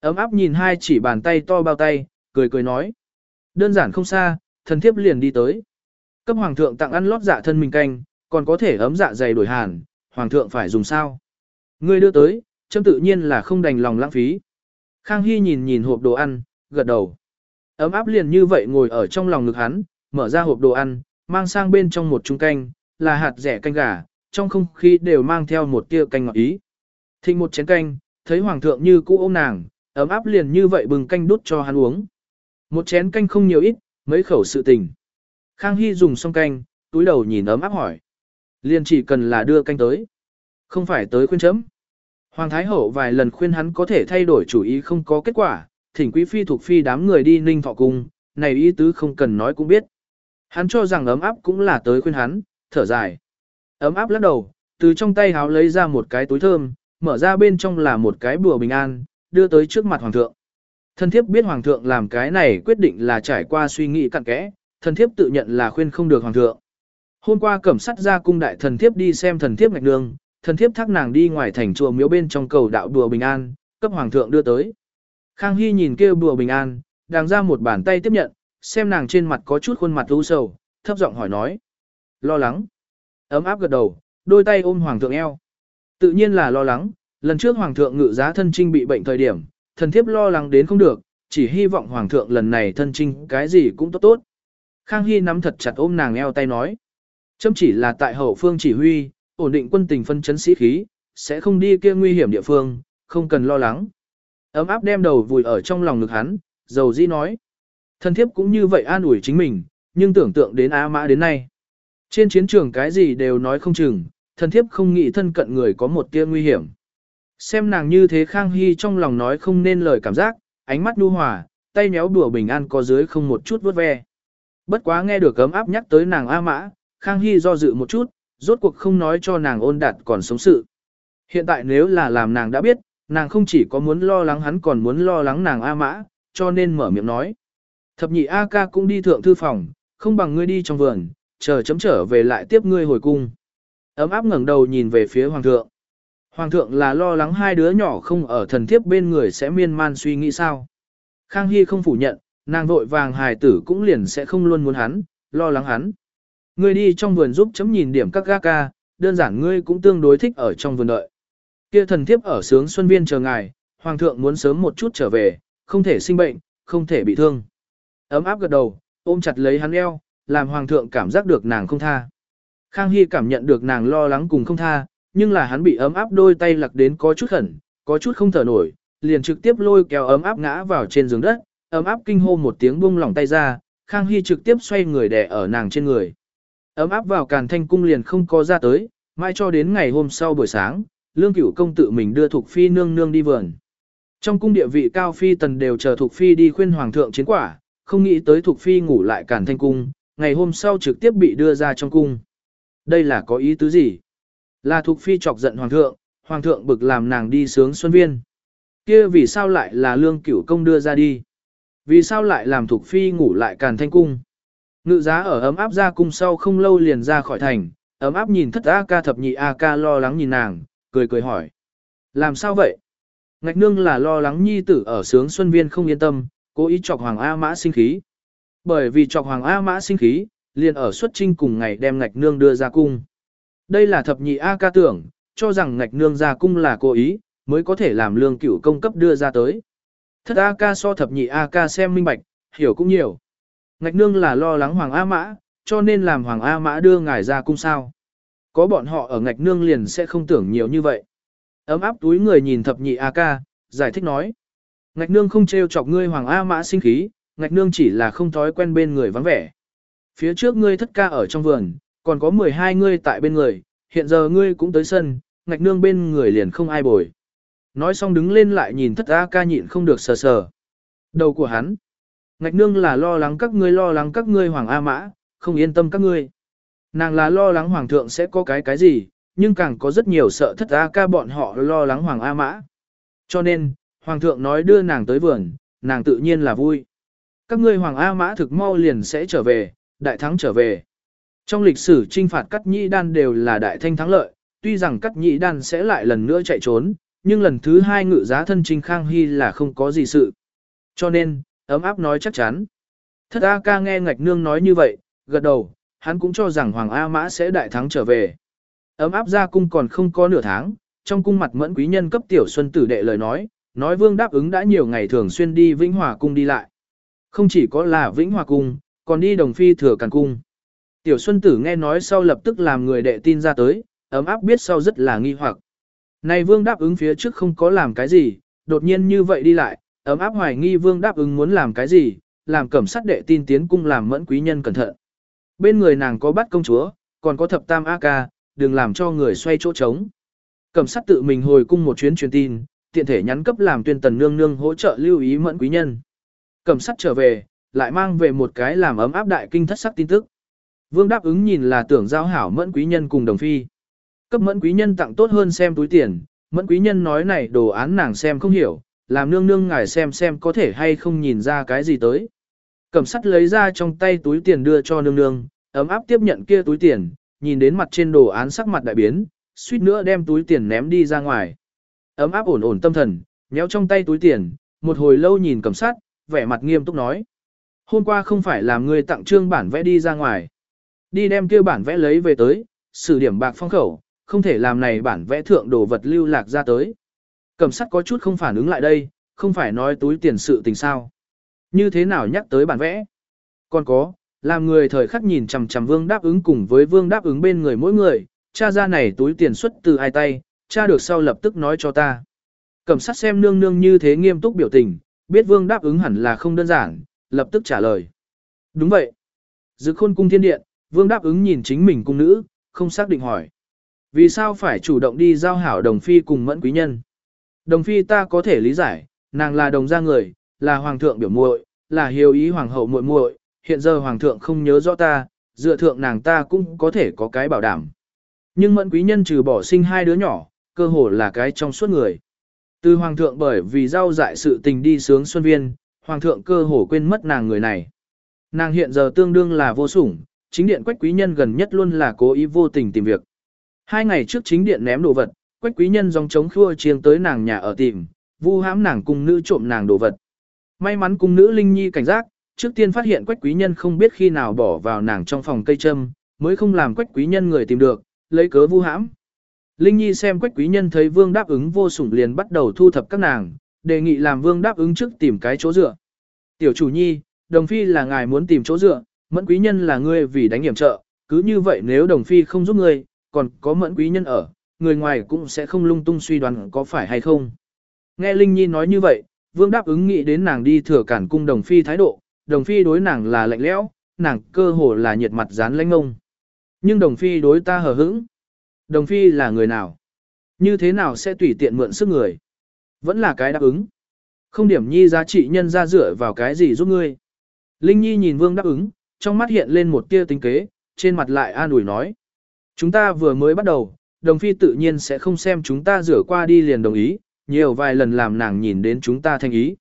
Ấm áp nhìn hai chỉ bàn tay to bao tay, cười cười nói. Đơn giản không xa, thần thiếp liền đi tới. Cấp hoàng thượng tặng ăn lót dạ thân mình canh, còn có thể ấm dạ dày đổi hàn, hoàng thượng phải dùng sao. Ngươi đưa tới, châm tự nhiên là không đành lòng lãng phí. Khang Hy nhìn nhìn hộp đồ ăn, gật đầu. Ấm áp liền như vậy ngồi ở trong lòng ngực hắn, mở ra hộp đồ ăn, mang sang bên trong một chung canh, là hạt rẻ canh gà, trong không khí đều mang theo một tia canh ngọt ý. Thịnh một chén canh, thấy hoàng thượng như cũ ôm nàng, ấm áp liền như vậy bừng canh đút cho hắn uống. Một chén canh không nhiều ít, mấy khẩu sự tình. Khang Hy dùng xong canh, túi đầu nhìn ấm áp hỏi. Liền chỉ cần là đưa canh tới. Không phải tới khuyên chấm. Hoàng Thái Hậu vài lần khuyên hắn có thể thay đổi chủ ý không có kết quả, thỉnh quý phi thuộc phi đám người đi ninh thọ cung, này ý tứ không cần nói cũng biết. Hắn cho rằng ấm áp cũng là tới khuyên hắn, thở dài. Ấm áp lắc đầu, từ trong tay háo lấy ra một cái túi thơm, mở ra bên trong là một cái bùa bình an, đưa tới trước mặt hoàng thượng. Thần thiếp biết hoàng thượng làm cái này quyết định là trải qua suy nghĩ cặn kẽ, thần thiếp tự nhận là khuyên không được hoàng thượng. Hôm qua cẩm sắt ra cung đại thần thiếp đi xem thần thiếp ngạch nương, thần thiếp thác nàng đi ngoài thành chùa miếu bên trong cầu đạo đùa bình an, cấp hoàng thượng đưa tới. Khang Hy nhìn kêu đùa bình an, đang ra một bàn tay tiếp nhận, xem nàng trên mặt có chút khuôn mặt u sầu, thấp giọng hỏi nói. Lo lắng. Ấm áp gật đầu, đôi tay ôm hoàng thượng eo. Tự nhiên là lo lắng, lần trước hoàng thượng ngự giá thân trinh bị bệnh thời điểm, thần thiếp lo lắng đến không được, chỉ hy vọng hoàng thượng lần này thân trinh cái gì cũng tốt tốt. Khang Hy nắm thật chặt ôm nàng eo tay nói. Châm chỉ là tại hậu phương chỉ huy, ổn định quân tình phân chấn sĩ khí, sẽ không đi kia nguy hiểm địa phương, không cần lo lắng. Ấm áp đem đầu vùi ở trong lòng ngực hắn, dầu di nói. Thần thiếp cũng như vậy an ủi chính mình, nhưng tưởng tượng đến Á Mã đến nay. Trên chiến trường cái gì đều nói không chừng, thần thiếp không nghĩ thân cận người có một tia nguy hiểm. Xem nàng như thế Khang Hy trong lòng nói không nên lời cảm giác, ánh mắt nhu hòa, tay nhéo đùa bình an có dưới không một chút vớt ve. Bất quá nghe được cấm áp nhắc tới nàng A Mã, Khang Hy do dự một chút, rốt cuộc không nói cho nàng ôn đạt còn sống sự. Hiện tại nếu là làm nàng đã biết, nàng không chỉ có muốn lo lắng hắn còn muốn lo lắng nàng A Mã, cho nên mở miệng nói. Thập nhị A ca cũng đi thượng thư phòng, không bằng ngươi đi trong vườn, chờ chấm trở về lại tiếp ngươi hồi cung. Ấm áp ngẩng đầu nhìn về phía hoàng thượng. Hoàng thượng là lo lắng hai đứa nhỏ không ở thần thiếp bên người sẽ miên man suy nghĩ sao. Khang Hy không phủ nhận, nàng vội vàng hài tử cũng liền sẽ không luôn muốn hắn, lo lắng hắn. Ngươi đi trong vườn giúp chấm nhìn điểm các ga ca, đơn giản ngươi cũng tương đối thích ở trong vườn đợi. Kia thần thiếp ở sướng xuân viên chờ ngài, hoàng thượng muốn sớm một chút trở về, không thể sinh bệnh, không thể bị thương. Ấm áp gật đầu, ôm chặt lấy hắn eo, làm hoàng thượng cảm giác được nàng không tha. Khang Hy cảm nhận được nàng lo lắng cùng không tha, nhưng là hắn bị ấm áp đôi tay lặc đến có chút khẩn, có chút không thở nổi, liền trực tiếp lôi kéo ấm áp ngã vào trên giường đất, ấm áp kinh hô một tiếng buông lỏng tay ra, Khang Hy trực tiếp xoay người đè ở nàng trên người. Ấm áp vào càn thanh cung liền không có ra tới, mãi cho đến ngày hôm sau buổi sáng, lương cửu công tự mình đưa Thục Phi nương nương đi vườn. Trong cung địa vị cao phi tần đều chờ Thục Phi đi khuyên hoàng thượng chiến quả, không nghĩ tới Thục Phi ngủ lại càn thanh cung, ngày hôm sau trực tiếp bị đưa ra trong cung. Đây là có ý tứ gì? Là Thục Phi chọc giận hoàng thượng, hoàng thượng bực làm nàng đi sướng xuân viên. kia vì sao lại là lương cửu công đưa ra đi? Vì sao lại làm Thục Phi ngủ lại càn thanh cung? Ngự giá ở ấm áp ra cung sau không lâu liền ra khỏi thành, ấm áp nhìn thất A ca thập nhị A ca lo lắng nhìn nàng, cười cười hỏi. Làm sao vậy? Ngạch nương là lo lắng nhi tử ở sướng xuân viên không yên tâm, cố ý chọc Hoàng A Mã sinh khí. Bởi vì chọc Hoàng A Mã sinh khí, liền ở xuất trinh cùng ngày đem ngạch nương đưa ra cung. Đây là thập nhị A ca tưởng, cho rằng ngạch nương ra cung là cố ý, mới có thể làm lương cửu công cấp đưa ra tới. Thất A ca so thập nhị A ca xem minh bạch, hiểu cũng nhiều. Ngạch nương là lo lắng Hoàng A Mã, cho nên làm Hoàng A Mã đưa ngài ra cung sao. Có bọn họ ở ngạch nương liền sẽ không tưởng nhiều như vậy. Ấm áp túi người nhìn thập nhị A ca, giải thích nói. Ngạch nương không trêu chọc ngươi Hoàng A Mã sinh khí, ngạch nương chỉ là không thói quen bên người vắng vẻ. Phía trước ngươi thất ca ở trong vườn, còn có 12 ngươi tại bên người, hiện giờ ngươi cũng tới sân, ngạch nương bên người liền không ai bồi. Nói xong đứng lên lại nhìn thất A ca nhịn không được sờ sờ. Đầu của hắn. Ngạch nương là lo lắng các ngươi lo lắng các ngươi hoàng A mã, không yên tâm các ngươi. Nàng là lo lắng hoàng thượng sẽ có cái cái gì, nhưng càng có rất nhiều sợ thất A ca bọn họ lo lắng hoàng A mã. Cho nên, hoàng thượng nói đưa nàng tới vườn, nàng tự nhiên là vui. Các ngươi hoàng A mã thực mau liền sẽ trở về, đại thắng trở về. Trong lịch sử trinh phạt cắt nhĩ đan đều là đại thanh thắng lợi, tuy rằng cắt nhĩ đan sẽ lại lần nữa chạy trốn, nhưng lần thứ hai ngự giá thân trinh Khang Hy là không có gì sự. Cho nên, ấm áp nói chắc chắn. Thất A ca nghe ngạch nương nói như vậy, gật đầu, hắn cũng cho rằng Hoàng A Mã sẽ đại thắng trở về. Ấm áp ra cung còn không có nửa tháng, trong cung mặt mẫn quý nhân cấp tiểu xuân tử đệ lời nói, nói vương đáp ứng đã nhiều ngày thường xuyên đi Vĩnh Hòa cung đi lại. Không chỉ có là Vĩnh Hòa cung, còn đi đồng phi thừa càn cung. Tiểu xuân tử nghe nói sau lập tức làm người đệ tin ra tới, ấm áp biết sau rất là nghi hoặc. Này vương đáp ứng phía trước không có làm cái gì, đột nhiên như vậy đi lại, ấm áp hoài nghi vương đáp ứng muốn làm cái gì, làm cẩm sát đệ tin tiến cung làm mẫn quý nhân cẩn thận. Bên người nàng có bắt công chúa, còn có thập tam A ca, đừng làm cho người xoay chỗ trống. Cẩm sát tự mình hồi cung một chuyến truyền tin, tiện thể nhắn cấp làm tuyên tần nương nương hỗ trợ lưu ý mẫn quý nhân. Cẩm sát trở về, lại mang về một cái làm ấm áp đại kinh thất sắc tin tức. Vương đáp ứng nhìn là tưởng giao hảo mẫn quý nhân cùng đồng phi. Cấp mẫn quý nhân tặng tốt hơn xem túi tiền, mẫn quý nhân nói này đồ án nàng xem không hiểu, làm nương nương ngài xem xem có thể hay không nhìn ra cái gì tới. Cẩm sắt lấy ra trong tay túi tiền đưa cho nương nương, ấm áp tiếp nhận kia túi tiền, nhìn đến mặt trên đồ án sắc mặt đại biến, suýt nữa đem túi tiền ném đi ra ngoài. Ấm áp ổn ổn tâm thần, nhéo trong tay túi tiền, một hồi lâu nhìn cẩm sắt, vẻ mặt nghiêm túc nói. Hôm qua không phải làm người tặng trương bản vẽ đi ra ngoài. Đi đem kia bản vẽ lấy về tới, xử điểm bạc phong khẩu, không thể làm này bản vẽ thượng đồ vật lưu lạc ra tới. Cẩm sắt có chút không phản ứng lại đây, không phải nói túi tiền sự tình sao. Như thế nào nhắc tới bản vẽ? Còn có, làm người thời khắc nhìn chằm chằm vương đáp ứng cùng với vương đáp ứng bên người mỗi người, cha ra này túi tiền xuất từ ai tay, cha được sau lập tức nói cho ta. Cẩm sát xem nương nương như thế nghiêm túc biểu tình, biết vương đáp ứng hẳn là không đơn giản, lập tức trả lời. Đúng vậy. Dự khôn cung thiên điện, vương đáp ứng nhìn chính mình cung nữ, không xác định hỏi. Vì sao phải chủ động đi giao hảo đồng phi cùng mẫn quý nhân? Đồng phi ta có thể lý giải, nàng là đồng gia người, là hoàng thượng biểu muội, là hiếu ý hoàng hậu muội muội, hiện giờ hoàng thượng không nhớ rõ ta, dựa thượng nàng ta cũng có thể có cái bảo đảm. Nhưng mẫn quý nhân trừ bỏ sinh hai đứa nhỏ, cơ hồ là cái trong suốt người. Từ hoàng thượng bởi vì giao dại sự tình đi sướng xuân viên, hoàng thượng cơ hồ quên mất nàng người này. Nàng hiện giờ tương đương là vô sủng, chính điện quách quý nhân gần nhất luôn là cố ý vô tình tìm việc. Hai ngày trước chính điện ném đồ vật, quách quý nhân dòng chống khua chiêng tới nàng nhà ở tìm, vu hãm nàng cung nữ trộm nàng đồ vật. May mắn cung nữ Linh Nhi cảnh giác, trước tiên phát hiện quách quý nhân không biết khi nào bỏ vào nàng trong phòng cây châm, mới không làm quách quý nhân người tìm được, lấy cớ vu hãm. Linh Nhi xem quách quý nhân thấy vương đáp ứng vô sủng liền bắt đầu thu thập các nàng, đề nghị làm vương đáp ứng trước tìm cái chỗ dựa. Tiểu chủ nhi, đồng phi là ngài muốn tìm chỗ dựa, mẫn quý nhân là ngươi vì đánh hiểm trợ, cứ như vậy nếu đồng phi không giúp ngươi, còn có mẫn quý nhân ở, người ngoài cũng sẽ không lung tung suy đoán có phải hay không. Nghe Linh Nhi nói như vậy, vương đáp ứng nghĩ đến nàng đi thừa cản cung đồng phi thái độ, đồng phi đối nàng là lạnh lẽo, nàng cơ hồ là nhiệt mặt dán lãnh ngông. Nhưng đồng phi đối ta hờ hững. Đồng phi là người nào? Như thế nào sẽ tùy tiện mượn sức người? Vẫn là cái đáp ứng. Không điểm nhi giá trị nhân ra dựa vào cái gì giúp ngươi. Linh Nhi nhìn vương đáp ứng, trong mắt hiện lên một tia tính kế, trên mặt lại an ủi nói. Chúng ta vừa mới bắt đầu, đồng phi tự nhiên sẽ không xem chúng ta rửa qua đi liền đồng ý, nhiều vài lần làm nàng nhìn đến chúng ta thanh ý.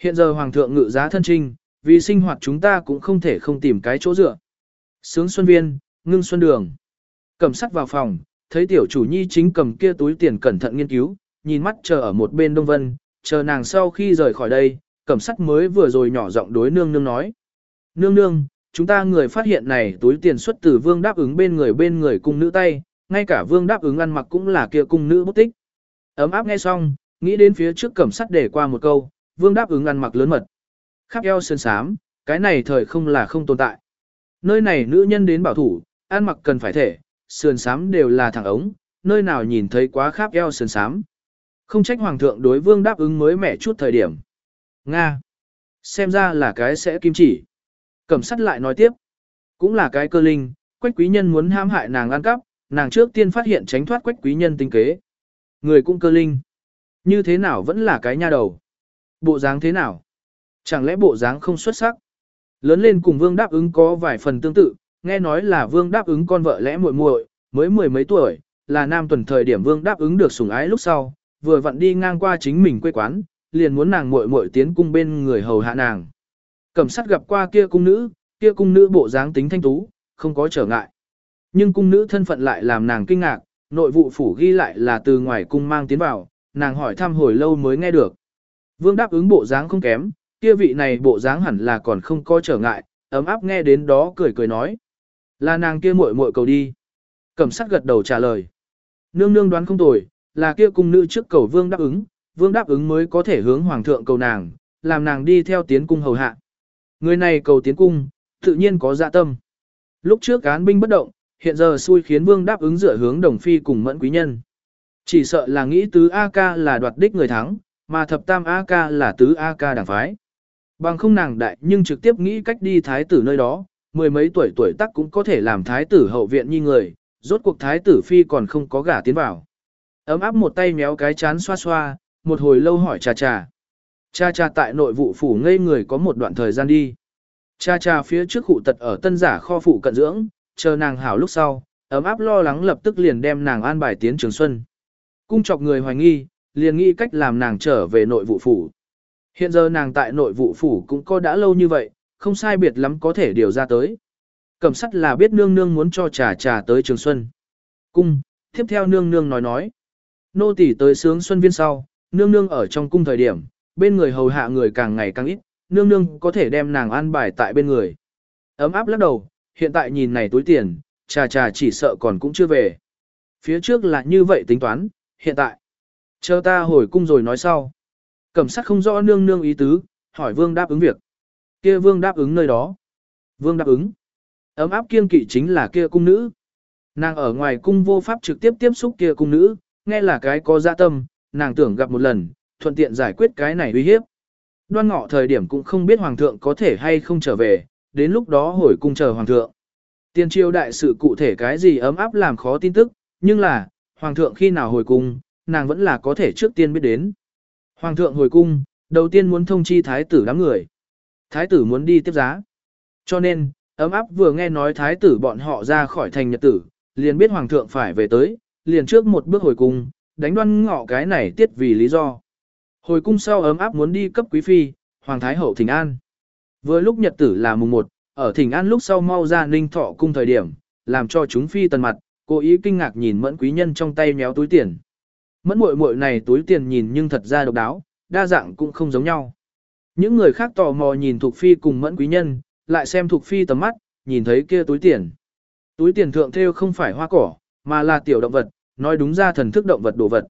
Hiện giờ Hoàng thượng ngự giá thân trinh, vì sinh hoạt chúng ta cũng không thể không tìm cái chỗ dựa. Sướng Xuân Viên, ngưng Xuân Đường. Cầm sắt vào phòng, thấy tiểu chủ nhi chính cầm kia túi tiền cẩn thận nghiên cứu, nhìn mắt chờ ở một bên Đông Vân, chờ nàng sau khi rời khỏi đây, cầm sắt mới vừa rồi nhỏ giọng đối nương nương nói. Nương nương, chúng ta người phát hiện này túi tiền xuất từ vương đáp ứng bên người bên người cung nữ tay, ngay cả vương đáp ứng ăn mặc cũng là kia cung nữ bút tích. Ấm áp nghe xong, nghĩ đến phía trước cẩm sắt để qua một câu, vương đáp ứng ăn mặc lớn mật. Khắp eo sơn sám, cái này thời không là không tồn tại. Nơi này nữ nhân đến bảo thủ, ăn mặc cần phải thể, sườn sám đều là thẳng ống, nơi nào nhìn thấy quá khắp eo sườn sám. Không trách hoàng thượng đối vương đáp ứng mới mẻ chút thời điểm. Nga. Xem ra là cái sẽ kim chỉ. Cẩm sắt lại nói tiếp. Cũng là cái cơ linh, quách quý nhân muốn ham hại nàng ăn cắp, nàng trước tiên phát hiện tránh thoát quách quý nhân tinh kế. Người cũng cơ linh. Như thế nào vẫn là cái nha đầu. Bộ dáng thế nào? Chẳng lẽ bộ dáng không xuất sắc? Lớn lên cùng vương đáp ứng có vài phần tương tự, nghe nói là vương đáp ứng con vợ lẽ muội muội, mới mười mấy tuổi, là nam tuần thời điểm vương đáp ứng được sủng ái lúc sau, vừa vặn đi ngang qua chính mình quê quán, liền muốn nàng muội muội tiến cung bên người hầu hạ nàng. Cẩm sát gặp qua kia cung nữ, kia cung nữ bộ dáng tính thanh tú, không có trở ngại. Nhưng cung nữ thân phận lại làm nàng kinh ngạc, nội vụ phủ ghi lại là từ ngoài cung mang tiến vào, nàng hỏi thăm hồi lâu mới nghe được. Vương đáp ứng bộ dáng không kém, kia vị này bộ dáng hẳn là còn không có trở ngại, ấm áp nghe đến đó cười cười nói. Là nàng kia muội muội cầu đi. Cẩm sát gật đầu trả lời. Nương nương đoán không tồi, là kia cung nữ trước cầu vương đáp ứng, vương đáp ứng mới có thể hướng hoàng thượng cầu nàng, làm nàng đi theo tiến cung hầu hạ. Người này cầu tiến cung, tự nhiên có dạ tâm. Lúc trước án binh bất động, hiện giờ xui khiến vương đáp ứng dựa hướng đồng phi cùng mẫn quý nhân. Chỉ sợ là nghĩ tứ A-ca là đoạt đích người thắng, mà thập tam A-ca là tứ A-ca đảng phái. Bằng không nàng đại nhưng trực tiếp nghĩ cách đi thái tử nơi đó, mười mấy tuổi tuổi tác cũng có thể làm thái tử hậu viện như người, rốt cuộc thái tử phi còn không có gả tiến vào. Ấm áp một tay méo cái chán xoa xoa, một hồi lâu hỏi trà trà. Cha cha tại nội vụ phủ ngây người có một đoạn thời gian đi. Cha cha phía trước cụ tật ở tân giả kho phụ cận dưỡng, chờ nàng hảo lúc sau, ấm áp lo lắng lập tức liền đem nàng an bài tiến trường xuân. Cung chọc người hoài nghi, liền nghĩ cách làm nàng trở về nội vụ phủ. Hiện giờ nàng tại nội vụ phủ cũng có đã lâu như vậy, không sai biệt lắm có thể điều ra tới. Cẩm sắt là biết nương nương muốn cho trà trà tới trường xuân. Cung, tiếp theo nương nương nói nói. Nô tỷ tới sướng xuân viên sau, nương nương ở trong cung thời điểm, bên người hầu hạ người càng ngày càng ít, nương nương có thể đem nàng an bài tại bên người. Ấm áp lắc đầu, hiện tại nhìn này túi tiền, trà trà chỉ sợ còn cũng chưa về. Phía trước là như vậy tính toán, hiện tại. Chờ ta hồi cung rồi nói sau. Cẩm sát không rõ nương nương ý tứ, hỏi vương đáp ứng việc. kia vương đáp ứng nơi đó. Vương đáp ứng. Ấm áp kiên kỵ chính là kia cung nữ. Nàng ở ngoài cung vô pháp trực tiếp tiếp xúc kia cung nữ, nghe là cái có dạ tâm, nàng tưởng gặp một lần, thuận tiện giải quyết cái này uy hiếp. Đoan ngọ thời điểm cũng không biết hoàng thượng có thể hay không trở về, đến lúc đó hồi cung chờ hoàng thượng. Tiên triều đại sự cụ thể cái gì ấm áp làm khó tin tức, nhưng là, hoàng thượng khi nào hồi cung, nàng vẫn là có thể trước tiên biết đến. Hoàng thượng hồi cung, đầu tiên muốn thông chi thái tử đám người. Thái tử muốn đi tiếp giá. Cho nên, ấm áp vừa nghe nói thái tử bọn họ ra khỏi thành nhật tử, liền biết hoàng thượng phải về tới, liền trước một bước hồi cung, đánh đoan ngọ cái này tiết vì lý do. Hồi cung sau ấm áp muốn đi cấp quý phi, hoàng thái hậu thỉnh an. Vừa lúc nhật tử là mùng 1, ở thỉnh an lúc sau mau ra ninh thọ cung thời điểm, làm cho chúng phi tần mặt, cố ý kinh ngạc nhìn mẫn quý nhân trong tay méo túi tiền. Mẫn muội muội này túi tiền nhìn nhưng thật ra độc đáo, đa dạng cũng không giống nhau. Những người khác tò mò nhìn thuộc Phi cùng mẫn quý nhân, lại xem thuộc Phi tầm mắt, nhìn thấy kia túi tiền. Túi tiền thượng theo không phải hoa cỏ, mà là tiểu động vật, nói đúng ra thần thức động vật đồ vật.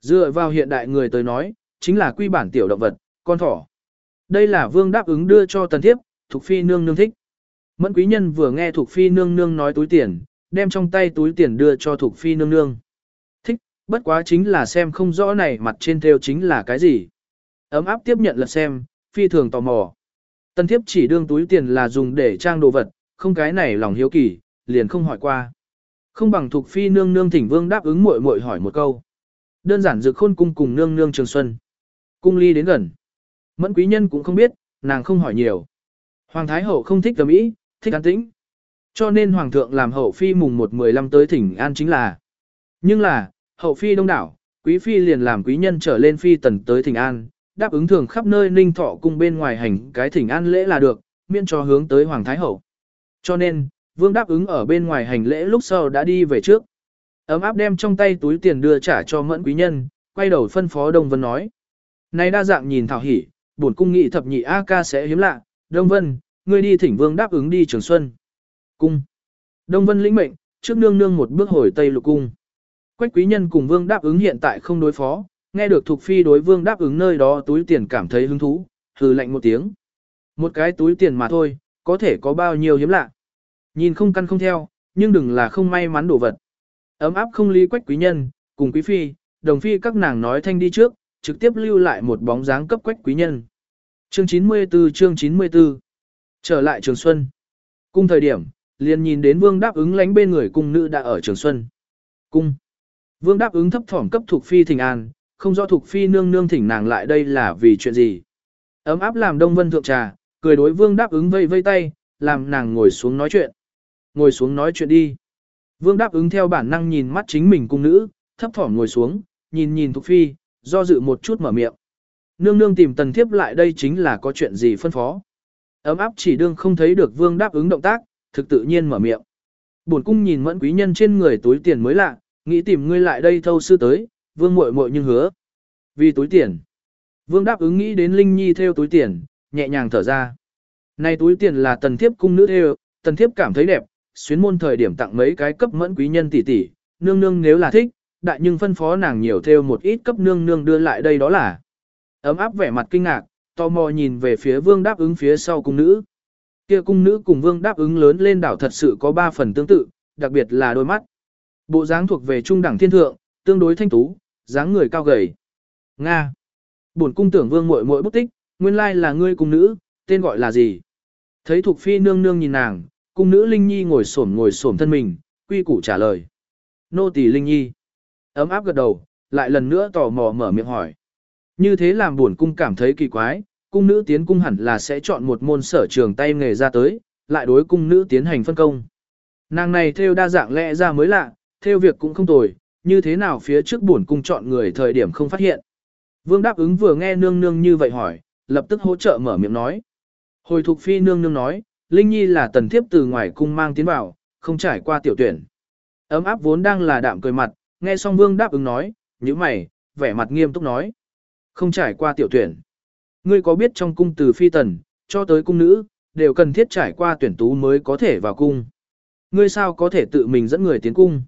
Dựa vào hiện đại người tới nói, chính là quy bản tiểu động vật, con thỏ. Đây là vương đáp ứng đưa cho tần thiếp, Thục Phi nương nương thích. Mẫn quý nhân vừa nghe Thục Phi nương nương nói túi tiền, đem trong tay túi tiền đưa cho Thục Phi nương nương. Thích, bất quá chính là xem không rõ này mặt trên theo chính là cái gì. Ấm áp tiếp nhận lật xem, phi thường tò mò. Tần thiếp chỉ đương túi tiền là dùng để trang đồ vật, không cái này lòng hiếu kỳ, liền không hỏi qua. Không bằng Thục Phi nương nương thỉnh vương đáp ứng muội muội hỏi một câu. Đơn giản dược khôn cung cùng nương nương trường xuân. Cung ly đến gần. Mẫn quý nhân cũng không biết, nàng không hỏi nhiều. Hoàng Thái Hậu không thích tầm ý, thích an tĩnh. Cho nên Hoàng thượng làm hậu phi mùng 1-15 tới thỉnh an chính là. Nhưng là, hậu phi đông đảo, quý phi liền làm quý nhân trở lên phi tần tới thỉnh an, đáp ứng thường khắp nơi ninh thọ cung bên ngoài hành cái thỉnh an lễ là được, miễn cho hướng tới Hoàng Thái Hậu. Cho nên, vương đáp ứng ở bên ngoài hành lễ lúc sau đã đi về trước. Ấm áp đem trong tay túi tiền đưa trả cho mẫn quý nhân, quay đầu phân phó Đông Vân nói. Này đa dạng nhìn thảo hỉ, bổn cung nghị thập nhị A ca sẽ hiếm lạ, Đông Vân, ngươi đi thỉnh vương đáp ứng đi trường xuân. Cung. Đông Vân lĩnh mệnh, trước nương nương một bước hồi Tây Lục Cung. Quách quý nhân cùng vương đáp ứng hiện tại không đối phó, nghe được thuộc phi đối vương đáp ứng nơi đó túi tiền cảm thấy hứng thú, hừ lạnh một tiếng. Một cái túi tiền mà thôi, có thể có bao nhiêu hiếm lạ. Nhìn không căn không theo, nhưng đừng là không may mắn đổ vật. Ấm áp không lý quách quý nhân, cùng quý phi, đồng phi các nàng nói thanh đi trước, trực tiếp lưu lại một bóng dáng cấp quách quý nhân. Chương 94 chương 94 Trở lại Trường Xuân Cung thời điểm, liền nhìn đến vương đáp ứng lánh bên người cung nữ đã ở Trường Xuân. Cung Vương đáp ứng thấp thỏm cấp thuộc phi thỉnh an, không rõ thuộc phi nương nương thỉnh nàng lại đây là vì chuyện gì. Ấm áp làm đông vân thượng trà, cười đối vương đáp ứng vây vây tay, làm nàng ngồi xuống nói chuyện. Ngồi xuống nói chuyện đi. Vương đáp ứng theo bản năng nhìn mắt chính mình cung nữ, thấp thỏm ngồi xuống, nhìn nhìn thuộc phi, do dự một chút mở miệng. Nương nương tìm tần thiếp lại đây chính là có chuyện gì phân phó. Ấm áp chỉ đương không thấy được vương đáp ứng động tác, thực tự nhiên mở miệng. Bổn cung nhìn mẫn quý nhân trên người túi tiền mới lạ, nghĩ tìm ngươi lại đây thâu sư tới, vương muội muội nhưng hứa. Vì túi tiền. Vương đáp ứng nghĩ đến Linh Nhi theo túi tiền, nhẹ nhàng thở ra. Này túi tiền là tần thiếp cung nữ theo, tần thiếp cảm thấy đẹp, xuyến môn thời điểm tặng mấy cái cấp mẫn quý nhân tỷ tỷ, nương nương nếu là thích, đại nhưng phân phó nàng nhiều theo một ít cấp nương nương đưa lại đây đó là. Ấm áp vẻ mặt kinh ngạc, tò mò nhìn về phía vương đáp ứng phía sau cung nữ. Kia cung nữ cùng vương đáp ứng lớn lên đảo thật sự có ba phần tương tự, đặc biệt là đôi mắt. Bộ dáng thuộc về trung đẳng thiên thượng, tương đối thanh tú, dáng người cao gầy. Nga. Bổn cung tưởng vương muội muội bút tích, nguyên lai là ngươi cung nữ, tên gọi là gì? Thấy thuộc phi nương nương nhìn nàng, cung nữ Linh Nhi ngồi xổm ngồi xổm thân mình, quy củ trả lời. Nô tỳ Linh Nhi. Ấm áp gật đầu, lại lần nữa tò mò mở miệng hỏi. Như thế làm buồn cung cảm thấy kỳ quái, cung nữ tiến cung hẳn là sẽ chọn một môn sở trường tay nghề ra tới, lại đối cung nữ tiến hành phân công. Nàng này theo đa dạng lẽ ra mới lạ, theo việc cũng không tồi, như thế nào phía trước buồn cung chọn người thời điểm không phát hiện. Vương đáp ứng vừa nghe nương nương như vậy hỏi, lập tức hỗ trợ mở miệng nói. Hồi thục phi nương nương nói, Linh Nhi là tần thiếp từ ngoài cung mang tiến vào, không trải qua tiểu tuyển. Ấm áp vốn đang là đạm cười mặt, nghe xong vương đáp ứng nói, như mày, vẻ mặt nghiêm túc nói. Không trải qua tiểu tuyển. Ngươi có biết trong cung từ phi tần, cho tới cung nữ, đều cần thiết trải qua tuyển tú mới có thể vào cung. Ngươi sao có thể tự mình dẫn người tiến cung?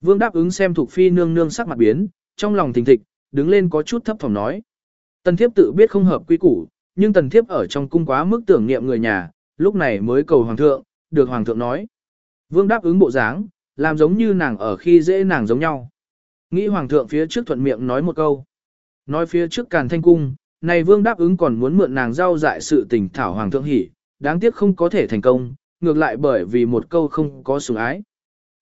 Vương đáp ứng xem thuộc phi nương nương sắc mặt biến, trong lòng thình thịch, đứng lên có chút thấp phòng nói. Tần thiếp tự biết không hợp quy củ, nhưng tần thiếp ở trong cung quá mức tưởng niệm người nhà, lúc này mới cầu hoàng thượng, được hoàng thượng nói. Vương đáp ứng bộ dáng, làm giống như nàng ở khi dễ nàng giống nhau. Nghĩ hoàng thượng phía trước thuận miệng nói một câu. Nói phía trước càn thanh cung, này vương đáp ứng còn muốn mượn nàng giao dại sự tình thảo hoàng thượng hỉ, đáng tiếc không có thể thành công, ngược lại bởi vì một câu không có sủng ái.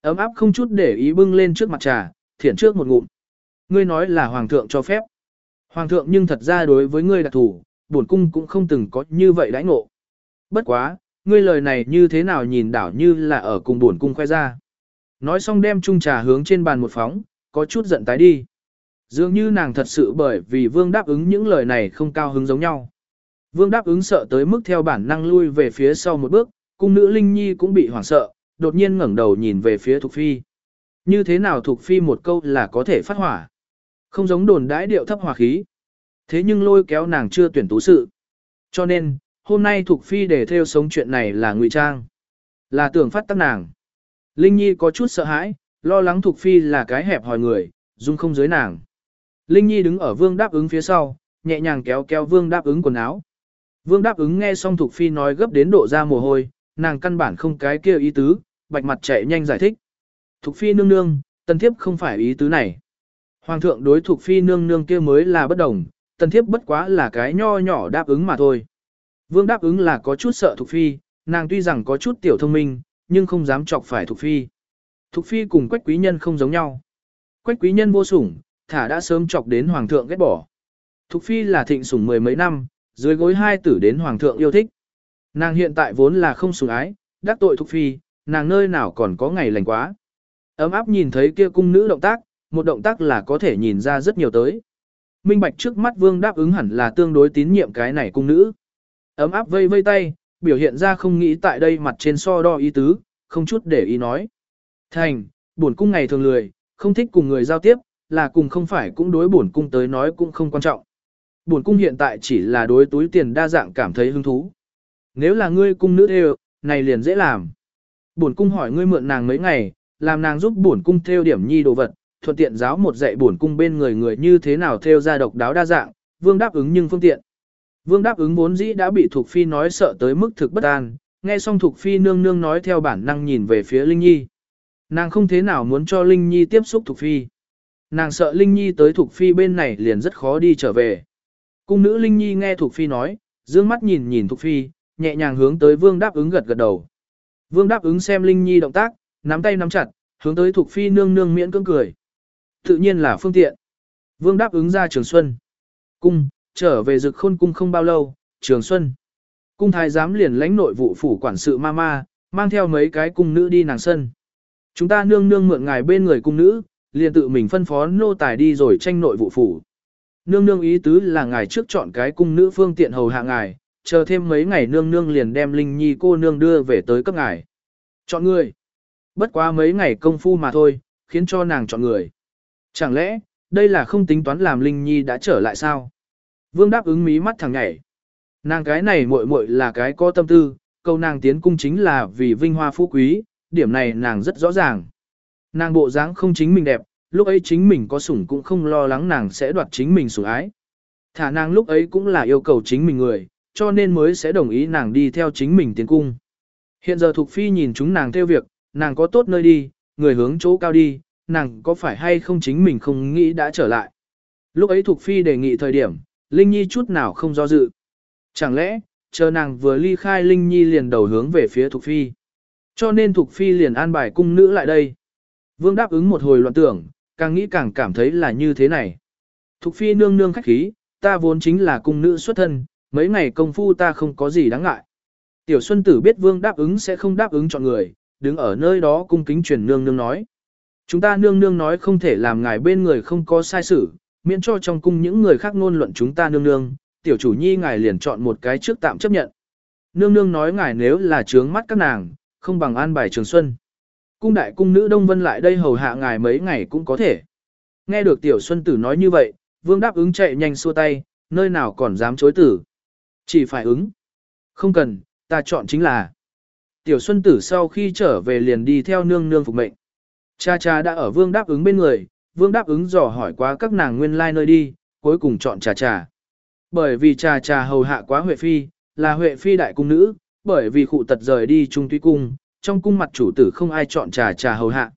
Ấm áp không chút để ý bưng lên trước mặt trà, thiện trước một ngụm. Ngươi nói là hoàng thượng cho phép. Hoàng thượng nhưng thật ra đối với ngươi đặc thủ, bổn cung cũng không từng có như vậy đãi ngộ. Bất quá, ngươi lời này như thế nào nhìn đảo như là ở cùng bổn cung khoe ra. Nói xong đem chung trà hướng trên bàn một phóng, có chút giận tái đi. Dường như nàng thật sự bởi vì vương đáp ứng những lời này không cao hứng giống nhau. Vương đáp ứng sợ tới mức theo bản năng lui về phía sau một bước, cung nữ Linh Nhi cũng bị hoảng sợ, đột nhiên ngẩng đầu nhìn về phía Thục Phi. Như thế nào Thục Phi một câu là có thể phát hỏa. Không giống đồn đãi điệu thấp hòa khí. Thế nhưng lôi kéo nàng chưa tuyển tú sự. Cho nên, hôm nay Thục Phi để theo sống chuyện này là ngụy trang. Là tưởng phát tác nàng. Linh Nhi có chút sợ hãi, lo lắng Thục Phi là cái hẹp hòi người, dung không giới nàng. Linh Nhi đứng ở vương đáp ứng phía sau, nhẹ nhàng kéo kéo vương đáp ứng quần áo. Vương đáp ứng nghe xong Thục Phi nói gấp đến độ ra mồ hôi, nàng căn bản không cái kia ý tứ, bạch mặt chạy nhanh giải thích. Thục Phi nương nương, tần thiếp không phải ý tứ này. Hoàng thượng đối Thục Phi nương nương kia mới là bất đồng, tần thiếp bất quá là cái nho nhỏ đáp ứng mà thôi. Vương đáp ứng là có chút sợ Thục Phi, nàng tuy rằng có chút tiểu thông minh, nhưng không dám chọc phải Thục Phi. Thục Phi cùng Quách Quý Nhân không giống nhau. Quách Quý Nhân vô sủng, thả đã sớm chọc đến Hoàng thượng ghét bỏ. Thục Phi là thịnh sủng mười mấy năm, dưới gối hai tử đến Hoàng thượng yêu thích. Nàng hiện tại vốn là không sủng ái, đắc tội Thục Phi, nàng nơi nào còn có ngày lành quá. Ấm áp nhìn thấy kia cung nữ động tác, một động tác là có thể nhìn ra rất nhiều tới. Minh Bạch trước mắt Vương đáp ứng hẳn là tương đối tín nhiệm cái này cung nữ. Ấm áp vây vây tay, biểu hiện ra không nghĩ tại đây mặt trên so đo ý tứ, không chút để ý nói. Thành, bổn cung ngày thường lười, không thích cùng người giao tiếp, là cùng không phải cũng đối bổn cung tới nói cũng không quan trọng. Bổn cung hiện tại chỉ là đối túi tiền đa dạng cảm thấy hứng thú. Nếu là ngươi cung nữ đều, này liền dễ làm. Bổn cung hỏi ngươi mượn nàng mấy ngày, làm nàng giúp bổn cung theo điểm nhi đồ vật, thuận tiện giáo một dạy bổn cung bên người người như thế nào theo ra độc đáo đa dạng, vương đáp ứng nhưng phương tiện. Vương đáp ứng vốn dĩ đã bị Thục Phi nói sợ tới mức thực bất an, nghe xong Thục Phi nương nương nói theo bản năng nhìn về phía Linh Nhi. Nàng không thế nào muốn cho Linh Nhi tiếp xúc Thục Phi. Nàng sợ Linh Nhi tới Thục Phi bên này liền rất khó đi trở về. Cung nữ Linh Nhi nghe Thục Phi nói, dương mắt nhìn nhìn Thục Phi, nhẹ nhàng hướng tới Vương đáp ứng gật gật đầu. Vương đáp ứng xem Linh Nhi động tác, nắm tay nắm chặt, hướng tới Thục Phi nương nương miễn cưỡng cười. Tự nhiên là phương tiện. Vương đáp ứng ra Trường Xuân. Cung, trở về dực khôn cung không bao lâu, Trường Xuân. Cung thái giám liền lãnh nội vụ phủ quản sự ma ma, mang theo mấy cái cung nữ đi nàng sân. Chúng ta nương nương mượn ngài bên người cung nữ, liền tự mình phân phó nô tài đi rồi tranh nội vụ phủ. Nương nương ý tứ là ngài trước chọn cái cung nữ phương tiện hầu hạ ngài, chờ thêm mấy ngày nương nương liền đem Linh Nhi cô nương đưa về tới cấp ngài. Chọn người. Bất quá mấy ngày công phu mà thôi, khiến cho nàng chọn người. Chẳng lẽ, đây là không tính toán làm Linh Nhi đã trở lại sao. Vương đáp ứng mí mắt thằng nhảy. Nàng cái này muội muội là cái có tâm tư, câu nàng tiến cung chính là vì vinh hoa phú quý, điểm này nàng rất rõ ràng. Nàng bộ dáng không chính mình đẹp, lúc ấy chính mình có sủng cũng không lo lắng nàng sẽ đoạt chính mình sủng ái. Thả nàng lúc ấy cũng là yêu cầu chính mình người, cho nên mới sẽ đồng ý nàng đi theo chính mình tiến cung. Hiện giờ Thục Phi nhìn chúng nàng theo việc, nàng có tốt nơi đi, người hướng chỗ cao đi, nàng có phải hay không chính mình không nghĩ đã trở lại. Lúc ấy Thục Phi đề nghị thời điểm, Linh Nhi chút nào không do dự. Chẳng lẽ, chờ nàng vừa ly khai Linh Nhi liền đầu hướng về phía Thục Phi. Cho nên Thục Phi liền an bài cung nữ lại đây. Vương đáp ứng một hồi loạn tưởng, càng nghĩ càng cảm thấy là như thế này. Thục Phi nương nương khách khí, ta vốn chính là cung nữ xuất thân, mấy ngày công phu ta không có gì đáng ngại. Tiểu Xuân Tử biết Vương đáp ứng sẽ không đáp ứng chọn người, đứng ở nơi đó cung kính truyền nương nương nói. Chúng ta nương nương nói không thể làm ngài bên người không có sai sự, miễn cho trong cung những người khác ngôn luận chúng ta nương nương, tiểu chủ nhi ngài liền chọn một cái trước tạm chấp nhận. Nương nương nói ngài nếu là trướng mắt các nàng, không bằng an bài trường xuân. Cung đại cung nữ Đông Vân lại đây hầu hạ ngài mấy ngày cũng có thể. Nghe được tiểu xuân tử nói như vậy, vương đáp ứng chạy nhanh xua tay, nơi nào còn dám chối tử. Chỉ phải ứng. Không cần, ta chọn chính là. Tiểu xuân tử sau khi trở về liền đi theo nương nương phục mệnh. Cha cha đã ở vương đáp ứng bên người, vương đáp ứng dò hỏi quá các nàng nguyên lai like nơi đi, cuối cùng chọn trà trà. Bởi vì trà trà hầu hạ quá Huệ Phi, là Huệ Phi đại cung nữ, bởi vì khụ tật rời đi trung tuy cung, trong cung mặt chủ tử không ai chọn trà trà hầu hạ.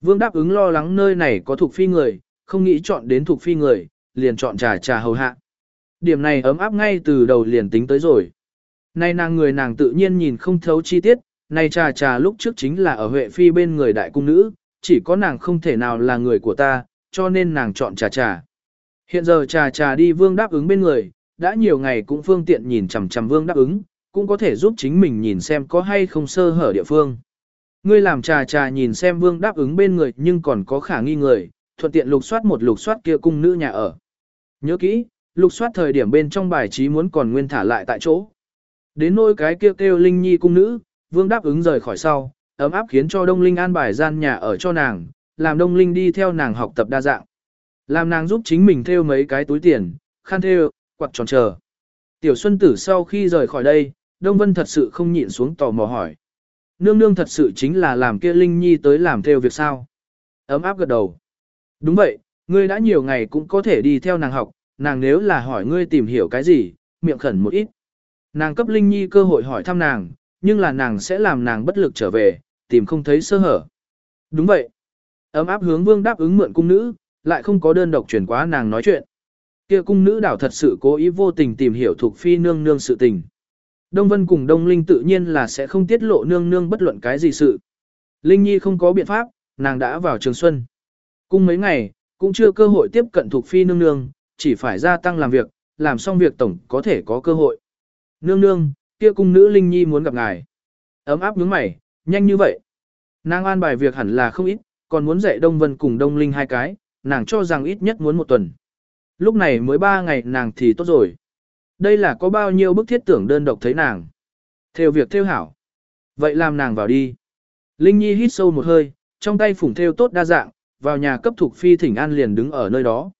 Vương đáp ứng lo lắng nơi này có thuộc phi người, không nghĩ chọn đến thuộc phi người, liền chọn trà trà hầu hạ. Điểm này ấm áp ngay từ đầu liền tính tới rồi. Nay nàng người nàng tự nhiên nhìn không thấu chi tiết, nay trà trà lúc trước chính là ở Huệ Phi bên người đại cung nữ, chỉ có nàng không thể nào là người của ta, cho nên nàng chọn trà trà. Hiện giờ trà trà đi vương đáp ứng bên người, đã nhiều ngày cũng phương tiện nhìn chằm chằm vương đáp ứng, cũng có thể giúp chính mình nhìn xem có hay không sơ hở địa phương. Ngươi làm trà trà nhìn xem vương đáp ứng bên người nhưng còn có khả nghi người, thuận tiện lục soát một lục soát kia cung nữ nhà ở. Nhớ kỹ, lục soát thời điểm bên trong bài trí muốn còn nguyên thả lại tại chỗ. Đến nỗi cái kia kêu, kêu Linh Nhi cung nữ, vương đáp ứng rời khỏi sau, ấm áp khiến cho Đông Linh an bài gian nhà ở cho nàng, làm Đông Linh đi theo nàng học tập đa dạng. Làm nàng giúp chính mình theo mấy cái túi tiền, khăn theo, quạt tròn chờ. Tiểu Xuân Tử sau khi rời khỏi đây, Đông Vân thật sự không nhịn xuống tò mò hỏi. Nương nương thật sự chính là làm kia Linh Nhi tới làm theo việc sao? Ấm áp gật đầu. Đúng vậy, ngươi đã nhiều ngày cũng có thể đi theo nàng học, nàng nếu là hỏi ngươi tìm hiểu cái gì, miệng khẩn một ít. Nàng cấp Linh Nhi cơ hội hỏi thăm nàng, nhưng là nàng sẽ làm nàng bất lực trở về, tìm không thấy sơ hở. Đúng vậy. Ấm áp hướng vương đáp ứng mượn cung nữ, lại không có đơn độc chuyển quá nàng nói chuyện. Kia cung nữ đảo thật sự cố ý vô tình tìm hiểu thuộc phi nương nương sự tình. Đông Vân cùng Đông Linh tự nhiên là sẽ không tiết lộ nương nương bất luận cái gì sự. Linh Nhi không có biện pháp, nàng đã vào trường xuân. Cung mấy ngày, cũng chưa cơ hội tiếp cận thuộc phi nương nương, chỉ phải gia tăng làm việc, làm xong việc tổng có thể có cơ hội. Nương nương, kia cung nữ Linh Nhi muốn gặp ngài. Ấm áp nhướng mày, nhanh như vậy. Nàng an bài việc hẳn là không ít, còn muốn dạy Đông Vân cùng Đông Linh hai cái, nàng cho rằng ít nhất muốn một tuần. Lúc này mới ba ngày nàng thì tốt rồi. Đây là có bao nhiêu bức thiết tưởng đơn độc thấy nàng. Theo việc theo hảo. Vậy làm nàng vào đi. Linh Nhi hít sâu một hơi, trong tay phủng theo tốt đa dạng, vào nhà cấp thuộc phi thỉnh an liền đứng ở nơi đó.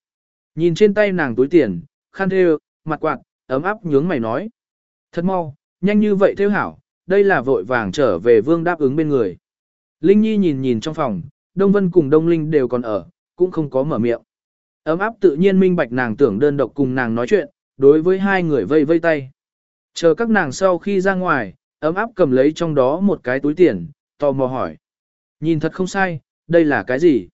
Nhìn trên tay nàng túi tiền, khăn theo, mặt quạt, ấm áp nhướng mày nói. Thật mau, nhanh như vậy theo hảo, đây là vội vàng trở về vương đáp ứng bên người. Linh Nhi nhìn nhìn trong phòng, Đông Vân cùng Đông Linh đều còn ở, cũng không có mở miệng. Ấm áp tự nhiên minh bạch nàng tưởng đơn độc cùng nàng nói chuyện, đối với hai người vây vây tay. Chờ các nàng sau khi ra ngoài, ấm áp cầm lấy trong đó một cái túi tiền, tò mò hỏi. Nhìn thật không sai, đây là cái gì?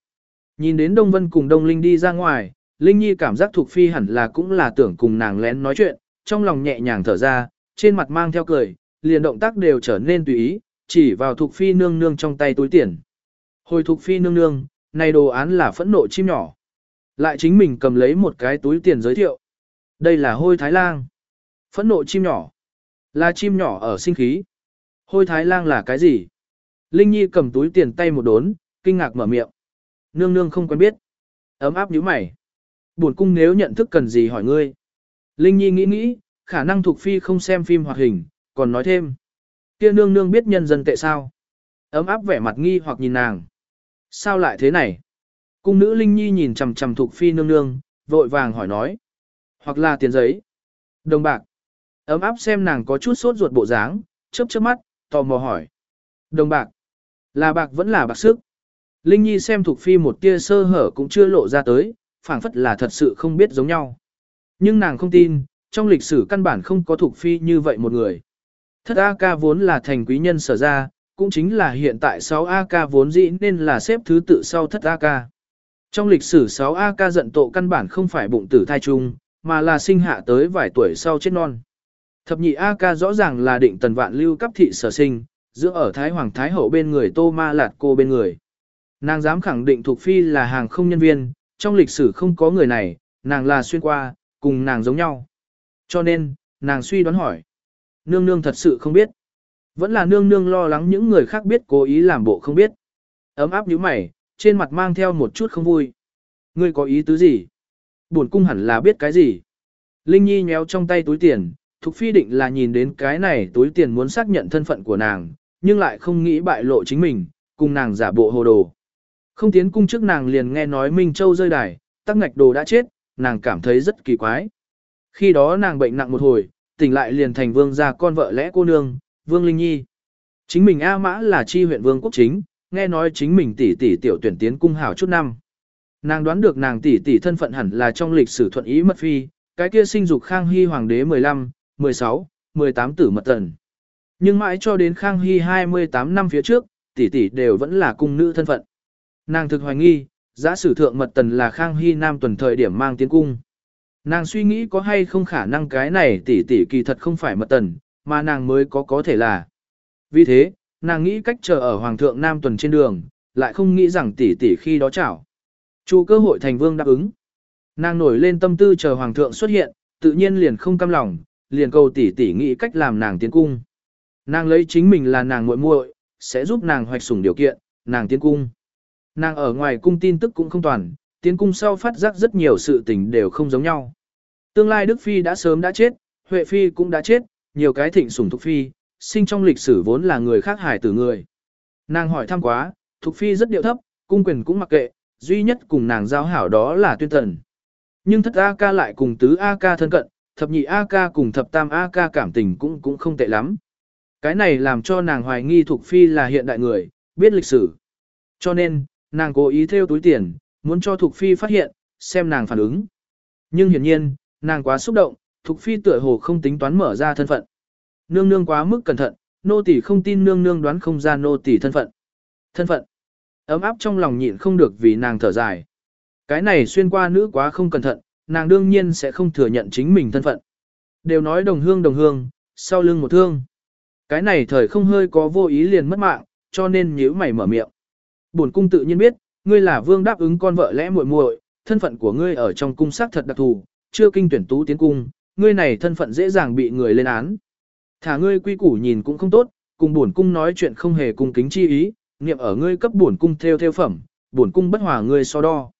Nhìn đến Đông Vân cùng Đông Linh đi ra ngoài, Linh Nhi cảm giác thuộc phi hẳn là cũng là tưởng cùng nàng lén nói chuyện, trong lòng nhẹ nhàng thở ra, trên mặt mang theo cười, liền động tác đều trở nên tùy ý, chỉ vào thuộc phi nương nương trong tay túi tiền. Hồi thuộc phi nương nương, này đồ án là phẫn nộ chim nhỏ. Lại chính mình cầm lấy một cái túi tiền giới thiệu. Đây là hôi thái lang. Phẫn nộ chim nhỏ. Là chim nhỏ ở sinh khí. Hôi thái lang là cái gì? Linh Nhi cầm túi tiền tay một đốn, kinh ngạc mở miệng. Nương nương không quen biết. Ấm áp nhíu mày. Buồn cung nếu nhận thức cần gì hỏi ngươi. Linh Nhi nghĩ nghĩ, khả năng thuộc phi không xem phim hoạt hình, còn nói thêm. Kia nương nương biết nhân dân tệ sao? Ấm áp vẻ mặt nghi hoặc nhìn nàng. Sao lại thế này? Cung nữ Linh Nhi nhìn chằm chằm Thục Phi nương nương, vội vàng hỏi nói. Hoặc là tiền giấy. Đồng bạc. Ấm áp xem nàng có chút sốt ruột bộ dáng, chớp chớp mắt, tò mò hỏi. Đồng bạc. Là bạc vẫn là bạc sức. Linh Nhi xem Thục Phi một tia sơ hở cũng chưa lộ ra tới, phảng phất là thật sự không biết giống nhau. Nhưng nàng không tin, trong lịch sử căn bản không có thuộc Phi như vậy một người. Thất A ca vốn là thành quý nhân sở ra, cũng chính là hiện tại 6 A ca vốn dĩ nên là xếp thứ tự sau thất A ca. Trong lịch sử 6 A ca giận tộ căn bản không phải bụng tử thai chung, mà là sinh hạ tới vài tuổi sau chết non. Thập nhị A ca rõ ràng là định tần vạn lưu cấp thị sở sinh, giữa ở Thái Hoàng Thái Hậu bên người Tô Ma Lạt cô bên người. Nàng dám khẳng định thuộc Phi là hàng không nhân viên, trong lịch sử không có người này, nàng là xuyên qua, cùng nàng giống nhau. Cho nên, nàng suy đoán hỏi. Nương nương thật sự không biết. Vẫn là nương nương lo lắng những người khác biết cố ý làm bộ không biết. Ấm áp như mày, trên mặt mang theo một chút không vui. Ngươi có ý tứ gì? Buồn cung hẳn là biết cái gì? Linh Nhi nhéo trong tay túi tiền, Thục Phi định là nhìn đến cái này túi tiền muốn xác nhận thân phận của nàng, nhưng lại không nghĩ bại lộ chính mình, cùng nàng giả bộ hồ đồ. Không tiến cung trước nàng liền nghe nói Minh Châu rơi đài, tắc ngạch đồ đã chết, nàng cảm thấy rất kỳ quái. Khi đó nàng bệnh nặng một hồi, tỉnh lại liền thành vương gia con vợ lẽ cô nương, Vương Linh Nhi. Chính mình A Mã là chi huyện vương quốc chính, nghe nói chính mình tỷ tỷ tiểu tuyển tiến cung hảo chút năm. Nàng đoán được nàng tỷ tỷ thân phận hẳn là trong lịch sử thuận ý mật phi, cái kia sinh dục Khang Hy hoàng đế 15, 16, 18 tử mật tần. Nhưng mãi cho đến Khang Hy 28 năm phía trước, tỷ tỷ đều vẫn là cung nữ thân phận. Nàng thực hoài nghi, giả sử thượng mật tần là Khang Hy nam tuần thời điểm mang tiến cung. Nàng suy nghĩ có hay không khả năng cái này tỷ tỷ kỳ thật không phải mật tần, mà nàng mới có có thể là. Vì thế, nàng nghĩ cách chờ ở Hoàng thượng Nam tuần trên đường, lại không nghĩ rằng tỷ tỷ khi đó chảo. Chủ cơ hội thành vương đáp ứng. Nàng nổi lên tâm tư chờ Hoàng thượng xuất hiện, tự nhiên liền không cam lòng, liền cầu tỷ tỷ nghĩ cách làm nàng tiến cung. Nàng lấy chính mình là nàng muội muội, sẽ giúp nàng hoạch sủng điều kiện, nàng tiến cung. Nàng ở ngoài cung tin tức cũng không toàn, tiến cung sau phát giác rất nhiều sự tình đều không giống nhau. Tương lai Đức Phi đã sớm đã chết, Huệ Phi cũng đã chết, nhiều cái thịnh sủng Thục Phi, sinh trong lịch sử vốn là người khác hài tử người. Nàng hỏi thăm quá, Thục Phi rất điệu thấp, cung quyền cũng mặc kệ, duy nhất cùng nàng giao hảo đó là tuyên thần. Nhưng thất A ca lại cùng tứ A ca thân cận, thập nhị A ca cùng thập tam A ca cảm tình cũng cũng không tệ lắm. Cái này làm cho nàng hoài nghi Thục Phi là hiện đại người, biết lịch sử. Cho nên, nàng cố ý theo túi tiền, muốn cho Thục Phi phát hiện, xem nàng phản ứng. Nhưng hiển nhiên, nàng quá xúc động, Thục Phi tựa hồ không tính toán mở ra thân phận. Nương nương quá mức cẩn thận, nô tỳ không tin nương nương đoán không ra nô tỳ thân phận. Thân phận. Ấm áp trong lòng nhịn không được vì nàng thở dài. Cái này xuyên qua nữ quá không cẩn thận, nàng đương nhiên sẽ không thừa nhận chính mình thân phận. Đều nói đồng hương đồng hương, sau lưng một thương. Cái này thời không hơi có vô ý liền mất mạng, cho nên nhíu mày mở miệng. Bổn cung tự nhiên biết, ngươi là vương đáp ứng con vợ lẽ muội muội, thân phận của ngươi ở trong cung xác thật đặc thù, chưa kinh tuyển tú tiến cung, ngươi này thân phận dễ dàng bị người lên án. Thả ngươi quy củ nhìn cũng không tốt, cùng bổn cung nói chuyện không hề cung kính chi ý, niệm ở ngươi cấp bổn cung theo theo phẩm, bổn cung bất hòa ngươi so đo.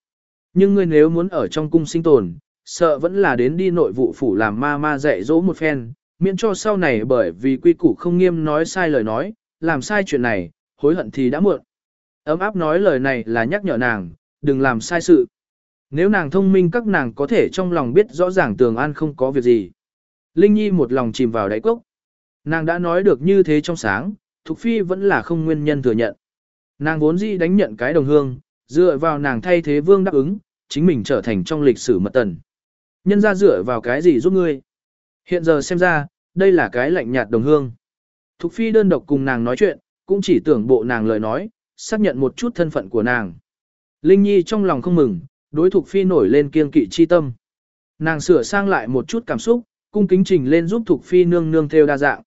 Nhưng ngươi nếu muốn ở trong cung sinh tồn, sợ vẫn là đến đi nội vụ phủ làm ma ma dạy dỗ một phen, miễn cho sau này bởi vì quy củ không nghiêm nói sai lời nói, làm sai chuyện này, hối hận thì đã muộn. Ấm áp nói lời này là nhắc nhở nàng, đừng làm sai sự. Nếu nàng thông minh các nàng có thể trong lòng biết rõ ràng tường an không có việc gì. Linh Nhi một lòng chìm vào đáy cốc. Nàng đã nói được như thế trong sáng, Thục Phi vẫn là không nguyên nhân thừa nhận. Nàng vốn dĩ đánh nhận cái đồng hương, dựa vào nàng thay thế vương đáp ứng, chính mình trở thành trong lịch sử mật tần. Nhân ra dựa vào cái gì giúp ngươi? Hiện giờ xem ra, đây là cái lạnh nhạt đồng hương. Thục Phi đơn độc cùng nàng nói chuyện, cũng chỉ tưởng bộ nàng lời nói, xác nhận một chút thân phận của nàng. Linh Nhi trong lòng không mừng, đối Thục Phi nổi lên kiên kỵ chi tâm. Nàng sửa sang lại một chút cảm xúc, cung kính trình lên giúp Thục Phi nương nương theo đa dạng.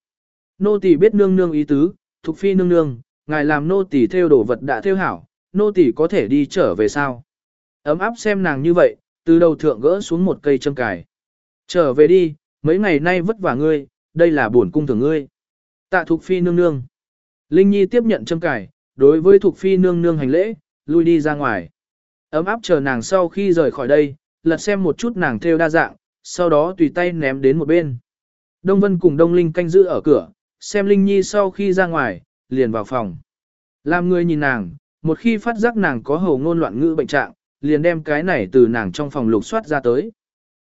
Nô tỳ biết nương nương ý tứ, Thục Phi nương nương, ngài làm nô tỳ theo đồ vật đã theo hảo, nô tỳ có thể đi trở về sao? Ấm áp xem nàng như vậy, từ đầu thượng gỡ xuống một cây châm cài. Trở về đi, mấy ngày nay vất vả ngươi, đây là buồn cung thưởng ngươi. Tạ Thục Phi nương nương. Linh Nhi tiếp nhận châm cài, đối với thuộc Phi nương nương hành lễ, lui đi ra ngoài. Ấm áp chờ nàng sau khi rời khỏi đây, lật xem một chút nàng theo đa dạng, sau đó tùy tay ném đến một bên. Đông Vân cùng Đông Linh canh giữ ở cửa, xem Linh Nhi sau khi ra ngoài, liền vào phòng. Làm người nhìn nàng, một khi phát giác nàng có hầu ngôn loạn ngữ bệnh trạng, liền đem cái này từ nàng trong phòng lục soát ra tới.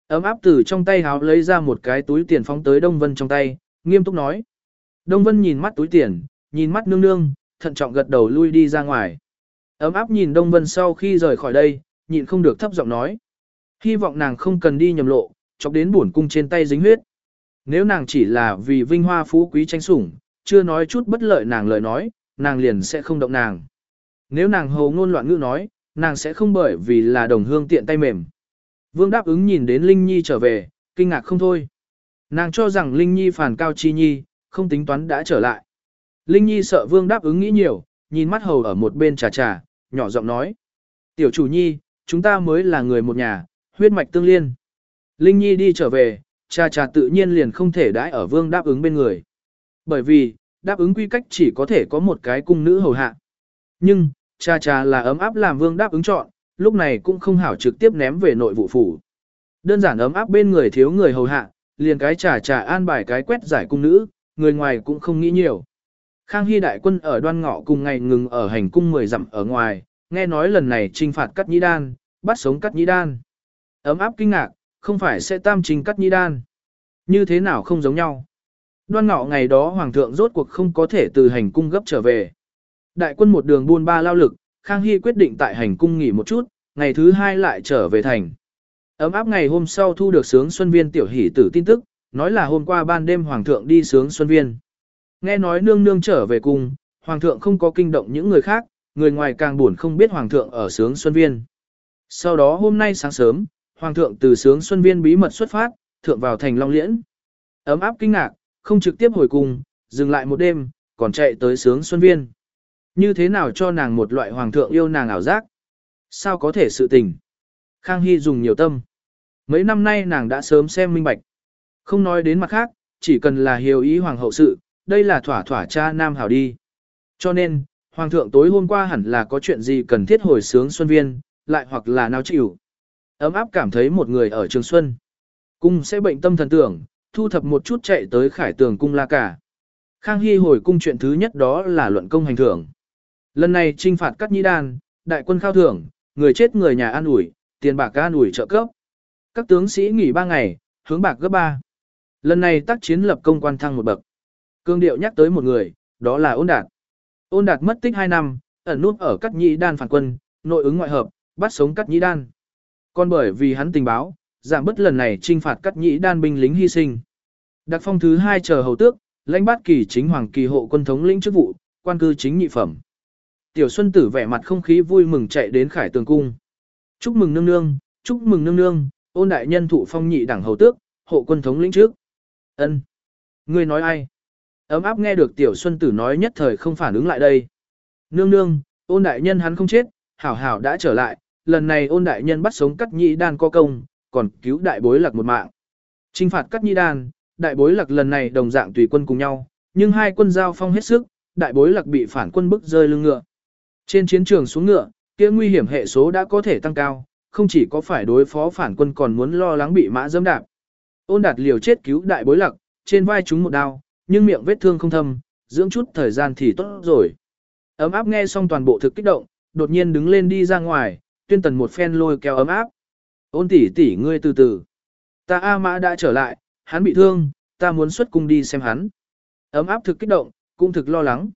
Ấm áp từ trong tay háo lấy ra một cái túi tiền phóng tới Đông Vân trong tay, nghiêm túc nói. Đông Vân nhìn mắt túi tiền, nhìn mắt nương nương, thận trọng gật đầu lui đi ra ngoài. Ấm áp nhìn Đông Vân sau khi rời khỏi đây, nhịn không được thấp giọng nói. Hy vọng nàng không cần đi nhầm lộ, chọc đến buồn cung trên tay dính huyết. Nếu nàng chỉ là vì vinh hoa phú quý tranh sủng, chưa nói chút bất lợi nàng lời nói, nàng liền sẽ không động nàng. Nếu nàng hồ ngôn loạn ngữ nói, nàng sẽ không bởi vì là đồng hương tiện tay mềm. Vương đáp ứng nhìn đến Linh Nhi trở về, kinh ngạc không thôi. Nàng cho rằng Linh Nhi phản cao chi nhi, không tính toán đã trở lại. Linh Nhi sợ Vương đáp ứng nghĩ nhiều, nhìn mắt hầu ở một bên trà trà, nhỏ giọng nói. Tiểu chủ nhi, chúng ta mới là người một nhà, huyết mạch tương liên. Linh Nhi đi trở về, trà trà tự nhiên liền không thể đãi ở Vương đáp ứng bên người. Bởi vì, đáp ứng quy cách chỉ có thể có một cái cung nữ hầu hạ. Nhưng, trà trà là ấm áp làm Vương đáp ứng chọn, lúc này cũng không hảo trực tiếp ném về nội vụ phủ. Đơn giản ấm áp bên người thiếu người hầu hạ, liền cái trà trà an bài cái quét giải cung nữ, người ngoài cũng không nghĩ nhiều. Khang Hy đại quân ở đoan ngọ cùng ngày ngừng ở hành cung 10 dặm ở ngoài, nghe nói lần này trinh phạt cắt nhĩ đan, bắt sống cắt nhĩ đan. Ấm áp kinh ngạc, không phải sẽ tam trình cắt nhĩ đan. Như thế nào không giống nhau. Đoan ngọ ngày đó hoàng thượng rốt cuộc không có thể từ hành cung gấp trở về. Đại quân một đường buôn ba lao lực, Khang Hy quyết định tại hành cung nghỉ một chút, ngày thứ hai lại trở về thành. Ấm áp ngày hôm sau thu được sướng Xuân Viên tiểu hỷ tử tin tức, nói là hôm qua ban đêm Hoàng thượng đi sướng Xuân Viên. Nghe nói nương nương trở về cung, Hoàng thượng không có kinh động những người khác, người ngoài càng buồn không biết Hoàng thượng ở sướng Xuân Viên. Sau đó hôm nay sáng sớm, Hoàng thượng từ sướng Xuân Viên bí mật xuất phát, thượng vào thành Long Liễn. Ấm áp kinh ngạc, không trực tiếp hồi cung, dừng lại một đêm, còn chạy tới sướng Xuân Viên. Như thế nào cho nàng một loại Hoàng thượng yêu nàng ảo giác? Sao có thể sự tình? Khang Hy dùng nhiều tâm. Mấy năm nay nàng đã sớm xem minh bạch. Không nói đến mặt khác, chỉ cần là hiểu ý hoàng hậu sự, đây là thỏa thỏa cha nam hảo đi. Cho nên, hoàng thượng tối hôm qua hẳn là có chuyện gì cần thiết hồi sướng xuân viên, lại hoặc là nào chịu. Ấm áp cảm thấy một người ở trường xuân. Cung sẽ bệnh tâm thần tưởng, thu thập một chút chạy tới khải tường cung la cả. Khang Hy hồi cung chuyện thứ nhất đó là luận công hành thưởng. Lần này trinh phạt cắt nhĩ đan, đại quân khao thưởng, người chết người nhà an ủi, tiền bạc an ủi trợ cấp. Các tướng sĩ nghỉ 3 ngày, hướng bạc gấp 3. Lần này tác chiến lập công quan thăng một bậc. Cương điệu nhắc tới một người, đó là ôn đạt. Ôn đạt mất tích 2 năm, ẩn nút ở cắt nhĩ đan phản quân, nội ứng ngoại hợp, bắt sống cắt nhĩ đan. Còn bởi vì hắn tình báo, giảm bất lần này trinh phạt cắt nhĩ đan binh lính hy sinh. Đặc phong thứ hai chờ hầu tước, lãnh bát kỳ chính hoàng kỳ hộ quân thống lĩnh chức vụ, quan cư chính nhị phẩm. Tiểu Xuân Tử vẻ mặt không khí vui mừng chạy đến Khải Tường cung. Chúc mừng nương nương, chúc mừng nương nương, ôn đại nhân thụ phong nhị đẳng hầu tước, hộ quân thống lĩnh trước. Ân, Ngươi nói ai? Ấm áp nghe được Tiểu Xuân Tử nói nhất thời không phản ứng lại đây. Nương nương, ôn đại nhân hắn không chết, hảo hảo đã trở lại, lần này ôn đại nhân bắt sống cắt nhị đan có công, còn cứu đại bối lạc một mạng. Trinh phạt cắt nhị đan, đại bối lạc lần này đồng dạng tùy quân cùng nhau, nhưng hai quân giao phong hết sức, đại bối lạc bị phản quân bức rơi lưng ngựa. Trên chiến trường xuống ngựa, kia nguy hiểm hệ số đã có thể tăng cao, không chỉ có phải đối phó phản quân còn muốn lo lắng bị mã dâm đạp. Ôn đạt liều chết cứu đại bối lạc trên vai chúng một đao, nhưng miệng vết thương không thâm, dưỡng chút thời gian thì tốt rồi. Ấm áp nghe xong toàn bộ thực kích động, đột nhiên đứng lên đi ra ngoài, tuyên tần một phen lôi kéo ấm áp. Ôn tỷ tỷ ngươi từ từ. Ta A mã đã trở lại, hắn bị thương, ta muốn xuất cung đi xem hắn. Ấm áp thực kích động, cũng thực lo lắng.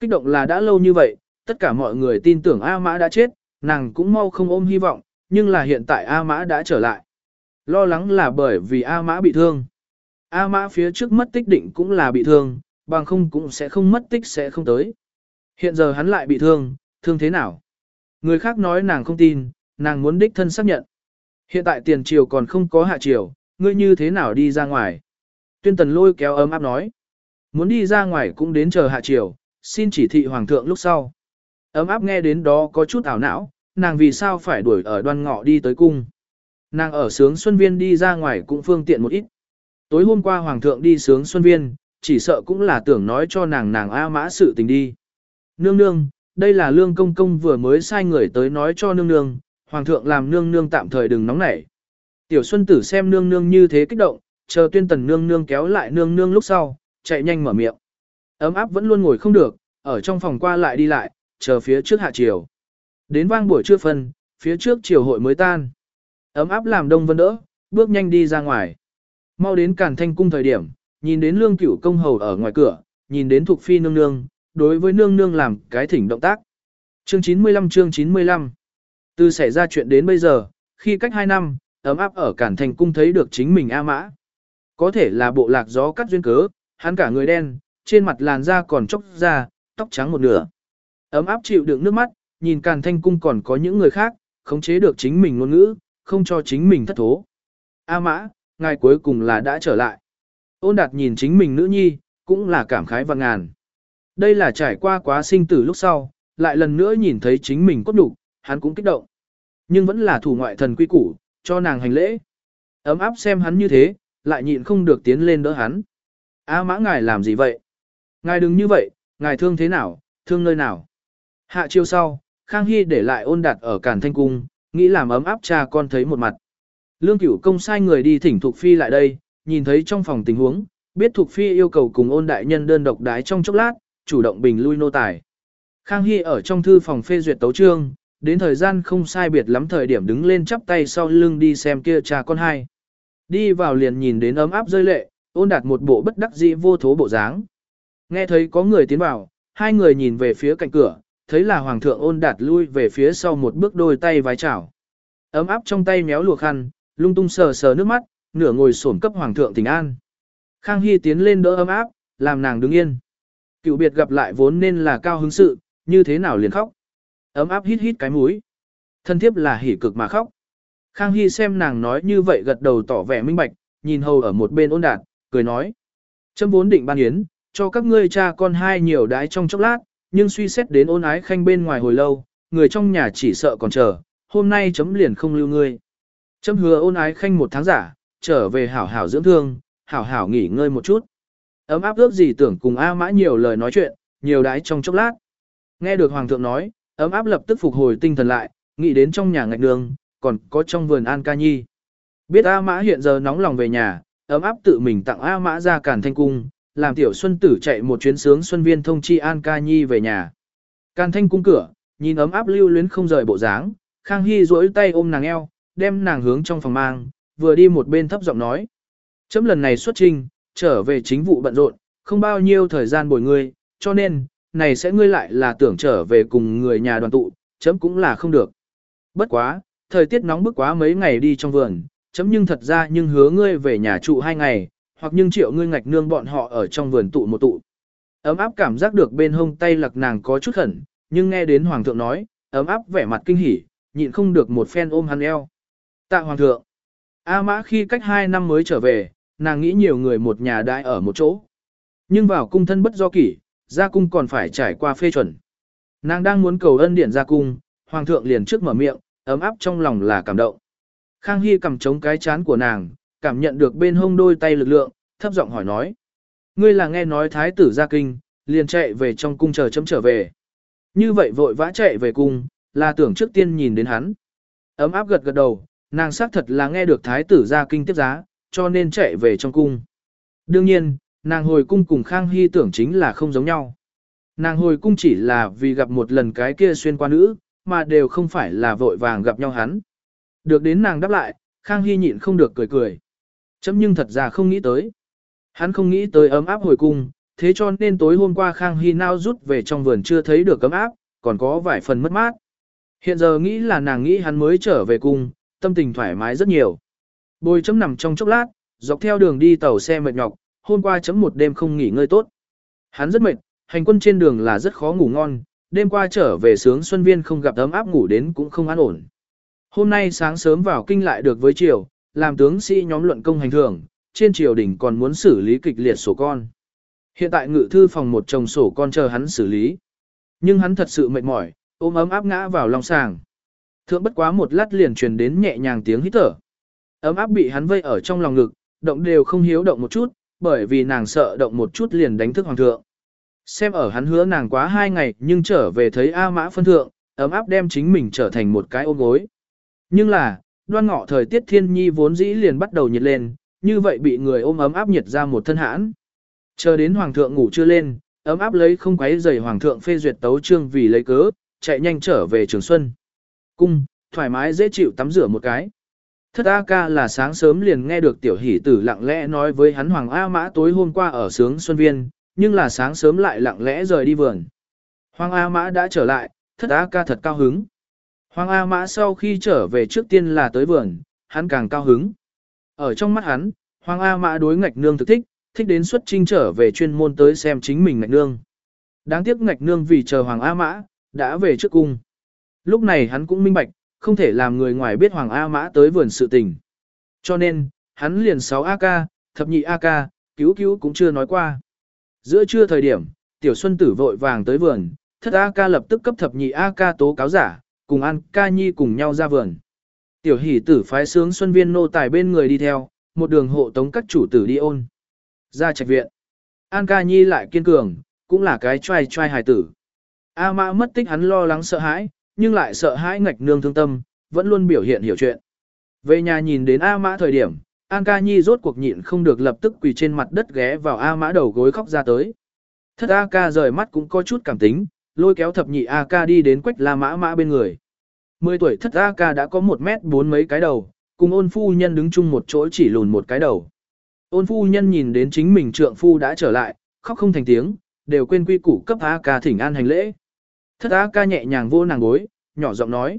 Kích động là đã lâu như vậy, tất cả mọi người tin tưởng A Mã đã chết, nàng cũng mau không ôm hy vọng, nhưng là hiện tại A Mã đã trở lại. Lo lắng là bởi vì A Mã bị thương. A Mã phía trước mất tích định cũng là bị thương, bằng không cũng sẽ không mất tích sẽ không tới. Hiện giờ hắn lại bị thương, thương thế nào? Người khác nói nàng không tin, nàng muốn đích thân xác nhận. Hiện tại tiền triều còn không có hạ triều, ngươi như thế nào đi ra ngoài? Tuyên tần lôi kéo ấm áp nói. Muốn đi ra ngoài cũng đến chờ hạ triều, xin chỉ thị hoàng thượng lúc sau. Ấm áp nghe đến đó có chút ảo não, nàng vì sao phải đuổi ở đoan ngọ đi tới cung. Nàng ở sướng Xuân Viên đi ra ngoài cũng phương tiện một ít. Tối hôm qua Hoàng thượng đi sướng Xuân Viên, chỉ sợ cũng là tưởng nói cho nàng nàng A mã sự tình đi. Nương nương, đây là lương công công vừa mới sai người tới nói cho nương nương, Hoàng thượng làm nương nương tạm thời đừng nóng nảy. Tiểu Xuân Tử xem nương nương như thế kích động, chờ tuyên tần nương nương kéo lại nương nương lúc sau, chạy nhanh mở miệng. Ấm áp vẫn luôn ngồi không được, ở trong phòng qua lại đi lại, chờ phía trước hạ chiều. Đến vang buổi trưa phân, phía trước triều hội mới tan. Ấm áp làm đông vân đỡ, bước nhanh đi ra ngoài. Mau đến càn thanh cung thời điểm, nhìn đến lương cửu công hầu ở ngoài cửa, nhìn đến thuộc phi nương nương, đối với nương nương làm cái thỉnh động tác. Chương 95 chương 95 Từ xảy ra chuyện đến bây giờ, khi cách 2 năm, ấm áp ở cản thành cung thấy được chính mình A Mã. Có thể là bộ lạc gió cắt duyên cớ, hắn cả người đen, trên mặt làn da còn chốc da, tóc trắng một nửa. Ấm áp chịu đựng nước mắt, nhìn càn thanh cung còn có những người khác, khống chế được chính mình ngôn ngữ, không cho chính mình thất thố. A mã, ngài cuối cùng là đã trở lại. Ôn đạt nhìn chính mình nữ nhi, cũng là cảm khái và ngàn. Đây là trải qua quá sinh tử lúc sau, lại lần nữa nhìn thấy chính mình cốt đủ, hắn cũng kích động. Nhưng vẫn là thủ ngoại thần quy củ, cho nàng hành lễ. Ấm áp xem hắn như thế, lại nhịn không được tiến lên đỡ hắn. A mã ngài làm gì vậy? Ngài đừng như vậy, ngài thương thế nào, thương nơi nào? Hạ chiêu sau, Khang Hy để lại ôn đạt ở Càn Thanh Cung, nghĩ làm ấm áp cha con thấy một mặt. Lương Cửu công sai người đi thỉnh Thục Phi lại đây, nhìn thấy trong phòng tình huống, biết Thục Phi yêu cầu cùng ôn đại nhân đơn độc đái trong chốc lát, chủ động bình lui nô tài. Khang Hy ở trong thư phòng phê duyệt tấu trương, đến thời gian không sai biệt lắm thời điểm đứng lên chắp tay sau lưng đi xem kia cha con hai. Đi vào liền nhìn đến ấm áp rơi lệ, ôn đạt một bộ bất đắc dĩ vô thố bộ dáng. Nghe thấy có người tiến vào, hai người nhìn về phía cạnh cửa, thấy là hoàng thượng ôn đạt lui về phía sau một bước đôi tay vái chảo. Ấm áp trong tay méo lùa khăn, lung tung sờ sờ nước mắt, nửa ngồi xổm cấp hoàng thượng tình an. Khang Hy tiến lên đỡ ấm áp, làm nàng đứng yên. Cựu biệt gặp lại vốn nên là cao hứng sự, như thế nào liền khóc. Ấm áp hít hít cái mũi. Thân thiếp là hỉ cực mà khóc. Khang Hy xem nàng nói như vậy gật đầu tỏ vẻ minh bạch, nhìn hầu ở một bên ôn đạt, cười nói. Châm vốn định ban yến, cho các ngươi cha con hai nhiều đái trong chốc lát, nhưng suy xét đến ôn ái khanh bên ngoài hồi lâu, người trong nhà chỉ sợ còn chờ, hôm nay chấm liền không lưu ngươi. Châm hứa ôn ái khanh một tháng giả, trở về hảo hảo dưỡng thương, hảo hảo nghỉ ngơi một chút. Ấm áp ước gì tưởng cùng A mã nhiều lời nói chuyện, nhiều đái trong chốc lát. Nghe được hoàng thượng nói, ấm áp lập tức phục hồi tinh thần lại, nghĩ đến trong nhà ngạch đường, còn có trong vườn An Ca Nhi. Biết A mã hiện giờ nóng lòng về nhà, ấm áp tự mình tặng A mã ra cản thanh cung, làm tiểu xuân tử chạy một chuyến sướng xuân viên thông chi An Ca Nhi về nhà. Càn thanh cung cửa, nhìn ấm áp lưu luyến không rời bộ dáng, Khang Hy duỗi tay ôm nàng eo, đem nàng hướng trong phòng mang, vừa đi một bên thấp giọng nói. Chấm lần này xuất trình, trở về chính vụ bận rộn, không bao nhiêu thời gian bồi ngươi, cho nên, này sẽ ngươi lại là tưởng trở về cùng người nhà đoàn tụ, chấm cũng là không được. Bất quá, thời tiết nóng bức quá mấy ngày đi trong vườn, chấm nhưng thật ra nhưng hứa ngươi về nhà trụ hai ngày, hoặc nhưng triệu ngươi ngạch nương bọn họ ở trong vườn tụ một tụ. Ấm áp cảm giác được bên hông tay lặc nàng có chút khẩn, nhưng nghe đến hoàng thượng nói, ấm áp vẻ mặt kinh hỉ, nhịn không được một phen ôm hắn eo. Tạ hoàng thượng. A mã khi cách hai năm mới trở về, nàng nghĩ nhiều người một nhà đại ở một chỗ. Nhưng vào cung thân bất do kỷ, ra cung còn phải trải qua phê chuẩn. Nàng đang muốn cầu ân điện ra cung, hoàng thượng liền trước mở miệng, ấm áp trong lòng là cảm động. Khang Hy cầm chống cái chán của nàng, cảm nhận được bên hông đôi tay lực lượng, thấp giọng hỏi nói. Ngươi là nghe nói thái tử ra kinh, liền chạy về trong cung chờ chấm trở về. Như vậy vội vã chạy về cung, là tưởng trước tiên nhìn đến hắn. Ấm áp gật gật đầu, nàng xác thật là nghe được thái tử ra kinh tiếp giá, cho nên chạy về trong cung. Đương nhiên, nàng hồi cung cùng Khang Hy tưởng chính là không giống nhau. Nàng hồi cung chỉ là vì gặp một lần cái kia xuyên qua nữ, mà đều không phải là vội vàng gặp nhau hắn. Được đến nàng đáp lại, Khang Hy nhịn không được cười cười. Chấm nhưng thật ra không nghĩ tới. Hắn không nghĩ tới ấm áp hồi cung, thế cho nên tối hôm qua Khang Hy nao rút về trong vườn chưa thấy được ấm áp, còn có vài phần mất mát. Hiện giờ nghĩ là nàng nghĩ hắn mới trở về cung, tâm tình thoải mái rất nhiều. Bồi chấm nằm trong chốc lát, dọc theo đường đi tàu xe mệt nhọc, hôm qua chấm một đêm không nghỉ ngơi tốt. Hắn rất mệt, hành quân trên đường là rất khó ngủ ngon, đêm qua trở về sướng xuân viên không gặp ấm áp ngủ đến cũng không an ổn. Hôm nay sáng sớm vào kinh lại được với triều, làm tướng sĩ nhóm luận công hành thưởng, trên triều đình còn muốn xử lý kịch liệt sổ con. Hiện tại ngự thư phòng một chồng sổ con chờ hắn xử lý. Nhưng hắn thật sự mệt mỏi, ôm ấm áp ngã vào lòng sàng. Thượng bất quá một lát liền truyền đến nhẹ nhàng tiếng hít thở. Ấm áp bị hắn vây ở trong lòng ngực, động đều không hiếu động một chút, bởi vì nàng sợ động một chút liền đánh thức hoàng thượng. Xem ở hắn hứa nàng quá hai ngày nhưng trở về thấy A mã phân thượng, ấm áp đem chính mình trở thành một cái ôm gối. Nhưng là, đoan ngọ thời tiết thiên nhi vốn dĩ liền bắt đầu nhiệt lên, như vậy bị người ôm ấm áp nhiệt ra một thân hãn. Chờ đến hoàng thượng ngủ chưa lên, ấm áp lấy không quấy giày hoàng thượng phê duyệt tấu trương vì lấy cớ, chạy nhanh trở về trường xuân. Cung, thoải mái dễ chịu tắm rửa một cái. Thất A ca là sáng sớm liền nghe được tiểu hỷ tử lặng lẽ nói với hắn Hoàng A Mã tối hôm qua ở sướng Xuân Viên, nhưng là sáng sớm lại lặng lẽ rời đi vườn. Hoàng A Mã đã trở lại, thất A ca thật cao hứng. Hoàng A Mã sau khi trở về trước tiên là tới vườn, hắn càng cao hứng. Ở trong mắt hắn, Hoàng A Mã đối ngạch nương thực thích, thích đến xuất trinh trở về chuyên môn tới xem chính mình ngạch nương. Đáng tiếc ngạch nương vì chờ Hoàng A Mã, đã về trước cung. Lúc này hắn cũng minh bạch, không thể làm người ngoài biết Hoàng A Mã tới vườn sự tình. Cho nên, hắn liền 6 AK, thập nhị AK, cứu cứu cũng chưa nói qua. Giữa trưa thời điểm, Tiểu Xuân Tử vội vàng tới vườn, thất AK lập tức cấp thập nhị AK tố cáo giả, cùng An Ca Nhi cùng nhau ra vườn. Tiểu hỷ tử phái sướng Xuân Viên nô tài bên người đi theo, một đường hộ tống các chủ tử đi ôn. Ra trạch viện. An Ca Nhi lại kiên cường, cũng là cái trai trai hài tử. A Mã mất tích hắn lo lắng sợ hãi, nhưng lại sợ hãi ngạch nương thương tâm, vẫn luôn biểu hiện hiểu chuyện. Về nhà nhìn đến A Mã thời điểm, An Ca Nhi rốt cuộc nhịn không được lập tức quỳ trên mặt đất ghé vào A Mã đầu gối khóc ra tới. Thất A Ca rời mắt cũng có chút cảm tính, lôi kéo thập nhị A Ca đi đến quách la mã mã bên người. Mười tuổi thất A Ca đã có một mét bốn mấy cái đầu, cùng ôn phu nhân đứng chung một chỗ chỉ lùn một cái đầu. Ôn phu nhân nhìn đến chính mình trượng phu đã trở lại, khóc không thành tiếng, đều quên quy củ cấp A Ca thỉnh an hành lễ. Thất A Ca nhẹ nhàng vô nàng gối, nhỏ giọng nói.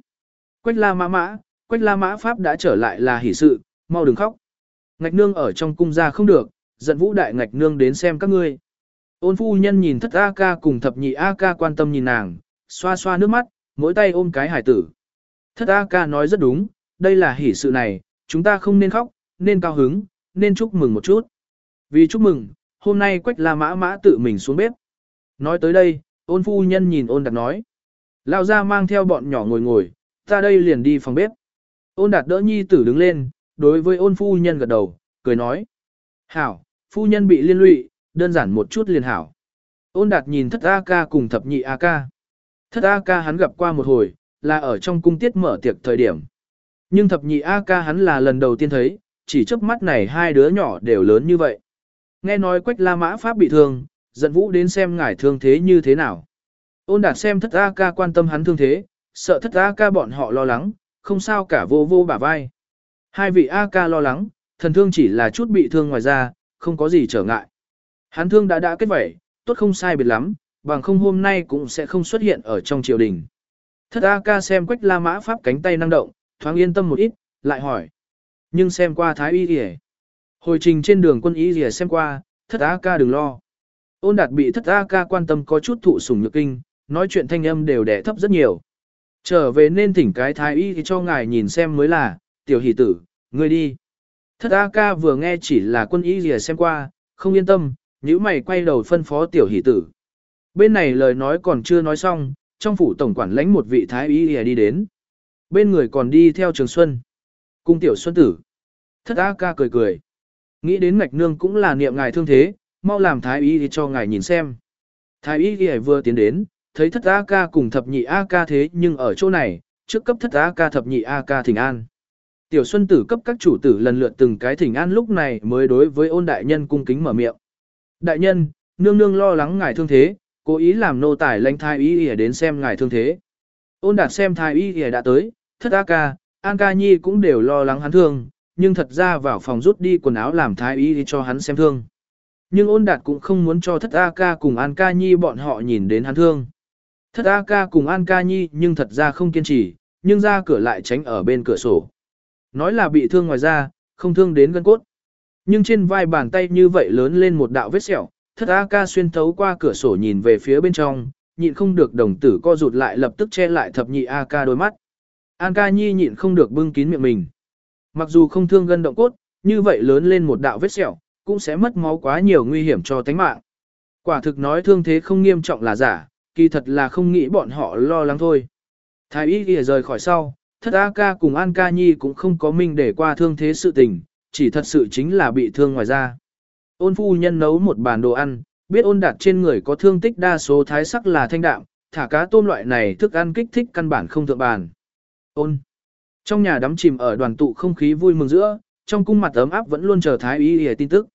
Quách la mã mã, quách la mã pháp đã trở lại là hỷ sự, mau đừng khóc. Ngạch nương ở trong cung ra không được, giận vũ đại ngạch nương đến xem các ngươi. Ôn phu nhân nhìn thất A ca cùng thập nhị A ca quan tâm nhìn nàng, xoa xoa nước mắt, mỗi tay ôm cái hải tử. Thất A ca nói rất đúng, đây là hỷ sự này, chúng ta không nên khóc, nên cao hứng, nên chúc mừng một chút. Vì chúc mừng, hôm nay quách la mã mã tự mình xuống bếp. Nói tới đây, ôn phu nhân nhìn ôn Đạt nói. Lao ra mang theo bọn nhỏ ngồi ngồi, ta đây liền đi phòng bếp. Ôn đạt đỡ nhi tử đứng lên, đối với ôn phu nhân gật đầu, cười nói. Hảo, phu nhân bị liên lụy, đơn giản một chút liền hảo. Ôn đạt nhìn thất A ca cùng thập nhị A ca. Thất A ca hắn gặp qua một hồi, là ở trong cung tiết mở tiệc thời điểm. Nhưng thập nhị A ca hắn là lần đầu tiên thấy, chỉ trước mắt này hai đứa nhỏ đều lớn như vậy. Nghe nói quách la mã pháp bị thương, giận vũ đến xem ngài thương thế như thế nào. Ôn đạt xem thất A ca quan tâm hắn thương thế, sợ thất A ca bọn họ lo lắng, không sao cả vô vô bả vai. Hai vị A ca lo lắng, thần thương chỉ là chút bị thương ngoài ra, không có gì trở ngại. Hắn thương đã đã kết vẩy, tốt không sai biệt lắm, bằng không hôm nay cũng sẽ không xuất hiện ở trong triều đình. Thất A ca xem quách la mã pháp cánh tay năng động, thoáng yên tâm một ít, lại hỏi. Nhưng xem qua thái y kìa. Hồi trình trên đường quân y kìa xem qua, thất A ca đừng lo. Ôn đạt bị thất A ca quan tâm có chút thụ sủng nhược kinh, nói chuyện thanh âm đều đẻ thấp rất nhiều. Trở về nên thỉnh cái thái y cho ngài nhìn xem mới là, tiểu hỷ tử, ngươi đi. Thất A ca vừa nghe chỉ là quân y kìa xem qua, không yên tâm, nhíu mày quay đầu phân phó tiểu hỷ tử. Bên này lời nói còn chưa nói xong, trong phủ tổng quản lãnh một vị thái y đi đến. Bên người còn đi theo trường xuân. Cung tiểu xuân tử. Thất A ca cười cười. Nghĩ đến ngạch nương cũng là niệm ngài thương thế, mau làm thái y cho ngài nhìn xem. Thái y vừa tiến đến, thấy thất A ca cùng thập nhị A ca thế nhưng ở chỗ này, trước cấp thất A ca thập nhị A ca thỉnh an. Tiểu Xuân Tử cấp các chủ tử lần lượt từng cái thỉnh an lúc này mới đối với ôn đại nhân cung kính mở miệng. Đại nhân, nương nương lo lắng ngài thương thế, cố ý làm nô tài lãnh thái y y đến xem ngài thương thế. Ôn đạt xem thái y y đã tới, thất A ca, An ca nhi cũng đều lo lắng hắn thương, nhưng thật ra vào phòng rút đi quần áo làm thái y cho hắn xem thương. Nhưng ôn đạt cũng không muốn cho thất A ca cùng An ca nhi bọn họ nhìn đến hắn thương. Thất A ca cùng An ca nhi nhưng thật ra không kiên trì, nhưng ra cửa lại tránh ở bên cửa sổ. Nói là bị thương ngoài ra, không thương đến gân cốt. Nhưng trên vai bàn tay như vậy lớn lên một đạo vết sẹo, thất A ca xuyên thấu qua cửa sổ nhìn về phía bên trong, nhịn không được đồng tử co rụt lại lập tức che lại thập nhị A ca đôi mắt. An ca nhi nhịn không được bưng kín miệng mình. Mặc dù không thương gân động cốt, như vậy lớn lên một đạo vết sẹo, cũng sẽ mất máu quá nhiều nguy hiểm cho tánh mạng. Quả thực nói thương thế không nghiêm trọng là giả, kỳ thật là không nghĩ bọn họ lo lắng thôi. Thái y kia rời khỏi sau, thất A ca cùng An ca nhi cũng không có minh để qua thương thế sự tình, chỉ thật sự chính là bị thương ngoài ra Ôn phu nhân nấu một bàn đồ ăn, biết ôn đạt trên người có thương tích đa số thái sắc là thanh đạm, thả cá tôm loại này thức ăn kích thích căn bản không thượng bàn. Ôn. Trong nhà đắm chìm ở đoàn tụ không khí vui mừng giữa, trong cung mặt ấm áp vẫn luôn chờ thái y y tin tức.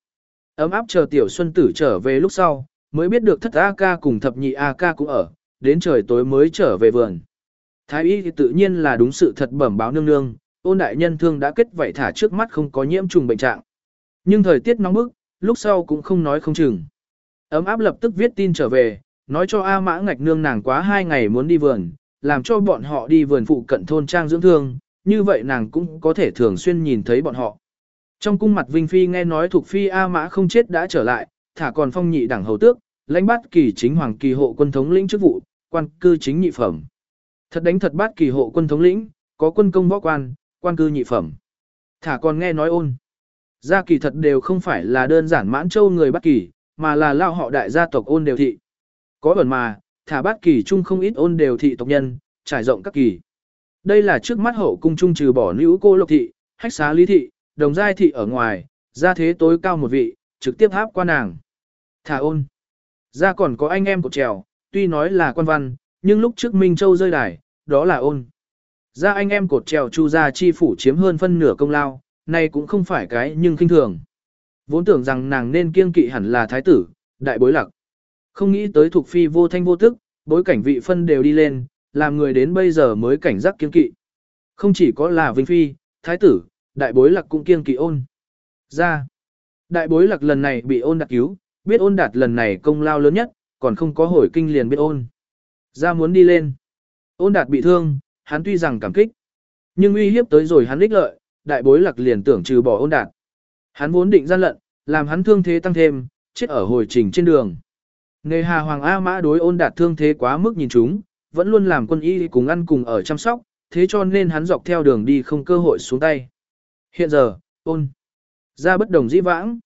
Ấm áp chờ tiểu xuân tử trở về lúc sau, mới biết được thất A ca cùng thập nhị A ca cũng ở, đến trời tối mới trở về vườn. Thái y thì tự nhiên là đúng sự thật bẩm báo nương nương, ôn đại nhân thương đã kết vảy thả trước mắt không có nhiễm trùng bệnh trạng. Nhưng thời tiết nóng bức, lúc sau cũng không nói không chừng. Ấm áp lập tức viết tin trở về, nói cho A mã ngạch nương nàng quá hai ngày muốn đi vườn, làm cho bọn họ đi vườn phụ cận thôn trang dưỡng thương, như vậy nàng cũng có thể thường xuyên nhìn thấy bọn họ. Trong cung mặt Vinh Phi nghe nói thuộc Phi A mã không chết đã trở lại, thả còn phong nhị đẳng hầu tước, lãnh bát kỳ chính hoàng kỳ hộ quân thống lĩnh chức vụ, quan cư chính nhị phẩm. Thật đánh thật bát kỳ hộ quân thống lĩnh, có quân công võ quan, quan cư nhị phẩm. Thả còn nghe nói ôn. Gia kỳ thật đều không phải là đơn giản mãn châu người bát kỳ, mà là lao họ đại gia tộc ôn đều thị. Có ẩn mà, thả bát kỳ chung không ít ôn đều thị tộc nhân, trải rộng các kỳ. Đây là trước mắt hậu cung trung trừ bỏ nữ cô lộc thị, hách xá lý thị, đồng giai thị ở ngoài, gia thế tối cao một vị, trực tiếp háp qua nàng. Thả ôn. Ra còn có anh em của trèo, tuy nói là quan văn, nhưng lúc trước Minh Châu rơi đài, đó là ôn. Ra anh em cột trèo chu gia chi phủ chiếm hơn phân nửa công lao, này cũng không phải cái nhưng kinh thường. Vốn tưởng rằng nàng nên kiêng kỵ hẳn là thái tử, đại bối lạc. Không nghĩ tới thuộc phi vô thanh vô tức, bối cảnh vị phân đều đi lên, làm người đến bây giờ mới cảnh giác kiêng kỵ. Không chỉ có là vinh phi, thái tử, đại bối lạc cũng kiêng kỵ ôn. Ra, đại bối lạc lần này bị ôn đạt cứu, biết ôn đạt lần này công lao lớn nhất, còn không có hồi kinh liền biết ôn. Ra muốn đi lên. Ôn đạt bị thương, hắn tuy rằng cảm kích, nhưng uy hiếp tới rồi hắn ích lợi, đại bối lạc liền tưởng trừ bỏ ôn đạt. Hắn vốn định gian lận, làm hắn thương thế tăng thêm, chết ở hồi trình trên đường. Nghề hà hoàng A mã đối ôn đạt thương thế quá mức nhìn chúng, vẫn luôn làm quân y cùng ăn cùng ở chăm sóc, thế cho nên hắn dọc theo đường đi không cơ hội xuống tay. Hiện giờ, ôn, ra bất đồng dĩ vãng.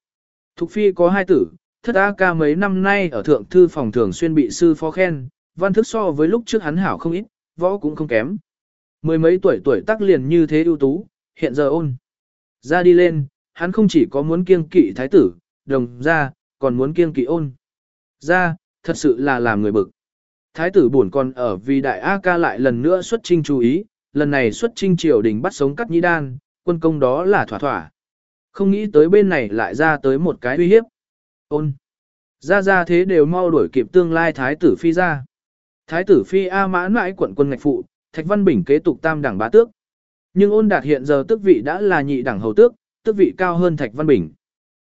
Thục phi có hai tử, thất A ca mấy năm nay ở thượng thư phòng thường xuyên bị sư phó khen, văn thức so với lúc trước hắn hảo không ít, võ cũng không kém. Mười mấy tuổi tuổi tác liền như thế ưu tú, hiện giờ ôn. Ra đi lên, hắn không chỉ có muốn kiêng kỵ thái tử, đồng ra, còn muốn kiêng kỵ ôn. Ra, thật sự là làm người bực. Thái tử buồn còn ở vì đại A ca lại lần nữa xuất trinh chú ý, lần này xuất trinh triều đình bắt sống cắt nhĩ đan, quân công đó là thỏa thỏa. Không nghĩ tới bên này lại ra tới một cái uy hiếp. Ôn. Ra ra thế đều mau đuổi kịp tương lai thái tử phi ra. Thái tử phi A mãn mãi quận quân ngạch phụ, Thạch Văn Bình kế tục tam đẳng bá tước. Nhưng ôn đạt hiện giờ tước vị đã là nhị đẳng hầu tước, tước vị cao hơn Thạch Văn Bình.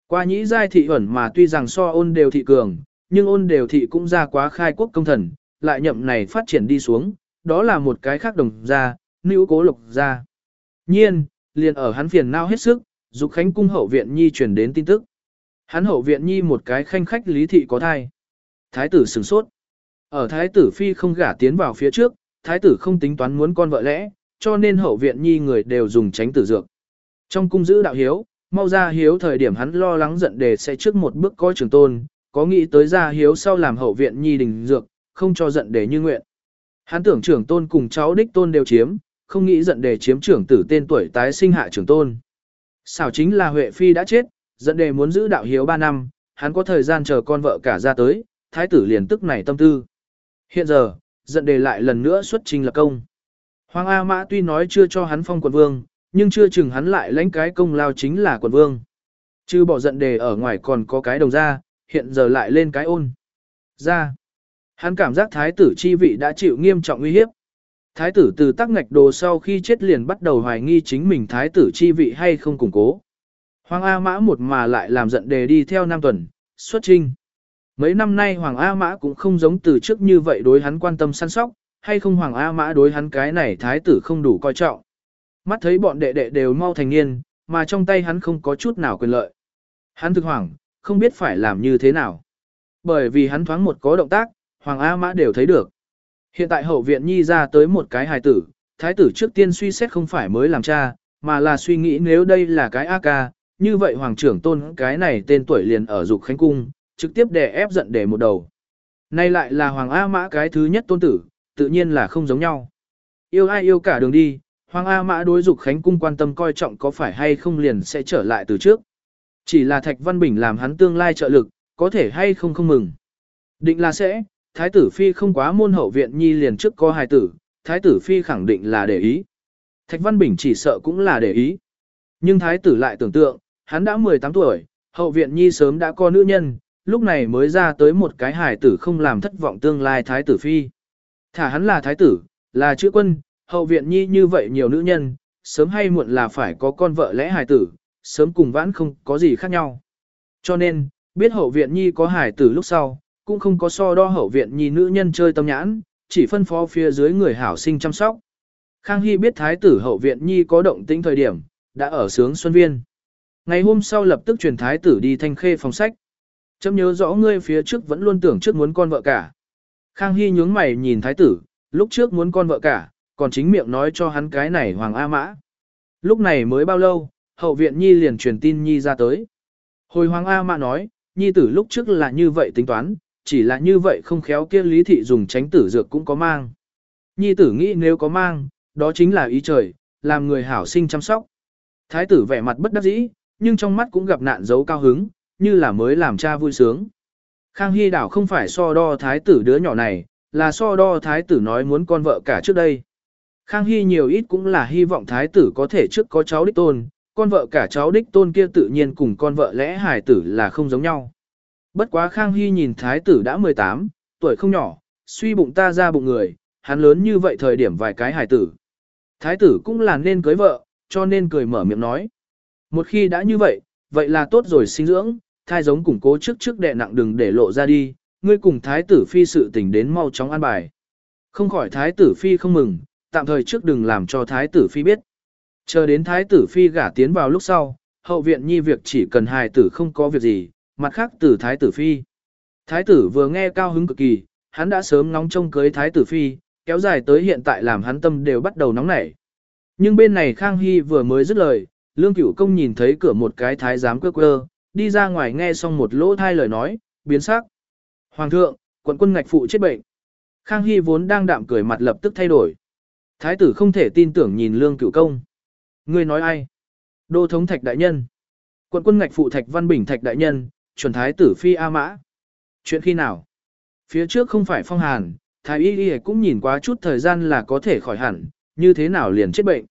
Qua nhĩ giai thị ẩn mà tuy rằng so ôn đều thị cường, nhưng ôn đều thị cũng ra quá khai quốc công thần, lại nhậm này phát triển đi xuống, đó là một cái khác đồng ra, nữ cố lục ra. Nhiên, liền ở hắn phiền nao hết sức, dục khánh cung hậu viện nhi truyền đến tin tức. Hắn hậu viện nhi một cái khanh khách lý thị có thai. Thái tử sửng sốt. Ở thái tử phi không gả tiến vào phía trước, thái tử không tính toán muốn con vợ lẽ, cho nên hậu viện nhi người đều dùng tránh tử dược. Trong cung giữ đạo hiếu, mau ra hiếu thời điểm hắn lo lắng giận đề sẽ trước một bước coi trường tôn, có nghĩ tới ra hiếu sau làm hậu viện nhi đình dược, không cho giận đề như nguyện. Hắn tưởng trưởng tôn cùng cháu đích tôn đều chiếm, không nghĩ giận đề chiếm trưởng tử tên tuổi tái sinh hạ trưởng tôn. Xảo chính là Huệ Phi đã chết, giận đề muốn giữ đạo hiếu 3 năm, hắn có thời gian chờ con vợ cả ra tới, thái tử liền tức này tâm tư. Hiện giờ, giận đề lại lần nữa xuất trình lập công. Hoàng A Mã tuy nói chưa cho hắn phong quận vương, nhưng chưa chừng hắn lại lãnh cái công lao chính là quận vương. Chứ bỏ giận đề ở ngoài còn có cái đồng ra, hiện giờ lại lên cái ôn. Ra. Hắn cảm giác thái tử chi vị đã chịu nghiêm trọng uy hiếp. Thái tử từ tắc ngạch đồ sau khi chết liền bắt đầu hoài nghi chính mình thái tử chi vị hay không củng cố. Hoàng A Mã một mà lại làm giận đề đi theo Nam Tuần, xuất trinh. Mấy năm nay Hoàng A Mã cũng không giống từ trước như vậy đối hắn quan tâm săn sóc, hay không Hoàng A Mã đối hắn cái này thái tử không đủ coi trọng. Mắt thấy bọn đệ đệ đều mau thành niên, mà trong tay hắn không có chút nào quyền lợi. Hắn thực hoảng, không biết phải làm như thế nào. Bởi vì hắn thoáng một có động tác, Hoàng A Mã đều thấy được. Hiện tại hậu viện nhi ra tới một cái hài tử, thái tử trước tiên suy xét không phải mới làm cha, mà là suy nghĩ nếu đây là cái A ca, như vậy hoàng trưởng tôn cái này tên tuổi liền ở dục khánh cung, trực tiếp đè ép giận để một đầu. Nay lại là hoàng A mã cái thứ nhất tôn tử, tự nhiên là không giống nhau. Yêu ai yêu cả đường đi, hoàng A mã đối dục khánh cung quan tâm coi trọng có phải hay không liền sẽ trở lại từ trước. Chỉ là Thạch Văn Bình làm hắn tương lai trợ lực, có thể hay không không mừng. Định là sẽ, Thái tử Phi không quá môn hậu viện nhi liền trước có hài tử, Thái tử Phi khẳng định là để ý. Thạch Văn Bình chỉ sợ cũng là để ý. Nhưng Thái tử lại tưởng tượng, hắn đã 18 tuổi, hậu viện nhi sớm đã có nữ nhân, lúc này mới ra tới một cái hài tử không làm thất vọng tương lai Thái tử Phi. Thả hắn là Thái tử, là chữ quân, hậu viện nhi như vậy nhiều nữ nhân, sớm hay muộn là phải có con vợ lẽ hài tử, sớm cùng vãn không có gì khác nhau. Cho nên, biết hậu viện nhi có hài tử lúc sau, cũng không có so đo hậu viện nhi nữ nhân chơi tâm nhãn, chỉ phân phó phía dưới người hảo sinh chăm sóc. Khang Hy biết thái tử hậu viện nhi có động tĩnh thời điểm, đã ở sướng xuân viên. Ngày hôm sau lập tức truyền thái tử đi thanh khê phòng sách. Chấm nhớ rõ ngươi phía trước vẫn luôn tưởng trước muốn con vợ cả. Khang Hy nhướng mày nhìn thái tử, lúc trước muốn con vợ cả, còn chính miệng nói cho hắn cái này Hoàng A Mã. Lúc này mới bao lâu, hậu viện Nhi liền truyền tin Nhi ra tới. Hồi Hoàng A Mã nói, Nhi tử lúc trước là như vậy tính toán, chỉ là như vậy không khéo kia lý thị dùng tránh tử dược cũng có mang. Nhi tử nghĩ nếu có mang, đó chính là ý trời, làm người hảo sinh chăm sóc. Thái tử vẻ mặt bất đắc dĩ, nhưng trong mắt cũng gặp nạn dấu cao hứng, như là mới làm cha vui sướng. Khang Hy đảo không phải so đo thái tử đứa nhỏ này, là so đo thái tử nói muốn con vợ cả trước đây. Khang Hy nhiều ít cũng là hy vọng thái tử có thể trước có cháu đích tôn, con vợ cả cháu đích tôn kia tự nhiên cùng con vợ lẽ hài tử là không giống nhau. Bất quá Khang Hy nhìn thái tử đã 18, tuổi không nhỏ, suy bụng ta ra bụng người, hắn lớn như vậy thời điểm vài cái hài tử. Thái tử cũng là nên cưới vợ, cho nên cười mở miệng nói. Một khi đã như vậy, vậy là tốt rồi sinh dưỡng, thai giống củng cố trước trước đệ nặng đừng để lộ ra đi, ngươi cùng thái tử phi sự tình đến mau chóng an bài. Không khỏi thái tử phi không mừng, tạm thời trước đừng làm cho thái tử phi biết. Chờ đến thái tử phi gả tiến vào lúc sau, hậu viện nhi việc chỉ cần hài tử không có việc gì, mặt khác tử thái tử phi. Thái tử vừa nghe cao hứng cực kỳ, hắn đã sớm ngóng trông cưới thái tử phi, kéo dài tới hiện tại làm hắn tâm đều bắt đầu nóng nảy. Nhưng bên này Khang Hy vừa mới dứt lời, Lương Cửu Công nhìn thấy cửa một cái thái giám quơ quơ, đi ra ngoài nghe xong một lỗ thai lời nói, biến sắc. Hoàng thượng, quận quân ngạch phụ chết bệnh. Khang Hy vốn đang đạm cười mặt lập tức thay đổi. Thái tử không thể tin tưởng nhìn Lương Cửu Công. Người nói ai? Đô thống Thạch Đại Nhân. Quận quân ngạch phụ Thạch Văn Bình Thạch Đại Nhân, chuẩn thái tử Phi A Mã. Chuyện khi nào? Phía trước không phải phong hàn, Thái Y Y cũng nhìn quá chút thời gian là có thể khỏi hẳn, như thế nào liền chết bệnh?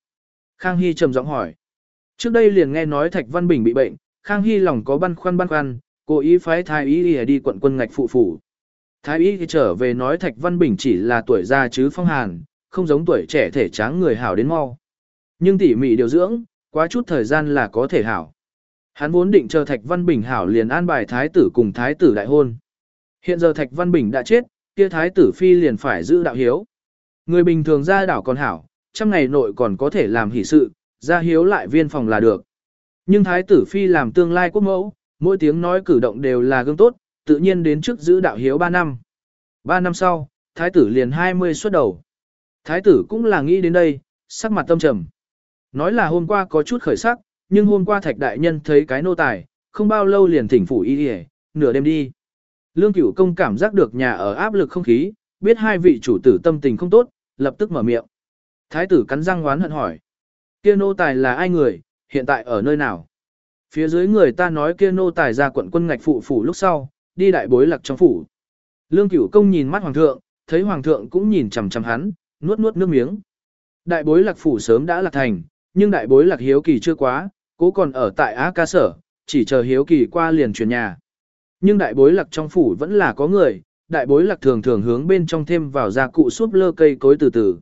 Khang Hy trầm giọng hỏi. Trước đây liền nghe nói Thạch Văn Bình bị bệnh, Khang Hy lòng có băn khoăn băn khoăn, cố ý phái Thái Y Y đi quận quân ngạch phụ phủ. Thái Y Y trở về nói Thạch Văn Bình chỉ là tuổi già chứ phong hàn, không giống tuổi trẻ thể tráng người hảo đến mau. Nhưng tỉ mỉ điều dưỡng, quá chút thời gian là có thể hảo. Hắn vốn định chờ Thạch Văn Bình hảo liền an bài thái tử cùng thái tử đại hôn. Hiện giờ Thạch Văn Bình đã chết, kia thái tử phi liền phải giữ đạo hiếu. Người bình thường ra đảo còn hảo, trăm ngày nội còn có thể làm hỷ sự, ra hiếu lại viên phòng là được. Nhưng thái tử phi làm tương lai quốc mẫu, mỗi tiếng nói cử động đều là gương tốt, tự nhiên đến trước giữ đạo hiếu 3 năm. 3 năm sau, thái tử liền 20 xuất đầu. Thái tử cũng là nghĩ đến đây, sắc mặt tâm trầm. Nói là hôm qua có chút khởi sắc, nhưng hôm qua thạch đại nhân thấy cái nô tài, không bao lâu liền thỉnh phủ y đi nửa đêm đi. Lương cửu công cảm giác được nhà ở áp lực không khí, biết hai vị chủ tử tâm tình không tốt, lập tức mở miệng. Thái tử cắn răng oán hận hỏi. Kia nô tài là ai người, hiện tại ở nơi nào? Phía dưới người ta nói kia nô tài ra quận quân ngạch phụ phủ lúc sau, đi đại bối lạc trong phủ. Lương cửu công nhìn mắt hoàng thượng, thấy hoàng thượng cũng nhìn chằm chằm hắn, nuốt nuốt nước miếng. Đại bối lạc phủ sớm đã lạc thành, nhưng đại bối lạc hiếu kỳ chưa quá, cố còn ở tại Á ca sở, chỉ chờ hiếu kỳ qua liền chuyển nhà. Nhưng đại bối lạc trong phủ vẫn là có người, đại bối lạc thường thường hướng bên trong thêm vào gia cụ súp lơ cây cối từ từ.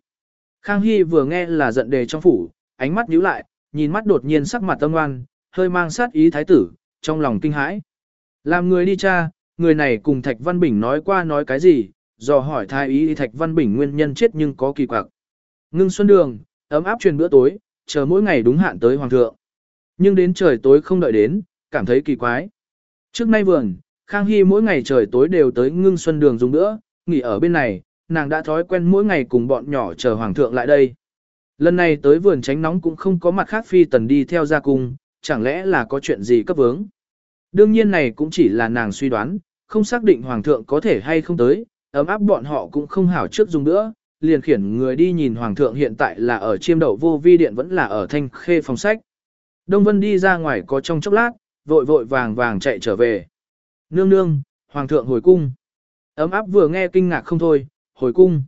Khang Hy vừa nghe là giận đề trong phủ, ánh mắt nhíu lại, nhìn mắt đột nhiên sắc mặt tâm ngoan, hơi mang sát ý thái tử, trong lòng kinh hãi. Làm người đi cha, người này cùng Thạch Văn Bình nói qua nói cái gì, dò hỏi thái ý Thạch Văn Bình nguyên nhân chết nhưng có kỳ quặc. Ngưng xuân đường, ấm áp truyền bữa tối, chờ mỗi ngày đúng hạn tới hoàng thượng. Nhưng đến trời tối không đợi đến, cảm thấy kỳ quái. Trước nay vườn, Khang Hy mỗi ngày trời tối đều tới ngưng xuân đường dùng nữa, nghỉ ở bên này, nàng đã thói quen mỗi ngày cùng bọn nhỏ chờ hoàng thượng lại đây. Lần này tới vườn tránh nóng cũng không có mặt khác phi tần đi theo ra cung, chẳng lẽ là có chuyện gì cấp vướng. Đương nhiên này cũng chỉ là nàng suy đoán, không xác định hoàng thượng có thể hay không tới, ấm áp bọn họ cũng không hảo trước dùng nữa, liền khiển người đi nhìn hoàng thượng hiện tại là ở chiêm đậu vô vi điện vẫn là ở thanh khê phòng sách. Đông Vân đi ra ngoài có trong chốc lát, vội vội vàng vàng chạy trở về. Nương nương, hoàng thượng hồi cung. Ấm áp vừa nghe kinh ngạc không thôi, hồi cung.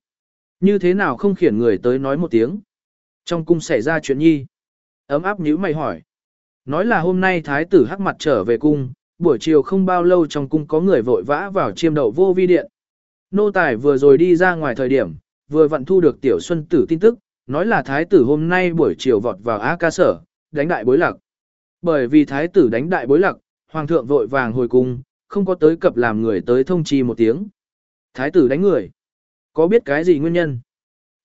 Như thế nào không khiển người tới nói một tiếng. Trong cung xảy ra chuyện nhi. Ấm áp nhíu mày hỏi. Nói là hôm nay thái tử hắc mặt trở về cung, buổi chiều không bao lâu trong cung có người vội vã vào chiêm đậu vô vi điện. Nô tài vừa rồi đi ra ngoài thời điểm, vừa vặn thu được tiểu xuân tử tin tức, nói là thái tử hôm nay buổi chiều vọt vào A ca sở, đánh đại bối lạc. Bởi vì thái tử đánh đại bối lạc, hoàng thượng vội vàng hồi cung, không có tới cập làm người tới thông chi một tiếng. Thái tử đánh người. Có biết cái gì nguyên nhân?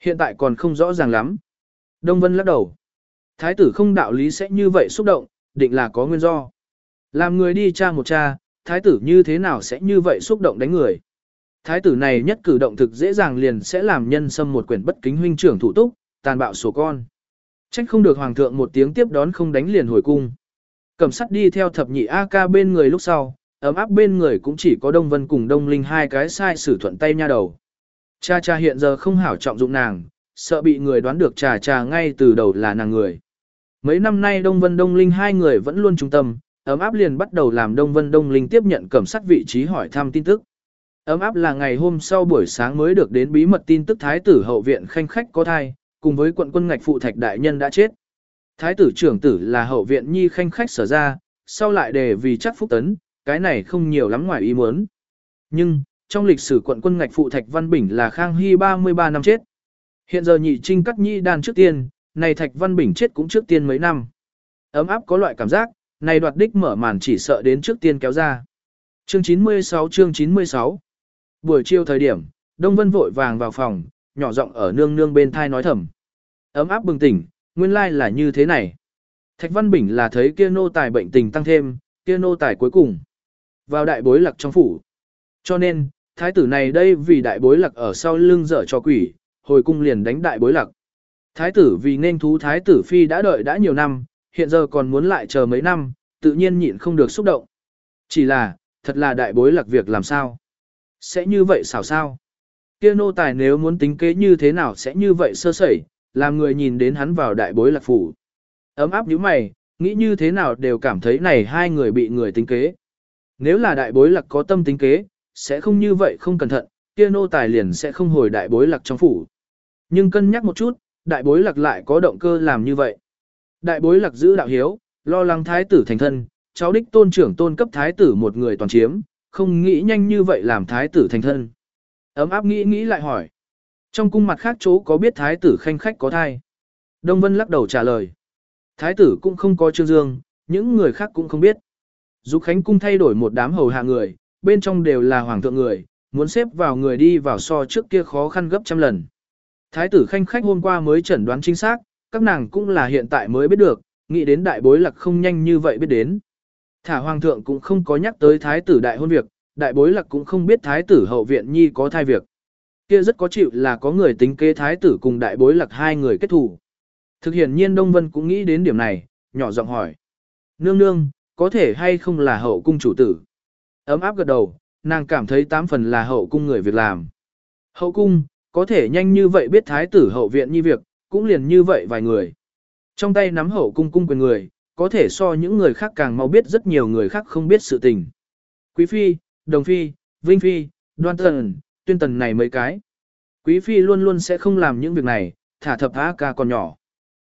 Hiện tại còn không rõ ràng lắm. Đông Vân lắc đầu. Thái tử không đạo lý sẽ như vậy xúc động, định là có nguyên do. Làm người đi tra một cha, thái tử như thế nào sẽ như vậy xúc động đánh người. Thái tử này nhất cử động thực dễ dàng liền sẽ làm nhân xâm một quyển bất kính huynh trưởng thủ túc, tàn bạo số con. Trách không được hoàng thượng một tiếng tiếp đón không đánh liền hồi cung. Cẩm sắt đi theo thập nhị A ca bên người lúc sau, ấm áp bên người cũng chỉ có Đông Vân cùng Đông Linh hai cái sai sử thuận tay nha đầu. Cha cha hiện giờ không hảo trọng dụng nàng, sợ bị người đoán được trà trà ngay từ đầu là nàng người. Mấy năm nay Đông Vân Đông Linh hai người vẫn luôn trung tâm, ấm áp liền bắt đầu làm Đông Vân Đông Linh tiếp nhận cẩm sắt vị trí hỏi thăm tin tức. Ấm áp là ngày hôm sau buổi sáng mới được đến bí mật tin tức Thái tử hậu viện khanh khách có thai, cùng với quận quân ngạch phụ thạch đại nhân đã chết. Thái tử trưởng tử là hậu viện nhi khanh khách sở ra, sau lại đề vì chắc phúc tấn, cái này không nhiều lắm ngoài ý muốn. Nhưng, trong lịch sử quận quân ngạch phụ Thạch Văn Bình là Khang Hy 33 năm chết. Hiện giờ nhị trinh cắt nhi đàn trước tiên, này Thạch Văn Bình chết cũng trước tiên mấy năm. Ấm áp có loại cảm giác, này đoạt đích mở màn chỉ sợ đến trước tiên kéo ra. Chương 96 chương 96 Buổi chiều thời điểm, Đông Vân vội vàng vào phòng, nhỏ giọng ở nương nương bên thai nói thầm. Ấm áp bừng tỉnh, nguyên lai là như thế này. Thạch Văn Bình là thấy kia nô tài bệnh tình tăng thêm, kia nô tài cuối cùng. Vào đại bối lạc trong phủ. Cho nên, thái tử này đây vì đại bối lạc ở sau lưng dở cho quỷ, hồi cung liền đánh đại bối lạc. Thái tử vì nên thú thái tử phi đã đợi đã nhiều năm, hiện giờ còn muốn lại chờ mấy năm, tự nhiên nhịn không được xúc động. Chỉ là, thật là đại bối lạc việc làm sao? Sẽ như vậy xảo sao? Kia nô tài nếu muốn tính kế như thế nào sẽ như vậy sơ sẩy, làm người nhìn đến hắn vào đại bối lạc phủ. Ấm áp như mày, nghĩ như thế nào đều cảm thấy này hai người bị người tính kế. Nếu là đại bối lạc có tâm tính kế, sẽ không như vậy không cẩn thận, kia nô tài liền sẽ không hồi đại bối lạc trong phủ. Nhưng cân nhắc một chút, đại bối lạc lại có động cơ làm như vậy. Đại bối lạc giữ đạo hiếu, lo lắng thái tử thành thân, cháu đích tôn trưởng tôn cấp thái tử một người toàn chiếm, không nghĩ nhanh như vậy làm thái tử thành thân. Ấm áp nghĩ nghĩ lại hỏi. Trong cung mặt khác chỗ có biết thái tử khanh khách có thai. Đông Vân lắc đầu trả lời. Thái tử cũng không có trương dương, những người khác cũng không biết. Dục Khánh cung thay đổi một đám hầu hạ người, bên trong đều là hoàng thượng người, muốn xếp vào người đi vào so trước kia khó khăn gấp trăm lần. Thái tử khanh khách hôm qua mới chẩn đoán chính xác, các nàng cũng là hiện tại mới biết được, nghĩ đến đại bối lạc không nhanh như vậy biết đến. Thả hoàng thượng cũng không có nhắc tới thái tử đại hôn việc, đại bối lạc cũng không biết thái tử hậu viện nhi có thai việc. Kia rất có chịu là có người tính kế thái tử cùng đại bối lạc hai người kết thủ. Thực hiện nhiên Đông Vân cũng nghĩ đến điểm này, nhỏ giọng hỏi. Nương nương, có thể hay không là hậu cung chủ tử? Ấm áp gật đầu, nàng cảm thấy tám phần là hậu cung người việc làm. Hậu cung, có thể nhanh như vậy biết thái tử hậu viện như việc, cũng liền như vậy vài người. Trong tay nắm hậu cung cung quyền người, có thể so những người khác càng mau biết rất nhiều người khác không biết sự tình. Quý phi, đồng phi, vinh phi, đoan tần, tuyên tần này mấy cái. Quý phi luôn luôn sẽ không làm những việc này, thả thập á ca còn nhỏ.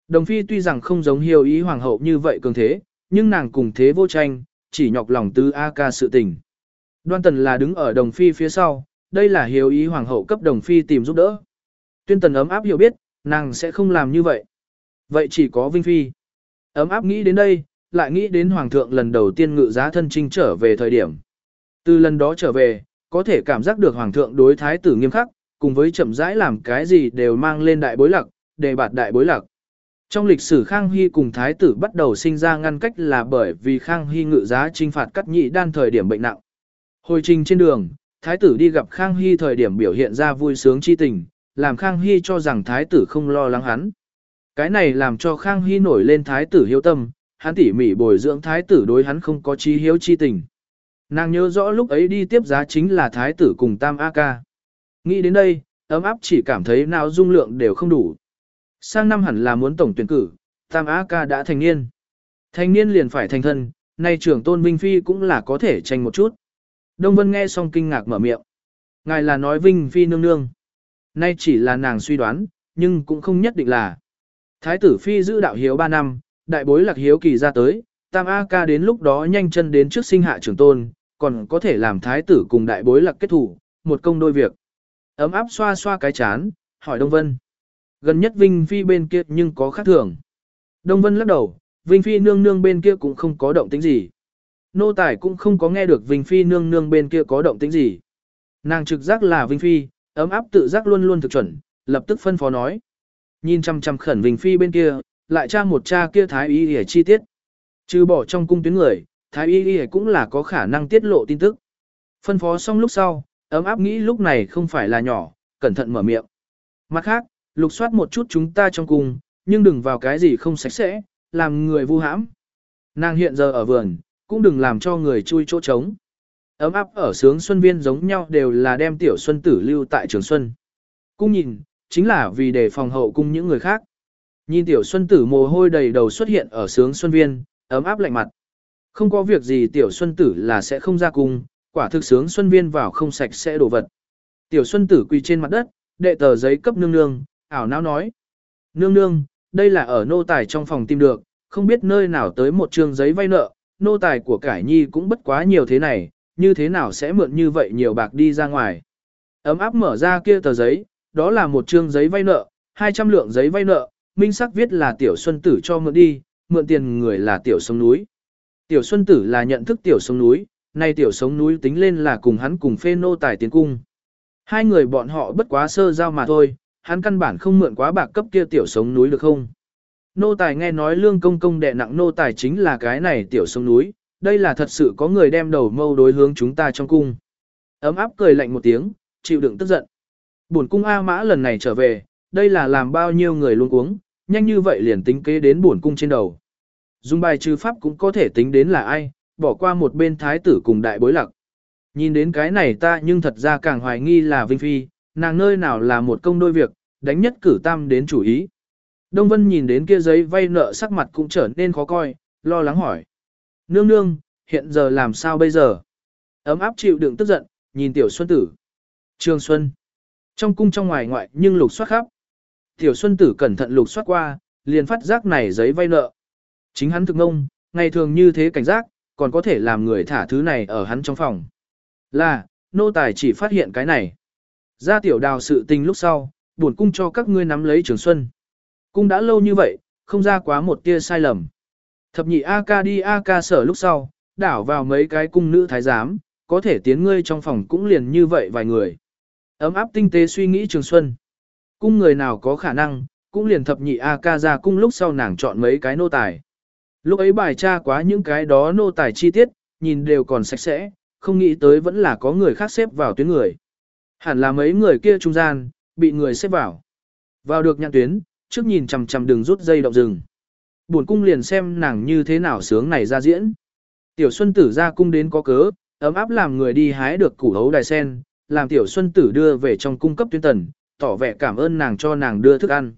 Đồng phi tuy rằng không giống hiếu ý hoàng hậu như vậy cường thế, nhưng nàng cùng thế vô tranh, chỉ nhọc lòng tư A ca sự tình. Đoan tần là đứng ở đồng phi phía sau, đây là hiếu ý hoàng hậu cấp đồng phi tìm giúp đỡ. Tuyên tần ấm áp hiểu biết, nàng sẽ không làm như vậy. Vậy chỉ có vinh phi. Ấm áp nghĩ đến đây, lại nghĩ đến hoàng thượng lần đầu tiên ngự giá thân trinh trở về thời điểm. Từ lần đó trở về, có thể cảm giác được hoàng thượng đối thái tử nghiêm khắc, cùng với chậm rãi làm cái gì đều mang lên đại bối lạc, đề bạt đại bối lạc. Trong lịch sử Khang Hy cùng Thái tử bắt đầu sinh ra ngăn cách là bởi vì Khang Hy ngự giá trinh phạt cắt nhị đan thời điểm bệnh nặng. Hồi trình trên đường, Thái tử đi gặp Khang Hy thời điểm biểu hiện ra vui sướng chi tình, làm Khang Hy cho rằng Thái tử không lo lắng hắn. Cái này làm cho Khang Hy nổi lên Thái tử hiếu tâm, hắn tỉ mỉ bồi dưỡng Thái tử đối hắn không có chi hiếu chi tình. Nàng nhớ rõ lúc ấy đi tiếp giá chính là Thái tử cùng Tam A Ca. Nghĩ đến đây, ấm áp chỉ cảm thấy nào dung lượng đều không đủ. Sang năm hẳn là muốn tổng tuyển cử, Tam Á ca đã thành niên. Thành niên liền phải thành thân, nay trưởng tôn Vinh Phi cũng là có thể tranh một chút. Đông Vân nghe xong kinh ngạc mở miệng. Ngài là nói Vinh Phi nương nương. Nay chỉ là nàng suy đoán, nhưng cũng không nhất định là. Thái tử Phi giữ đạo hiếu 3 năm, đại bối lạc hiếu kỳ ra tới, Tam A ca đến lúc đó nhanh chân đến trước sinh hạ trưởng tôn, còn có thể làm thái tử cùng đại bối lạc kết thủ, một công đôi việc. Ấm áp xoa xoa cái chán, hỏi Đông Vân. Gần nhất Vinh Phi bên kia nhưng có khác thường. Đông Vân lắc đầu, Vinh Phi nương nương bên kia cũng không có động tĩnh gì. Nô tài cũng không có nghe được Vinh Phi nương nương bên kia có động tĩnh gì. Nàng trực giác là Vinh Phi, ấm áp tự giác luôn luôn thực chuẩn, lập tức phân phó nói. Nhìn chăm chăm khẩn Vinh Phi bên kia, lại tra một cha kia thái y để chi tiết. Trừ bỏ trong cung tuyến người, thái y y cũng là có khả năng tiết lộ tin tức. Phân phó xong lúc sau, ấm áp nghĩ lúc này không phải là nhỏ, cẩn thận mở miệng. Mặt khác, lục soát một chút chúng ta trong cung, nhưng đừng vào cái gì không sạch sẽ, làm người vu hãm. Nàng hiện giờ ở vườn, cũng đừng làm cho người chui chỗ trống. Ấm áp ở sướng xuân viên giống nhau đều là đem tiểu xuân tử lưu tại trường xuân. Cung nhìn, chính là vì để phòng hậu cung những người khác. Nhìn tiểu xuân tử mồ hôi đầy đầu xuất hiện ở sướng xuân viên, ấm áp lạnh mặt. Không có việc gì tiểu xuân tử là sẽ không ra cung, quả thực sướng xuân viên vào không sạch sẽ đổ vật. Tiểu xuân tử quỳ trên mặt đất, đệ tờ giấy cấp nương nương, ảo não nói. Nương nương, đây là ở nô tài trong phòng tìm được, không biết nơi nào tới một trường giấy vay nợ, nô tài của cải nhi cũng bất quá nhiều thế này, như thế nào sẽ mượn như vậy nhiều bạc đi ra ngoài. Ấm áp mở ra kia tờ giấy, đó là một trương giấy vay nợ, 200 lượng giấy vay nợ, minh sắc viết là tiểu xuân tử cho mượn đi, mượn tiền người là tiểu sông núi. Tiểu xuân tử là nhận thức tiểu Sống núi, nay tiểu sống núi tính lên là cùng hắn cùng phê nô tài tiến cung. Hai người bọn họ bất quá sơ giao mà thôi, hắn căn bản không mượn quá bạc cấp kia tiểu sống núi được không. Nô tài nghe nói lương công công đệ nặng nô tài chính là cái này tiểu sống núi, đây là thật sự có người đem đầu mâu đối hướng chúng ta trong cung. Ấm áp cười lạnh một tiếng, chịu đựng tức giận. Bổn cung A mã lần này trở về, đây là làm bao nhiêu người luôn uống, nhanh như vậy liền tính kế đến bổn cung trên đầu. Dùng bài trừ pháp cũng có thể tính đến là ai, bỏ qua một bên thái tử cùng đại bối lạc. Nhìn đến cái này ta nhưng thật ra càng hoài nghi là Vinh Phi, nàng nơi nào là một công đôi việc, đánh nhất cử tam đến chủ ý. Đông Vân nhìn đến kia giấy vay nợ sắc mặt cũng trở nên khó coi, lo lắng hỏi. Nương nương, hiện giờ làm sao bây giờ? Ấm áp chịu đựng tức giận, nhìn tiểu xuân tử. Trường Xuân. Trong cung trong ngoài ngoại nhưng lục soát khắp. Tiểu xuân tử cẩn thận lục soát qua, liền phát giác này giấy vay nợ. Chính hắn thực ngông, ngày thường như thế cảnh giác, còn có thể làm người thả thứ này ở hắn trong phòng. Là, nô tài chỉ phát hiện cái này. Ra tiểu đào sự tình lúc sau, buồn cung cho các ngươi nắm lấy trường xuân. Cung đã lâu như vậy, không ra quá một tia sai lầm. Thập nhị A-ca đi A-ca sở lúc sau, đảo vào mấy cái cung nữ thái giám, có thể tiến ngươi trong phòng cũng liền như vậy vài người. Ấm áp tinh tế suy nghĩ trường xuân. Cung người nào có khả năng, cũng liền thập nhị A-ca ra cung lúc sau nàng chọn mấy cái nô tài. Lúc ấy bài tra quá những cái đó nô tài chi tiết, nhìn đều còn sạch sẽ, không nghĩ tới vẫn là có người khác xếp vào tuyến người. Hẳn là mấy người kia trung gian, bị người xếp vào. Vào được nhãn tuyến, trước nhìn chằm chằm đường rút dây động rừng. Buồn cung liền xem nàng như thế nào sướng này ra diễn. Tiểu Xuân Tử ra cung đến có cớ, ấm áp làm người đi hái được củ hấu đài sen, làm Tiểu Xuân Tử đưa về trong cung cấp tuyên tần, tỏ vẻ cảm ơn nàng cho nàng đưa thức ăn.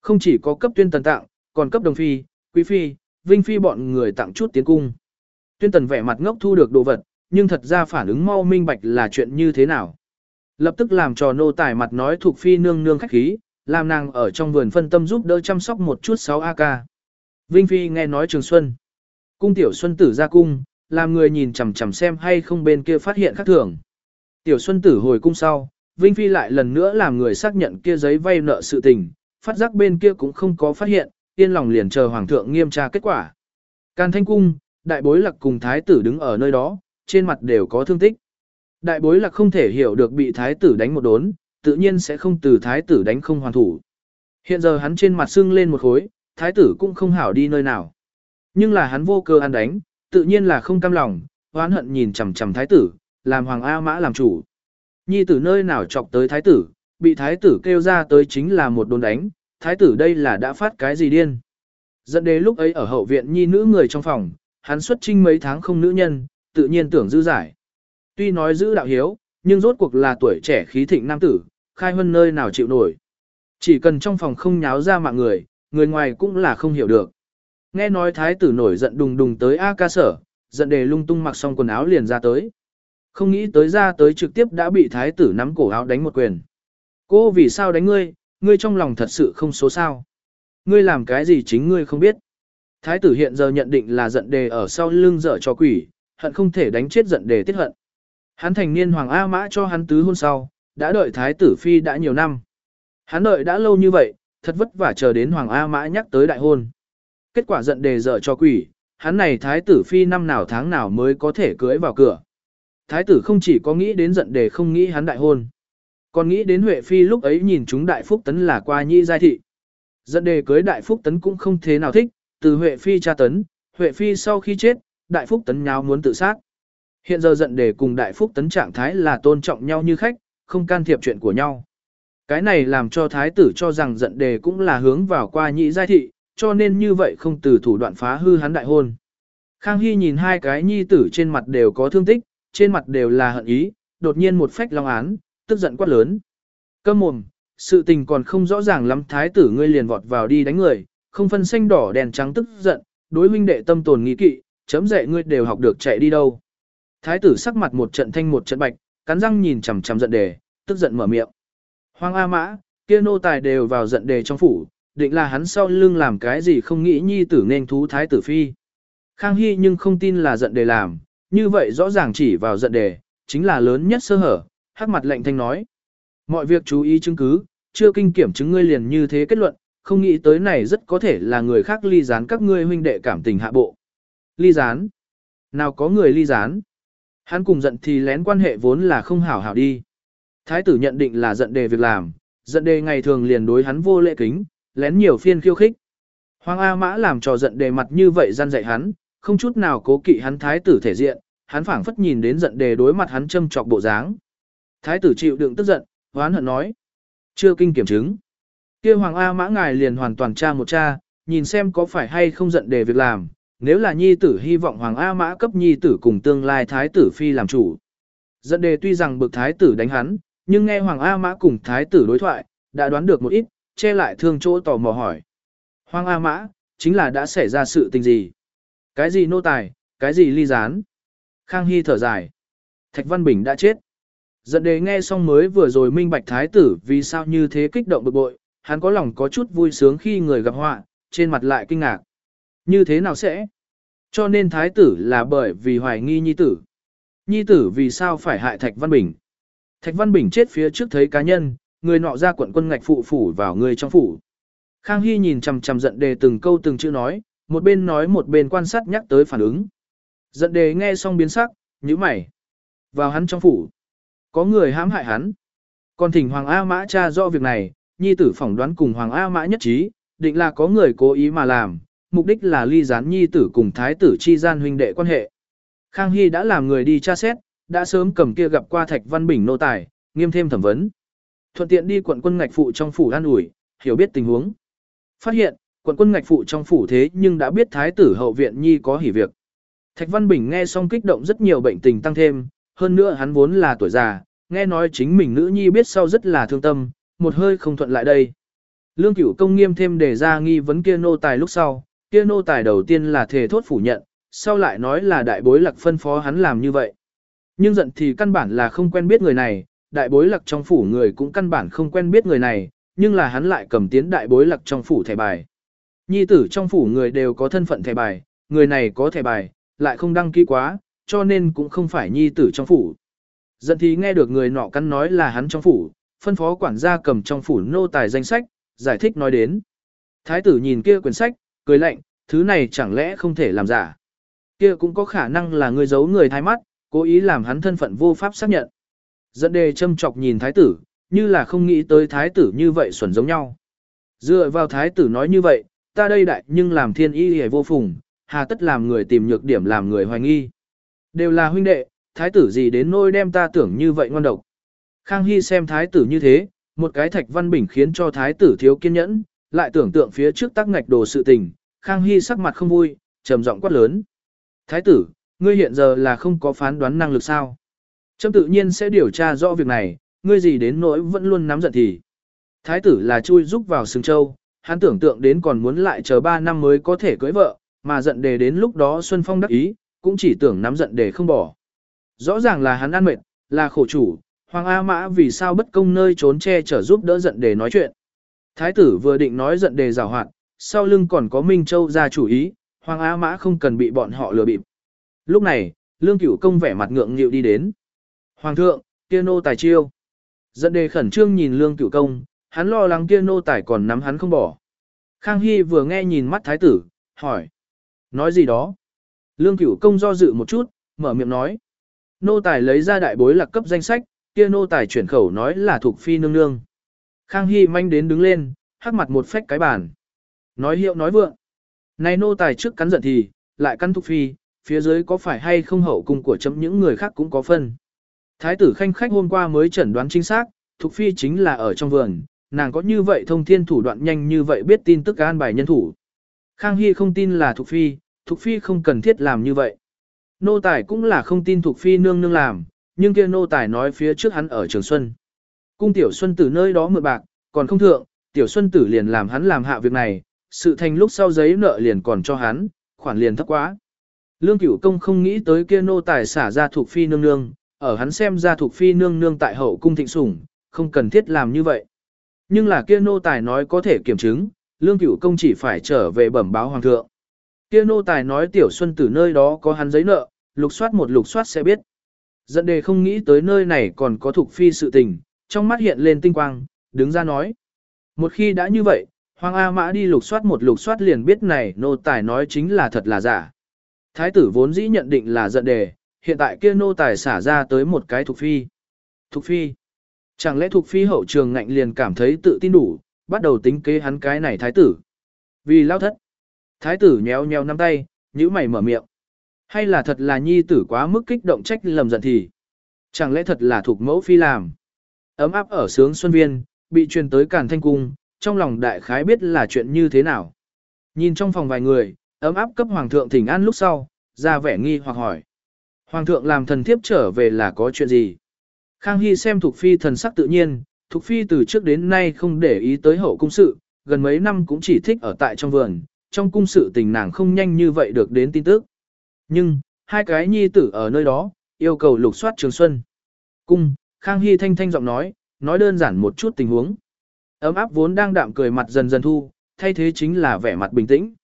Không chỉ có cấp tuyên tần tặng, còn cấp đồng phi, quý phi, Vinh Phi bọn người tặng chút tiến cung. Tuyên tần vẻ mặt ngốc thu được đồ vật, nhưng thật ra phản ứng mau minh bạch là chuyện như thế nào. Lập tức làm trò nô tài mặt nói thuộc Phi nương nương khách khí, làm nàng ở trong vườn phân tâm giúp đỡ chăm sóc một chút 6 AK. Vinh Phi nghe nói Trường Xuân. Cung Tiểu Xuân tử ra cung, làm người nhìn chằm chằm xem hay không bên kia phát hiện khác thường. Tiểu Xuân tử hồi cung sau, Vinh Phi lại lần nữa làm người xác nhận kia giấy vay nợ sự tình, phát giác bên kia cũng không có phát hiện, yên lòng liền chờ hoàng thượng nghiêm tra kết quả. Can thanh cung, đại bối lạc cùng thái tử đứng ở nơi đó, trên mặt đều có thương tích. Đại bối lạc không thể hiểu được bị thái tử đánh một đốn, tự nhiên sẽ không từ thái tử đánh không hoàn thủ. Hiện giờ hắn trên mặt sưng lên một khối, thái tử cũng không hảo đi nơi nào. Nhưng là hắn vô cơ ăn đánh, tự nhiên là không cam lòng, hoán hận nhìn chằm chằm thái tử, làm hoàng A mã làm chủ. Nhi tử nơi nào chọc tới thái tử, bị thái tử kêu ra tới chính là một đồn đánh, thái tử đây là đã phát cái gì điên. Dẫn đến lúc ấy ở hậu viện nhi nữ người trong phòng, hắn xuất trinh mấy tháng không nữ nhân, tự nhiên tưởng dư giải. Tuy nói giữ đạo hiếu, nhưng rốt cuộc là tuổi trẻ khí thịnh nam tử, khai huân nơi nào chịu nổi. Chỉ cần trong phòng không nháo ra mạng người, người ngoài cũng là không hiểu được. Nghe nói thái tử nổi giận đùng đùng tới A ca sở, giận đề lung tung mặc xong quần áo liền ra tới. Không nghĩ tới ra tới trực tiếp đã bị thái tử nắm cổ áo đánh một quyền. Cô vì sao đánh ngươi, ngươi trong lòng thật sự không số sao. Ngươi làm cái gì chính ngươi không biết. Thái tử hiện giờ nhận định là giận đề ở sau lưng dở cho quỷ, hận không thể đánh chết giận đề tiết hận. Hắn thành niên hoàng A mã cho hắn tứ hôn sau, đã đợi thái tử phi đã nhiều năm. Hắn đợi đã lâu như vậy, thật vất vả chờ đến Hoàng A Mã nhắc tới đại hôn. Kết quả giận đề dở cho quỷ, hắn này thái tử phi năm nào tháng nào mới có thể cưới vào cửa. Thái tử không chỉ có nghĩ đến giận đề không nghĩ hắn đại hôn. Còn nghĩ đến Huệ Phi lúc ấy nhìn chúng đại phúc tấn là qua nhi giai thị. Giận đề cưới đại phúc tấn cũng không thế nào thích, từ Huệ Phi tra tấn, Huệ Phi sau khi chết, đại phúc tấn nháo muốn tự sát. Hiện giờ giận đề cùng đại phúc tấn trạng thái là tôn trọng nhau như khách, không can thiệp chuyện của nhau. Cái này làm cho thái tử cho rằng giận đề cũng là hướng vào qua nhị giai thị, cho nên như vậy không từ thủ đoạn phá hư hắn đại hôn. Khang Hy nhìn hai cái nhi tử trên mặt đều có thương tích, trên mặt đều là hận ý, đột nhiên một phách long án, tức giận quát lớn. Câm mồm, sự tình còn không rõ ràng lắm thái tử ngươi liền vọt vào đi đánh người, không phân xanh đỏ đèn trắng tức giận, đối huynh đệ tâm tồn nghi kỵ, chấm dạy ngươi đều học được chạy đi đâu. Thái tử sắc mặt một trận thanh một trận bạch, cắn răng nhìn chằm chằm giận đề, tức giận mở miệng. Hoàng A Mã, kia nô tài đều vào giận đề trong phủ, định là hắn sau lưng làm cái gì không nghĩ nhi tử nên thú thái tử phi. Khang Hy nhưng không tin là giận đề làm, như vậy rõ ràng chỉ vào giận đề, chính là lớn nhất sơ hở, hắc mặt lạnh thanh nói. Mọi việc chú ý chứng cứ, chưa kinh kiểm chứng ngươi liền như thế kết luận, không nghĩ tới này rất có thể là người khác ly gián các ngươi huynh đệ cảm tình hạ bộ. Ly gián? Nào có người ly gián? Hắn cùng giận thì lén quan hệ vốn là không hảo hảo đi. Thái tử nhận định là giận đề việc làm, giận đề ngày thường liền đối hắn vô lễ kính, lén nhiều phiên khiêu khích. Hoàng A Mã làm cho giận đề mặt như vậy gian dạy hắn, không chút nào cố kỵ hắn thái tử thể diện, hắn phảng phất nhìn đến giận đề đối mặt hắn châm chọc bộ dáng. Thái tử chịu đựng tức giận, hoán hận nói. Chưa kinh kiểm chứng. kia Hoàng A Mã ngài liền hoàn toàn tra một cha, nhìn xem có phải hay không giận đề việc làm, nếu là nhi tử hy vọng Hoàng A Mã cấp nhi tử cùng tương lai thái tử phi làm chủ. Giận đề tuy rằng bực thái tử đánh hắn, nhưng nghe Hoàng A Mã cùng thái tử đối thoại, đã đoán được một ít, che lại thương chỗ tò mò hỏi. Hoàng A Mã, chính là đã xảy ra sự tình gì? Cái gì nô tài, cái gì ly gián? Khang Hy thở dài. Thạch Văn Bình đã chết. Dẫn đề nghe xong mới vừa rồi minh bạch thái tử vì sao như thế kích động bực bội, hắn có lòng có chút vui sướng khi người gặp họa, trên mặt lại kinh ngạc. Như thế nào sẽ? Cho nên thái tử là bởi vì hoài nghi nhi tử. Nhi tử vì sao phải hại Thạch Văn Bình? Thạch Văn Bình chết phía trước thấy cá nhân, người nọ ra quận quân ngạch phụ phủ vào người trong phủ. Khang Hy nhìn chằm chằm giận đề từng câu từng chữ nói, một bên nói một bên quan sát nhắc tới phản ứng. Giận đề nghe xong biến sắc, nhíu mày. Vào hắn trong phủ. Có người hãm hại hắn. Còn thỉnh Hoàng A Mã cha do việc này, nhi tử phỏng đoán cùng Hoàng A Mã nhất trí, định là có người cố ý mà làm, mục đích là ly gián nhi tử cùng thái tử chi gian huynh đệ quan hệ. Khang Hy đã làm người đi tra xét, đã sớm cầm kia gặp qua Thạch Văn Bình nô tài, nghiêm thêm thẩm vấn. Thuận tiện đi quận quân ngạch phụ trong phủ an ủi, hiểu biết tình huống. Phát hiện, quận quân ngạch phụ trong phủ thế nhưng đã biết thái tử hậu viện nhi có hỉ việc. Thạch Văn Bình nghe xong kích động rất nhiều bệnh tình tăng thêm, hơn nữa hắn vốn là tuổi già, nghe nói chính mình nữ nhi biết sau rất là thương tâm, một hơi không thuận lại đây. Lương cửu công nghiêm thêm đề ra nghi vấn kia nô tài lúc sau, kia nô tài đầu tiên là thề thốt phủ nhận, sau lại nói là đại bối lạc phân phó hắn làm như vậy. Nhưng giận thì căn bản là không quen biết người này, đại bối lạc trong phủ người cũng căn bản không quen biết người này, nhưng là hắn lại cầm tiến đại bối lạc trong phủ thẻ bài. Nhi tử trong phủ người đều có thân phận thẻ bài, người này có thẻ bài, lại không đăng ký quá, cho nên cũng không phải nhi tử trong phủ. Dẫn thì nghe được người nọ cắn nói là hắn trong phủ, phân phó quản gia cầm trong phủ nô tài danh sách, giải thích nói đến. Thái tử nhìn kia quyển sách, cười lạnh, thứ này chẳng lẽ không thể làm giả. Kia cũng có khả năng là người giấu người thái mắt, cố ý làm hắn thân phận vô pháp xác nhận. Dẫn đề châm chọc nhìn thái tử, như là không nghĩ tới thái tử như vậy xuẩn giống nhau. Dựa vào thái tử nói như vậy, ta đây đại nhưng làm thiên y hề vô phùng, hà tất làm người tìm nhược điểm làm người hoài nghi. Đều là huynh đệ, thái tử gì đến nôi đem ta tưởng như vậy ngon độc. Khang Hy xem thái tử như thế, một cái thạch văn bình khiến cho thái tử thiếu kiên nhẫn, lại tưởng tượng phía trước tắc ngạch đồ sự tình, Khang Hy sắc mặt không vui, trầm giọng quát lớn. Thái tử, ngươi hiện giờ là không có phán đoán năng lực sao? Trâm tự nhiên sẽ điều tra rõ việc này, ngươi gì đến nỗi vẫn luôn nắm giận thì. Thái tử là chui rúc vào sừng châu, hắn tưởng tượng đến còn muốn lại chờ 3 năm mới có thể cưới vợ, mà giận đề đến lúc đó Xuân Phong đắc ý, cũng chỉ tưởng nắm giận để không bỏ. Rõ ràng là hắn ăn mệt, là khổ chủ, Hoàng A Mã vì sao bất công nơi trốn che chở giúp đỡ giận để nói chuyện. Thái tử vừa định nói giận đề rào hoạt, sau lưng còn có Minh Châu ra chủ ý, Hoàng A Mã không cần bị bọn họ lừa bịp. Lúc này, Lương Cửu Công vẻ mặt ngượng nghịu đi đến. Hoàng thượng, kia nô tài chiêu. Giận đề khẩn trương nhìn Lương Cửu Công, hắn lo lắng kia nô tài còn nắm hắn không bỏ. Khang Hy vừa nghe nhìn mắt thái tử, hỏi. Nói gì đó? Lương cửu công do dự một chút, mở miệng nói. Nô tài lấy ra đại bối lạc cấp danh sách, kia nô tài chuyển khẩu nói là thuộc phi nương nương. Khang Hy manh đến đứng lên, hắc mặt một phách cái bàn. Nói hiệu nói vượng. Này nô tài trước cắn giận thì, lại cắn thuộc phi, phía dưới có phải hay không hậu cung của chấm những người khác cũng có phân. Thái tử khanh khách hôm qua mới chẩn đoán chính xác, thuộc phi chính là ở trong vườn, nàng có như vậy thông thiên thủ đoạn nhanh như vậy biết tin tức an bài nhân thủ. Khang Hy không tin là thuộc phi, thuộc phi không cần thiết làm như vậy. Nô tài cũng là không tin thuộc phi nương nương làm, nhưng kia nô tài nói phía trước hắn ở Trường Xuân. Cung Tiểu Xuân từ nơi đó mượn bạc, còn không thượng, Tiểu Xuân tử liền làm hắn làm hạ việc này, sự thành lúc sau giấy nợ liền còn cho hắn, khoản liền thấp quá. Lương Cửu Công không nghĩ tới kia nô tài xả ra thuộc phi nương nương, ở hắn xem ra thuộc phi nương nương tại hậu cung thịnh sủng, không cần thiết làm như vậy. Nhưng là kia nô tài nói có thể kiểm chứng, Lương Cửu Công chỉ phải trở về bẩm báo hoàng thượng. Kia nô tài nói Tiểu Xuân tử nơi đó có hắn giấy nợ, lục soát một lục soát sẽ biết. Dẫn đề không nghĩ tới nơi này còn có thuộc phi sự tình, trong mắt hiện lên tinh quang, đứng ra nói. Một khi đã như vậy, Hoàng A Mã đi lục soát một lục soát liền biết này nô tài nói chính là thật là giả. Thái tử vốn dĩ nhận định là giận đề, hiện tại kia nô tài xả ra tới một cái thuộc phi. Thuộc phi. Chẳng lẽ thuộc phi hậu trường ngạnh liền cảm thấy tự tin đủ, bắt đầu tính kế hắn cái này thái tử. Vì lao thất. Thái tử nhéo nhéo nắm tay, nhíu mày mở miệng. Hay là thật là nhi tử quá mức kích động trách lầm giận thì. Chẳng lẽ thật là thuộc mẫu phi làm. Ấm áp ở sướng xuân viên, bị truyền tới càn thanh cung, trong lòng đại khái biết là chuyện như thế nào. Nhìn trong phòng vài người, ấm áp cấp hoàng thượng thỉnh an lúc sau, ra vẻ nghi hoặc hỏi. Hoàng thượng làm thần thiếp trở về là có chuyện gì? Khang Hy xem thuộc Phi thần sắc tự nhiên, thuộc Phi từ trước đến nay không để ý tới hậu cung sự, gần mấy năm cũng chỉ thích ở tại trong vườn, trong cung sự tình nàng không nhanh như vậy được đến tin tức. Nhưng, hai cái nhi tử ở nơi đó, yêu cầu lục soát trường xuân. Cung, Khang Hy thanh thanh giọng nói, nói đơn giản một chút tình huống. Ấm áp vốn đang đạm cười mặt dần dần thu, thay thế chính là vẻ mặt bình tĩnh.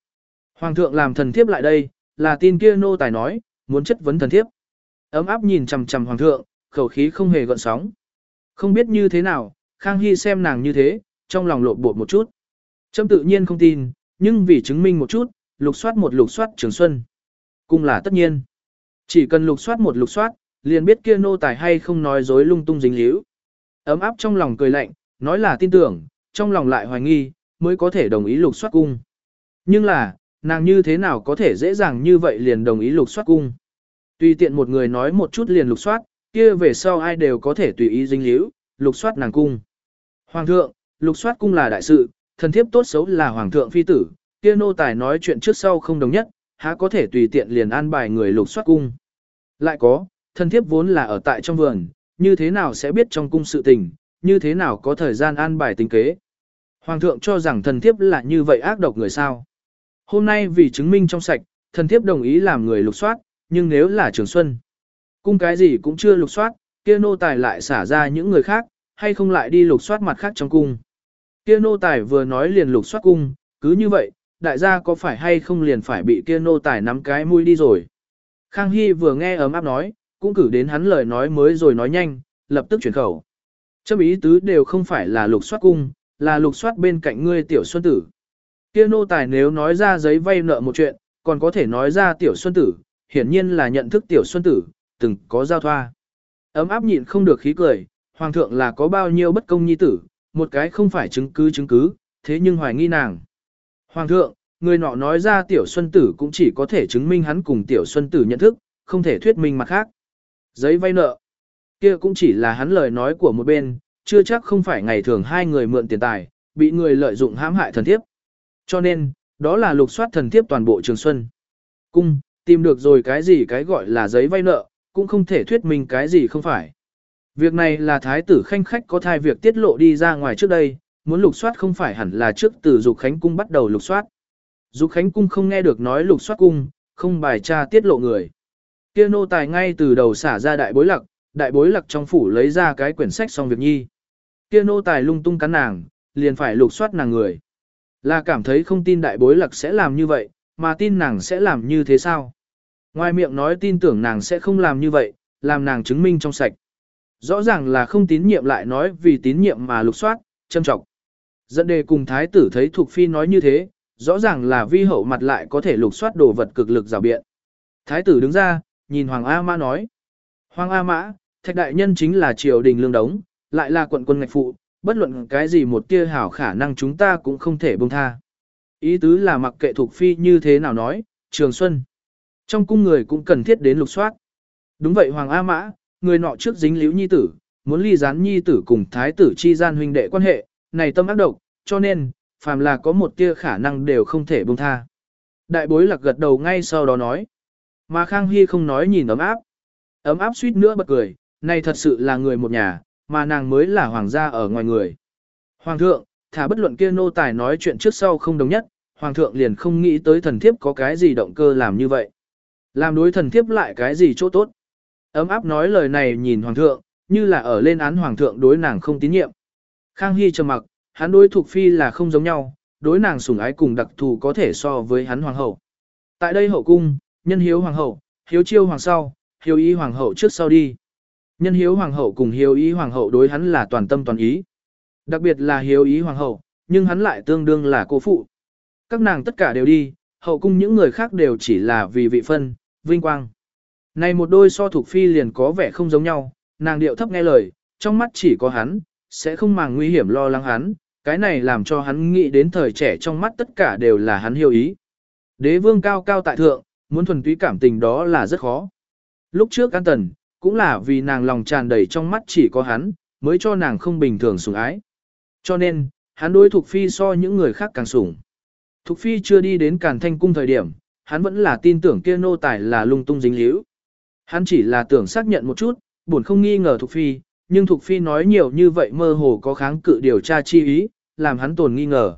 Hoàng thượng làm thần thiếp lại đây, là tin kia nô tài nói, muốn chất vấn thần thiếp. Ấm áp nhìn chằm chằm hoàng thượng, khẩu khí không hề gợn sóng. Không biết như thế nào, Khang Hy xem nàng như thế, trong lòng lộn bột một chút. Trâm tự nhiên không tin, nhưng vì chứng minh một chút, lục soát một lục soát trường xuân. cũng là tất nhiên. Chỉ cần lục soát một lục soát, liền biết kia nô tài hay không nói dối lung tung dính líu. Ấm áp trong lòng cười lạnh, nói là tin tưởng, trong lòng lại hoài nghi, mới có thể đồng ý lục soát cung. Nhưng là, nàng như thế nào có thể dễ dàng như vậy liền đồng ý lục soát cung. Tùy tiện một người nói một chút liền lục soát, kia về sau ai đều có thể tùy ý dính líu, lục soát nàng cung. Hoàng thượng, lục soát cung là đại sự, thần thiếp tốt xấu là hoàng thượng phi tử, kia nô tài nói chuyện trước sau không đồng nhất, há có thể tùy tiện liền an bài người lục soát cung. Lại có, thần thiếp vốn là ở tại trong vườn, như thế nào sẽ biết trong cung sự tình, như thế nào có thời gian an bài tính kế. Hoàng thượng cho rằng thần thiếp là như vậy ác độc người sao. Hôm nay vì chứng minh trong sạch, thần thiếp đồng ý làm người lục soát, nhưng nếu là trường xuân, cung cái gì cũng chưa lục soát, kia nô tài lại xả ra những người khác, hay không lại đi lục soát mặt khác trong cung. Kia nô tài vừa nói liền lục soát cung, cứ như vậy, đại gia có phải hay không liền phải bị kia nô tài nắm cái mũi đi rồi. Khang Hy vừa nghe ấm áp nói, cũng cử đến hắn lời nói mới rồi nói nhanh, lập tức chuyển khẩu. Châm ý tứ đều không phải là lục soát cung, là lục soát bên cạnh ngươi tiểu xuân tử. Kia nô tài nếu nói ra giấy vay nợ một chuyện, còn có thể nói ra tiểu xuân tử, hiển nhiên là nhận thức tiểu xuân tử, từng có giao thoa. Ấm áp nhịn không được khí cười, hoàng thượng là có bao nhiêu bất công nhi tử, một cái không phải chứng cứ chứng cứ, thế nhưng hoài nghi nàng. Hoàng thượng, người nọ nói ra tiểu xuân tử cũng chỉ có thể chứng minh hắn cùng tiểu xuân tử nhận thức, không thể thuyết minh mặt khác. Giấy vay nợ, kia cũng chỉ là hắn lời nói của một bên, chưa chắc không phải ngày thường hai người mượn tiền tài, bị người lợi dụng hãm hại thần thiếp. Cho nên, đó là lục soát thần thiếp toàn bộ trường xuân. Cung, tìm được rồi cái gì cái gọi là giấy vay nợ, cũng không thể thuyết minh cái gì không phải. Việc này là thái tử khanh khách có thai việc tiết lộ đi ra ngoài trước đây, muốn lục soát không phải hẳn là trước từ dục khánh cung bắt đầu lục soát. Dục khánh cung không nghe được nói lục soát cung, không bài tra tiết lộ người. Kia nô tài ngay từ đầu xả ra đại bối lặc, đại bối lặc trong phủ lấy ra cái quyển sách xong việc nhi. Kia nô tài lung tung cắn nàng, liền phải lục soát nàng người. Là cảm thấy không tin đại bối lặc sẽ làm như vậy, mà tin nàng sẽ làm như thế sao? Ngoài miệng nói tin tưởng nàng sẽ không làm như vậy, làm nàng chứng minh trong sạch. Rõ ràng là không tín nhiệm lại nói vì tín nhiệm mà lục soát, châm trọng. Dẫn đề cùng thái tử thấy Thục Phi nói như thế, rõ ràng là vi hậu mặt lại có thể lục soát đồ vật cực lực rào biện. Thái tử đứng ra, nhìn Hoàng A Mã nói. Hoàng A Mã, thạch đại nhân chính là triều đình lương đống, lại là quận quân ngạch phụ, bất luận cái gì một tia hảo khả năng chúng ta cũng không thể buông tha. Ý tứ là mặc kệ Thục Phi như thế nào nói, Trường Xuân. Trong cung người cũng cần thiết đến lục soát. Đúng vậy Hoàng A Mã, người nọ trước dính liễu nhi tử, muốn ly gián nhi tử cùng thái tử chi gian huynh đệ quan hệ, này tâm ác độc, cho nên, phàm là có một tia khả năng đều không thể buông tha. Đại bối lạc gật đầu ngay sau đó nói. Mà Khang Hy không nói nhìn ấm áp. Ấm áp suýt nữa bật cười, này thật sự là người một nhà, mà nàng mới là hoàng gia ở ngoài người. Hoàng thượng, thả bất luận kia nô tài nói chuyện trước sau không đồng nhất, hoàng thượng liền không nghĩ tới thần thiếp có cái gì động cơ làm như vậy. Làm đối thần thiếp lại cái gì chỗ tốt. Ấm áp nói lời này nhìn hoàng thượng, như là ở lên án hoàng thượng đối nàng không tín nhiệm. Khang Hy trầm mặc, hắn đối thuộc phi là không giống nhau, đối nàng sủng ái cùng đặc thù có thể so với hắn hoàng hậu. Tại đây hậu cung, nhân hiếu hoàng hậu, hiếu chiêu hoàng sau, hiếu ý hoàng hậu trước sau đi. Nhân hiếu hoàng hậu cùng hiếu ý hoàng hậu đối hắn là toàn tâm toàn ý. Đặc biệt là hiếu ý hoàng hậu, nhưng hắn lại tương đương là cô phụ. Các nàng tất cả đều đi, hậu cung những người khác đều chỉ là vì vị phân, vinh quang. Này một đôi so thuộc phi liền có vẻ không giống nhau, nàng điệu thấp nghe lời, trong mắt chỉ có hắn, sẽ không màng nguy hiểm lo lắng hắn, cái này làm cho hắn nghĩ đến thời trẻ trong mắt tất cả đều là hắn hiểu ý. Đế vương cao cao tại thượng, muốn thuần túy cảm tình đó là rất khó. Lúc trước An Tần, cũng là vì nàng lòng tràn đầy trong mắt chỉ có hắn, mới cho nàng không bình thường sủng ái. Cho nên, hắn đối thuộc Phi so những người khác càng sủng. Thục Phi chưa đi đến Càn Thanh Cung thời điểm, hắn vẫn là tin tưởng kia nô tài là lung tung dính líu. Hắn chỉ là tưởng xác nhận một chút, buồn không nghi ngờ Thục Phi, nhưng Thục Phi nói nhiều như vậy mơ hồ có kháng cự điều tra chi ý, làm hắn tồn nghi ngờ.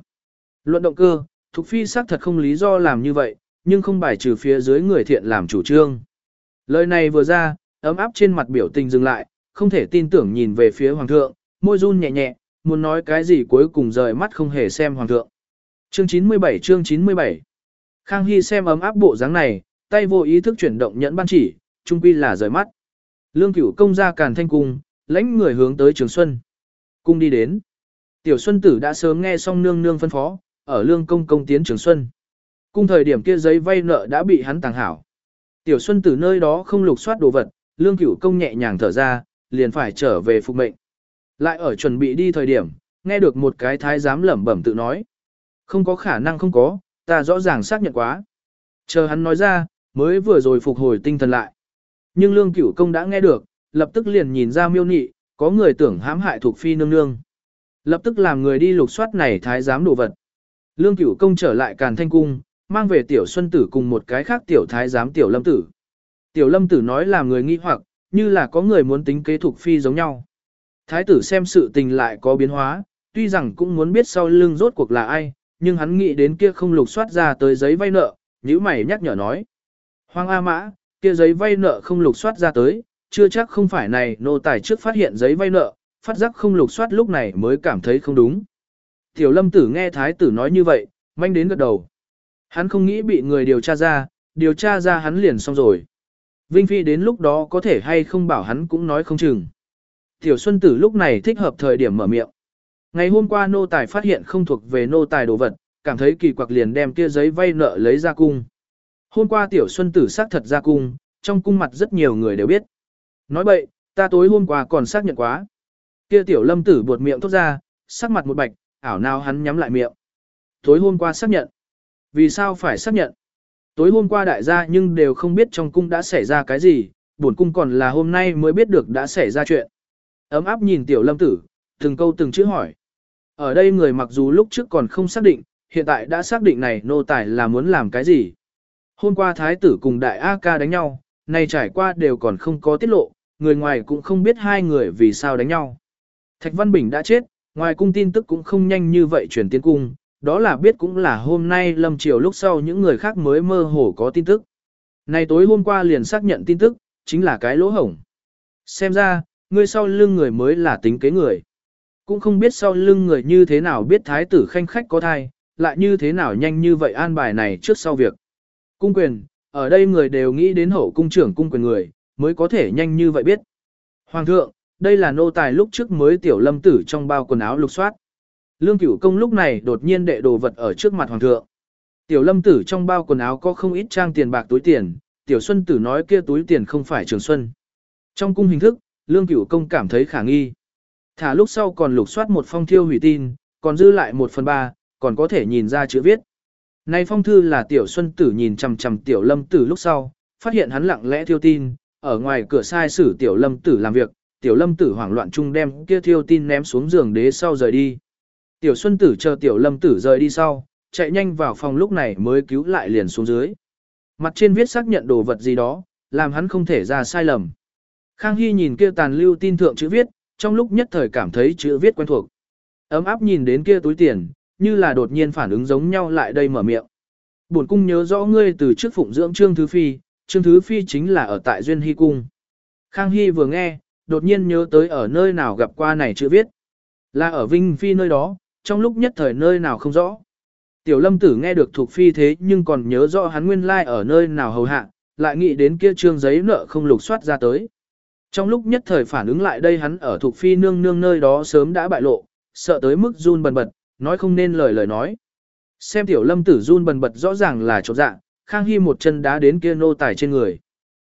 Luận động cơ, Thục Phi xác thật không lý do làm như vậy, nhưng không bài trừ phía dưới người thiện làm chủ trương. Lời này vừa ra, ấm áp trên mặt biểu tình dừng lại, không thể tin tưởng nhìn về phía Hoàng thượng, môi run nhẹ nhẹ, muốn nói cái gì cuối cùng rời mắt không hề xem Hoàng thượng. Chương 97 chương 97 Khang Hy xem ấm áp bộ dáng này, tay vô ý thức chuyển động nhẫn ban chỉ, trung quy là rời mắt. Lương cửu công ra càn thanh cung, lãnh người hướng tới Trường Xuân. Cung đi đến. Tiểu Xuân Tử đã sớm nghe xong nương nương phân phó, ở lương công công tiến Trường Xuân. Cung thời điểm kia giấy vay nợ đã bị hắn tàng hảo. Tiểu Xuân Tử nơi đó không lục soát đồ vật, lương cửu công nhẹ nhàng thở ra, liền phải trở về phục mệnh. Lại ở chuẩn bị đi thời điểm, nghe được một cái thái giám lẩm bẩm tự nói. Không có khả năng không có, ta rõ ràng xác nhận quá. Chờ hắn nói ra, mới vừa rồi phục hồi tinh thần lại. Nhưng lương cửu công đã nghe được, lập tức liền nhìn ra miêu nị, có người tưởng hãm hại thuộc phi nương nương. Lập tức làm người đi lục soát này thái giám đồ vật. Lương cửu công trở lại càn thanh cung, mang về tiểu xuân tử cùng một cái khác tiểu thái giám tiểu lâm tử. Tiểu lâm tử nói là người nghi hoặc, như là có người muốn tính kế thuộc phi giống nhau. Thái tử xem sự tình lại có biến hóa, tuy rằng cũng muốn biết sau lưng rốt cuộc là ai, nhưng hắn nghĩ đến kia không lục soát ra tới giấy vay nợ, nhíu mày nhắc nhở nói. Hoàng A Mã, kia giấy vay nợ không lục soát ra tới, chưa chắc không phải này nô tài trước phát hiện giấy vay nợ, phát giác không lục soát lúc này mới cảm thấy không đúng. Tiểu lâm tử nghe thái tử nói như vậy, manh đến gật đầu. Hắn không nghĩ bị người điều tra ra, điều tra ra hắn liền xong rồi. Vinh Phi đến lúc đó có thể hay không bảo hắn cũng nói không chừng. Tiểu Xuân Tử lúc này thích hợp thời điểm mở miệng. Ngày hôm qua nô tài phát hiện không thuộc về nô tài đồ vật, cảm thấy kỳ quặc liền đem kia giấy vay nợ lấy ra cung. Hôm qua Tiểu Xuân Tử xác thật ra cung, trong cung mặt rất nhiều người đều biết. Nói bậy, ta tối hôm qua còn xác nhận quá. Kia Tiểu Lâm Tử buột miệng thốt ra, sắc mặt một bạch, ảo nào hắn nhắm lại miệng. Tối hôm qua xác nhận. Vì sao phải xác nhận? Tối hôm qua đại gia nhưng đều không biết trong cung đã xảy ra cái gì, buồn cung còn là hôm nay mới biết được đã xảy ra chuyện. Ấm áp nhìn tiểu lâm tử, từng câu từng chữ hỏi. Ở đây người mặc dù lúc trước còn không xác định, hiện tại đã xác định này nô tài là muốn làm cái gì. Hôm qua thái tử cùng đại A ca đánh nhau, nay trải qua đều còn không có tiết lộ, người ngoài cũng không biết hai người vì sao đánh nhau. Thạch Văn Bình đã chết, ngoài cung tin tức cũng không nhanh như vậy truyền tiến cung, đó là biết cũng là hôm nay lâm chiều lúc sau những người khác mới mơ hồ có tin tức. Này tối hôm qua liền xác nhận tin tức, chính là cái lỗ hổng. Xem ra, người sau lưng người mới là tính kế người. Cũng không biết sau lưng người như thế nào biết thái tử khanh khách có thai, lại như thế nào nhanh như vậy an bài này trước sau việc. Cung quyền, ở đây người đều nghĩ đến hậu cung trưởng cung quyền người, mới có thể nhanh như vậy biết. Hoàng thượng, đây là nô tài lúc trước mới tiểu lâm tử trong bao quần áo lục soát. lương cửu công lúc này đột nhiên đệ đồ vật ở trước mặt hoàng thượng. Tiểu lâm tử trong bao quần áo có không ít trang tiền bạc túi tiền, tiểu xuân tử nói kia túi tiền không phải trường xuân. Trong cung hình thức, lương cửu công cảm thấy khả nghi. Thả lúc sau còn lục soát một phong thiêu hủy tin, còn dư lại một phần ba, còn có thể nhìn ra chữ viết. Này phong thư là tiểu xuân tử nhìn chằm chằm tiểu lâm tử lúc sau, phát hiện hắn lặng lẽ thiêu tin, ở ngoài cửa sai sử tiểu lâm tử làm việc, tiểu lâm tử hoảng loạn chung đem kia thiêu tin ném xuống giường đế sau rời đi. Tiểu xuân tử chờ tiểu lâm tử rời đi sau, chạy nhanh vào phòng lúc này mới cứu lại liền xuống dưới. Mặt trên viết xác nhận đồ vật gì đó, làm hắn không thể ra sai lầm. Khang Hy nhìn kia tàn lưu tin thượng chữ viết, trong lúc nhất thời cảm thấy chữ viết quen thuộc. Ấm áp nhìn đến kia túi tiền, như là đột nhiên phản ứng giống nhau lại đây mở miệng. Bổn cung nhớ rõ ngươi từ trước phụng dưỡng Trương Thứ Phi, Trương Thứ Phi chính là ở tại Duyên Hy Cung. Khang Hy vừa nghe, đột nhiên nhớ tới ở nơi nào gặp qua này chưa viết. Là ở Vinh Phi nơi đó, trong lúc nhất thời nơi nào không rõ. Tiểu lâm tử nghe được thuộc phi thế nhưng còn nhớ rõ hắn nguyên lai like ở nơi nào hầu hạ, lại nghĩ đến kia trương giấy nợ không lục soát ra tới. Trong lúc nhất thời phản ứng lại đây hắn ở thuộc phi nương nương nơi đó sớm đã bại lộ, sợ tới mức run bần bật, nói không nên lời lời nói. Xem tiểu lâm tử run bần bật rõ ràng là chỗ dạ, Khang Hy một chân đá đến kia nô tài trên người.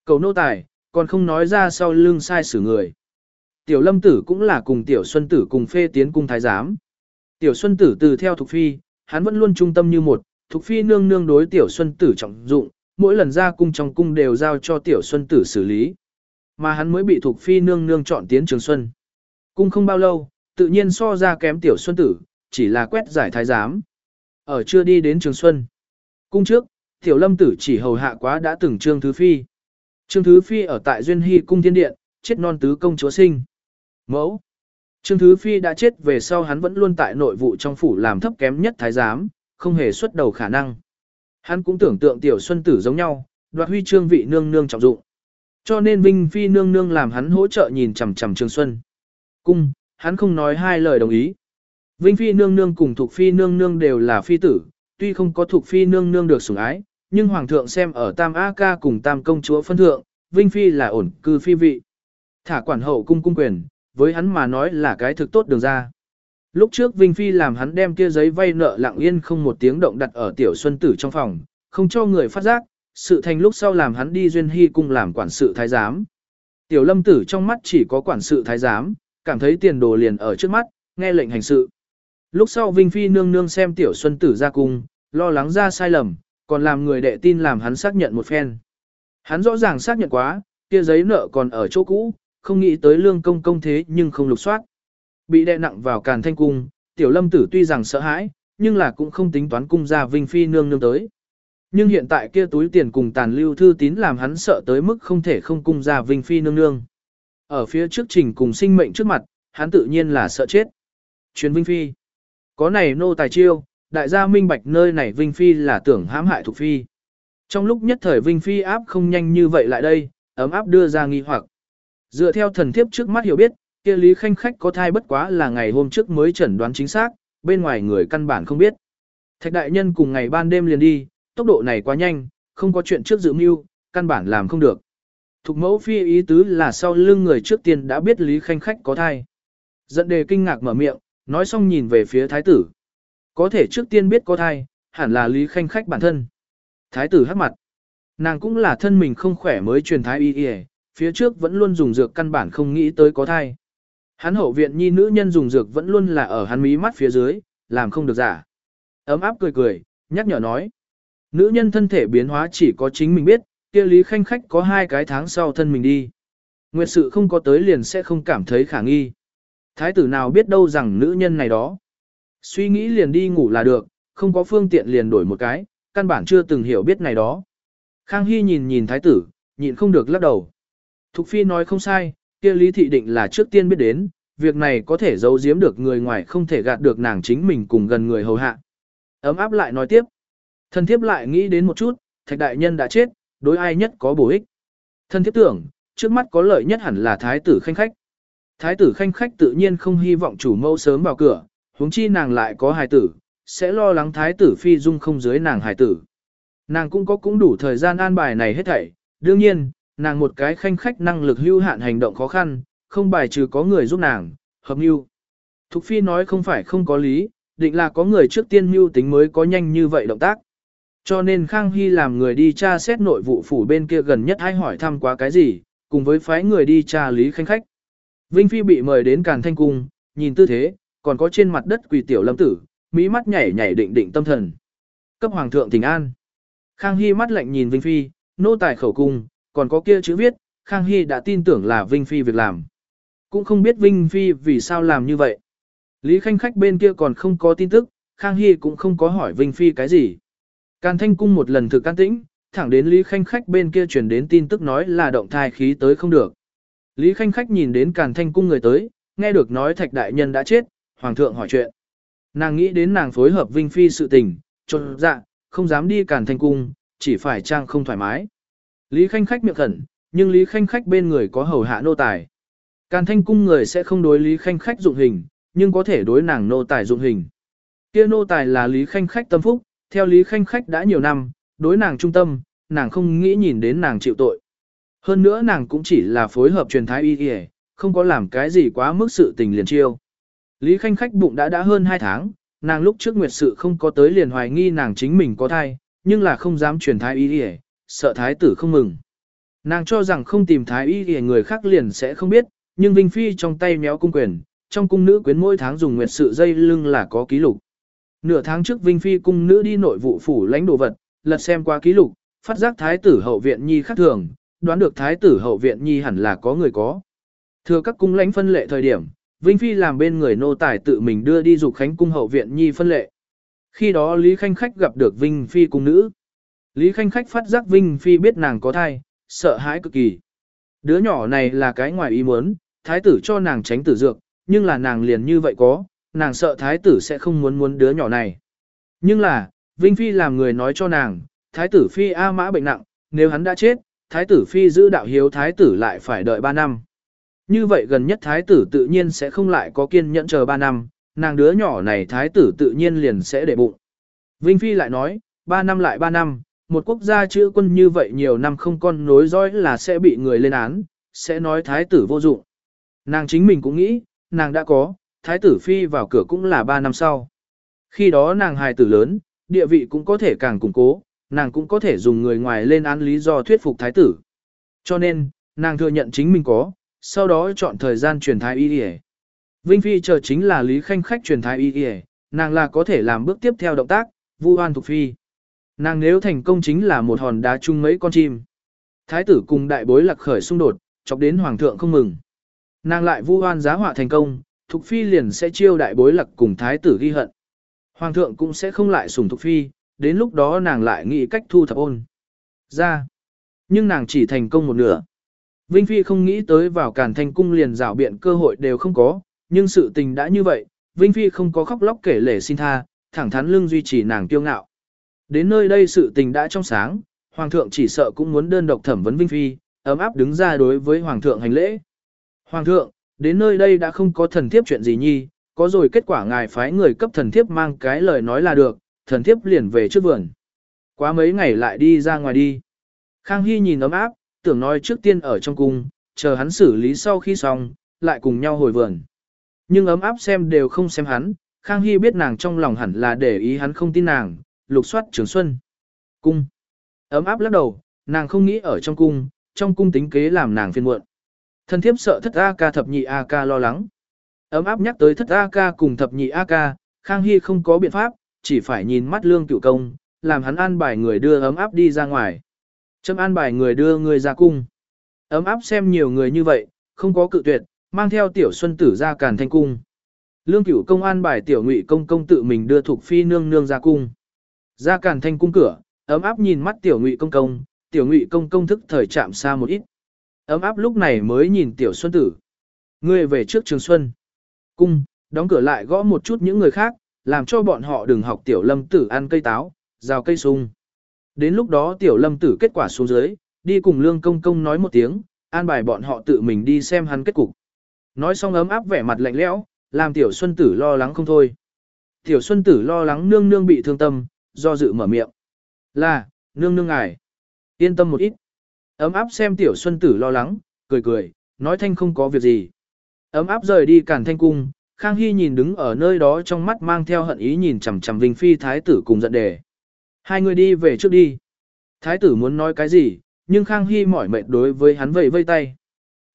Cầu nô tài, còn không nói ra sau lưng sai xử người. Tiểu lâm tử cũng là cùng tiểu xuân tử cùng phê tiến cung thái giám. Tiểu xuân tử từ theo Thục Phi, hắn vẫn luôn trung tâm như một, Thục Phi nương nương đối tiểu xuân tử trọng dụng, mỗi lần ra cung trong cung đều giao cho tiểu xuân tử xử lý. Mà hắn mới bị Thục Phi nương nương chọn tiến trường xuân. Cung không bao lâu, tự nhiên so ra kém tiểu xuân tử, chỉ là quét giải thái giám. Ở chưa đi đến trường xuân. Cung trước, tiểu lâm tử chỉ hầu hạ quá đã từng trương thứ phi. Trương thứ phi ở tại duyên hy cung thiên điện, chết non tứ công chúa sinh. Mẫu. Trương Thứ Phi đã chết về sau hắn vẫn luôn tại nội vụ trong phủ làm thấp kém nhất thái giám, không hề xuất đầu khả năng. Hắn cũng tưởng tượng tiểu xuân tử giống nhau, đoạt huy chương vị nương nương trọng dụng. Cho nên Vinh Phi nương nương làm hắn hỗ trợ nhìn chằm chằm Trương Xuân. Cung, hắn không nói hai lời đồng ý. Vinh Phi nương nương cùng Thục Phi nương nương đều là phi tử, tuy không có Thục Phi nương nương được sủng ái, nhưng Hoàng thượng xem ở Tam A Ca cùng Tam Công Chúa phân thượng, Vinh Phi là ổn cư phi vị. Thả quản hậu cung cung quyền, với hắn mà nói là cái thực tốt đường ra. Lúc trước Vinh Phi làm hắn đem kia giấy vay nợ lặng yên không một tiếng động đặt ở tiểu xuân tử trong phòng, không cho người phát giác, sự thành lúc sau làm hắn đi duyên hy cung làm quản sự thái giám. Tiểu lâm tử trong mắt chỉ có quản sự thái giám, cảm thấy tiền đồ liền ở trước mắt, nghe lệnh hành sự. Lúc sau Vinh Phi nương nương xem tiểu xuân tử ra cung, lo lắng ra sai lầm, còn làm người đệ tin làm hắn xác nhận một phen. Hắn rõ ràng xác nhận quá, kia giấy nợ còn ở chỗ cũ, không nghĩ tới lương công công thế nhưng không lục soát. Bị đè nặng vào càn thanh cung, tiểu lâm tử tuy rằng sợ hãi, nhưng là cũng không tính toán cung ra vinh phi nương nương tới. Nhưng hiện tại kia túi tiền cùng tàn lưu thư tín làm hắn sợ tới mức không thể không cung ra vinh phi nương nương. Ở phía trước trình cùng sinh mệnh trước mặt, hắn tự nhiên là sợ chết. Truyền vinh phi. Có này nô tài chiêu, đại gia minh bạch nơi này vinh phi là tưởng hãm hại Thục phi. Trong lúc nhất thời vinh phi áp không nhanh như vậy lại đây, ấm áp đưa ra nghi hoặc. Dựa theo thần thiếp trước mắt hiểu biết, kia Lý Khanh khách có thai bất quá là ngày hôm trước mới chẩn đoán chính xác, bên ngoài người căn bản không biết. Thạch đại nhân cùng ngày ban đêm liền đi, tốc độ này quá nhanh, không có chuyện trước dự mưu, căn bản làm không được. Thục mẫu phi ý tứ là sau lưng người trước tiên đã biết Lý Khanh khách có thai. Dẫn đề kinh ngạc mở miệng, nói xong nhìn về phía thái tử. Có thể trước tiên biết có thai, hẳn là Lý Khanh khách bản thân. Thái tử hắc mặt. Nàng cũng là thân mình không khỏe mới truyền thái y y, phía trước vẫn luôn dùng dược căn bản không nghĩ tới có thai. Hắn hậu viện nhi nữ nhân dùng dược vẫn luôn là ở hắn mí mắt phía dưới, làm không được giả. Ấm áp cười cười, nhắc nhở nói. Nữ nhân thân thể biến hóa chỉ có chính mình biết, kia lý khanh khách có hai cái tháng sau thân mình đi. Nguyệt sự không có tới liền sẽ không cảm thấy khả nghi. Thái tử nào biết đâu rằng nữ nhân này đó. Suy nghĩ liền đi ngủ là được, không có phương tiện liền đổi một cái, căn bản chưa từng hiểu biết này đó. Khang Hy nhìn nhìn thái tử, nhịn không được lắc đầu. Thục Phi nói không sai, kia Lý Thị Định là trước tiên biết đến, việc này có thể giấu giếm được người ngoài không thể gạt được nàng chính mình cùng gần người hầu hạ. Ấm áp lại nói tiếp. Thân thiếp lại nghĩ đến một chút, thạch đại nhân đã chết, đối ai nhất có bổ ích. Thân thiếp tưởng, trước mắt có lợi nhất hẳn là thái tử khanh khách. Thái tử khanh khách tự nhiên không hy vọng chủ mẫu sớm vào cửa, huống chi nàng lại có hài tử, sẽ lo lắng thái tử phi dung không dưới nàng hài tử. Nàng cũng có cũng đủ thời gian an bài này hết thảy, đương nhiên, nàng một cái khanh khách năng lực hưu hạn hành động khó khăn, không bài trừ có người giúp nàng, hợp mưu. Thục Phi nói không phải không có lý, định là có người trước tiên mưu tính mới có nhanh như vậy động tác. Cho nên Khang Hy làm người đi tra xét nội vụ phủ bên kia gần nhất hay hỏi thăm quá cái gì, cùng với phái người đi tra lý khanh khách. Vinh Phi bị mời đến Càn Thanh Cung, nhìn tư thế, còn có trên mặt đất quỳ tiểu lâm tử, mỹ mắt nhảy nhảy định định tâm thần. Cấp Hoàng thượng thỉnh an. Khang Hy mắt lạnh nhìn Vinh Phi, nô tài khẩu cung, còn có kia chữ viết, Khang Hy đã tin tưởng là Vinh Phi việc làm. Cũng không biết Vinh Phi vì sao làm như vậy. Lý Khanh khách bên kia còn không có tin tức, Khang Hy cũng không có hỏi Vinh Phi cái gì. Càn Thanh Cung một lần thực can tĩnh, thẳng đến Lý Khanh khách bên kia truyền đến tin tức nói là động thai khí tới không được. Lý Khanh khách nhìn đến Càn Thanh Cung người tới, nghe được nói Thạch Đại Nhân đã chết, Hoàng thượng hỏi chuyện. Nàng nghĩ đến nàng phối hợp Vinh Phi sự tình, trộn dạ, không dám đi Càn Thanh Cung, chỉ phải trang không thoải mái. Lý Khanh khách miệng khẩn, nhưng Lý Khanh khách bên người có hầu hạ nô tài. Càn Thanh Cung người sẽ không đối Lý Khanh khách dụng hình, nhưng có thể đối nàng nô tài dụng hình. Kia nô tài là Lý Khanh khách tâm phúc, theo Lý Khanh khách đã nhiều năm, đối nàng trung tâm, nàng không nghĩ nhìn đến nàng chịu tội. Hơn nữa nàng cũng chỉ là phối hợp truyền thái y y, không có làm cái gì quá mức sự tình liền chiêu. Lý Khanh khách bụng đã đã hơn 2 tháng, nàng lúc trước nguyệt sự không có tới liền hoài nghi nàng chính mình có thai, nhưng là không dám truyền thái y y, sợ thái tử không mừng. Nàng cho rằng không tìm thái y y người khác liền sẽ không biết, nhưng Vinh Phi trong tay méo cung quyền, trong cung nữ quyến mỗi tháng dùng nguyệt sự dây lưng là có ký lục. Nửa tháng trước Vinh Phi cung nữ đi nội vụ phủ lãnh đồ vật, lật xem qua ký lục, phát giác thái tử hậu viện nhi khác thường, đoán được thái tử hậu viện nhi hẳn là có người có. Thừa các cung lãnh phân lệ thời điểm, Vinh Phi làm bên người nô tài tự mình đưa đi dục khánh cung hậu viện nhi phân lệ. Khi đó Lý Khanh Khách gặp được Vinh Phi cung nữ. Lý Khanh Khách phát giác Vinh Phi biết nàng có thai, sợ hãi cực kỳ. Đứa nhỏ này là cái ngoài ý muốn, thái tử cho nàng tránh tử dược, nhưng là nàng liền như vậy có, nàng sợ thái tử sẽ không muốn muốn đứa nhỏ này. Nhưng là, Vinh Phi làm người nói cho nàng, thái tử Phi A mã bệnh nặng, nếu hắn đã chết, thái tử Phi giữ đạo hiếu thái tử lại phải đợi 3 năm. Như vậy gần nhất thái tử tự nhiên sẽ không lại có kiên nhẫn chờ 3 năm, nàng đứa nhỏ này thái tử tự nhiên liền sẽ để bụng. Vinh Phi lại nói, 3 năm lại 3 năm, một quốc gia chữa quân như vậy nhiều năm không con nối dõi là sẽ bị người lên án, sẽ nói thái tử vô dụng. Nàng chính mình cũng nghĩ, nàng đã có, thái tử phi vào cửa cũng là 3 năm sau. Khi đó nàng hài tử lớn, địa vị cũng có thể càng củng cố, nàng cũng có thể dùng người ngoài lên án lý do thuyết phục thái tử. Cho nên, nàng thừa nhận chính mình có, sau đó chọn thời gian truyền thái y y. Vinh Phi chờ chính là Lý Khanh khách truyền thái y y, nàng là có thể làm bước tiếp theo động tác, vu oan thuộc phi. Nàng nếu thành công chính là một hòn đá chung mấy con chim. Thái tử cùng đại bối lạc khởi xung đột, chọc đến hoàng thượng không mừng. Nàng lại vu oan giá họa thành công, Thục Phi liền sẽ chiêu đại bối lạc cùng thái tử ghi hận. Hoàng thượng cũng sẽ không lại sủng Thục Phi, đến lúc đó nàng lại nghĩ cách thu thập ôn. Ra. Nhưng nàng chỉ thành công một nửa. Vinh Phi không nghĩ tới vào càn thanh cung liền rảo biện cơ hội đều không có, nhưng sự tình đã như vậy, Vinh Phi không có khóc lóc kể lể xin tha, thẳng thắn lưng duy trì nàng kiêu ngạo. Đến nơi đây sự tình đã trong sáng, Hoàng thượng chỉ sợ cũng muốn đơn độc thẩm vấn Vinh Phi, ấm áp đứng ra đối với Hoàng thượng hành lễ. Hoàng thượng, đến nơi đây đã không có thần thiếp chuyện gì nhi, có rồi kết quả ngài phái người cấp thần thiếp mang cái lời nói là được, thần thiếp liền về trước vườn. Quá mấy ngày lại đi ra ngoài đi. Khang Hy nhìn ấm áp, tưởng nói trước tiên ở trong cung, chờ hắn xử lý sau khi xong, lại cùng nhau hồi vườn. Nhưng ấm áp xem đều không xem hắn, Khang Hy biết nàng trong lòng hẳn là để ý hắn không tin nàng, lục soát trường xuân. Cung. Ấm áp lắc đầu, nàng không nghĩ ở trong cung, trong cung tính kế làm nàng phiền muộn. Thân thiếp sợ thất A ca thập nhị A ca lo lắng. Ấm áp nhắc tới thất A ca cùng thập nhị A ca, Khang Hy không có biện pháp, chỉ phải nhìn mắt lương cựu công, làm hắn an bài người đưa ấm áp đi ra ngoài. Châm an bài người đưa người ra cung. Ấm áp xem nhiều người như vậy, không có cự tuyệt, mang theo tiểu xuân tử ra càn thanh cung. Lương cửu công an bài tiểu ngụy công công tự mình đưa thuộc phi nương nương ra cung. Ra càn thanh cung cửa, ấm áp nhìn mắt tiểu ngụy công công, tiểu ngụy công công thức thời chạm xa một ít. Ấm áp lúc này mới nhìn tiểu xuân tử. Ngươi về trước trường xuân. Cung, đóng cửa lại gõ một chút những người khác, làm cho bọn họ đừng học tiểu lâm tử ăn cây táo, rào cây sung. Đến lúc đó tiểu lâm tử kết quả xuống dưới, đi cùng lương công công nói một tiếng, an bài bọn họ tự mình đi xem hắn kết cục. Nói xong ấm áp vẻ mặt lạnh lẽo, làm tiểu xuân tử lo lắng không thôi. Tiểu xuân tử lo lắng nương nương bị thương tâm, do dự mở miệng. Là, nương nương ngài. Yên tâm một ít. Ấm áp xem tiểu xuân tử lo lắng, cười cười, nói thanh không có việc gì. Ấm áp rời đi cản thanh cung, Khang Hy nhìn đứng ở nơi đó trong mắt mang theo hận ý nhìn chằm chằm Vinh Phi thái tử cùng giận đề. Hai người đi về trước đi. Thái tử muốn nói cái gì, nhưng Khang Hy mỏi mệt đối với hắn vẫy vây tay.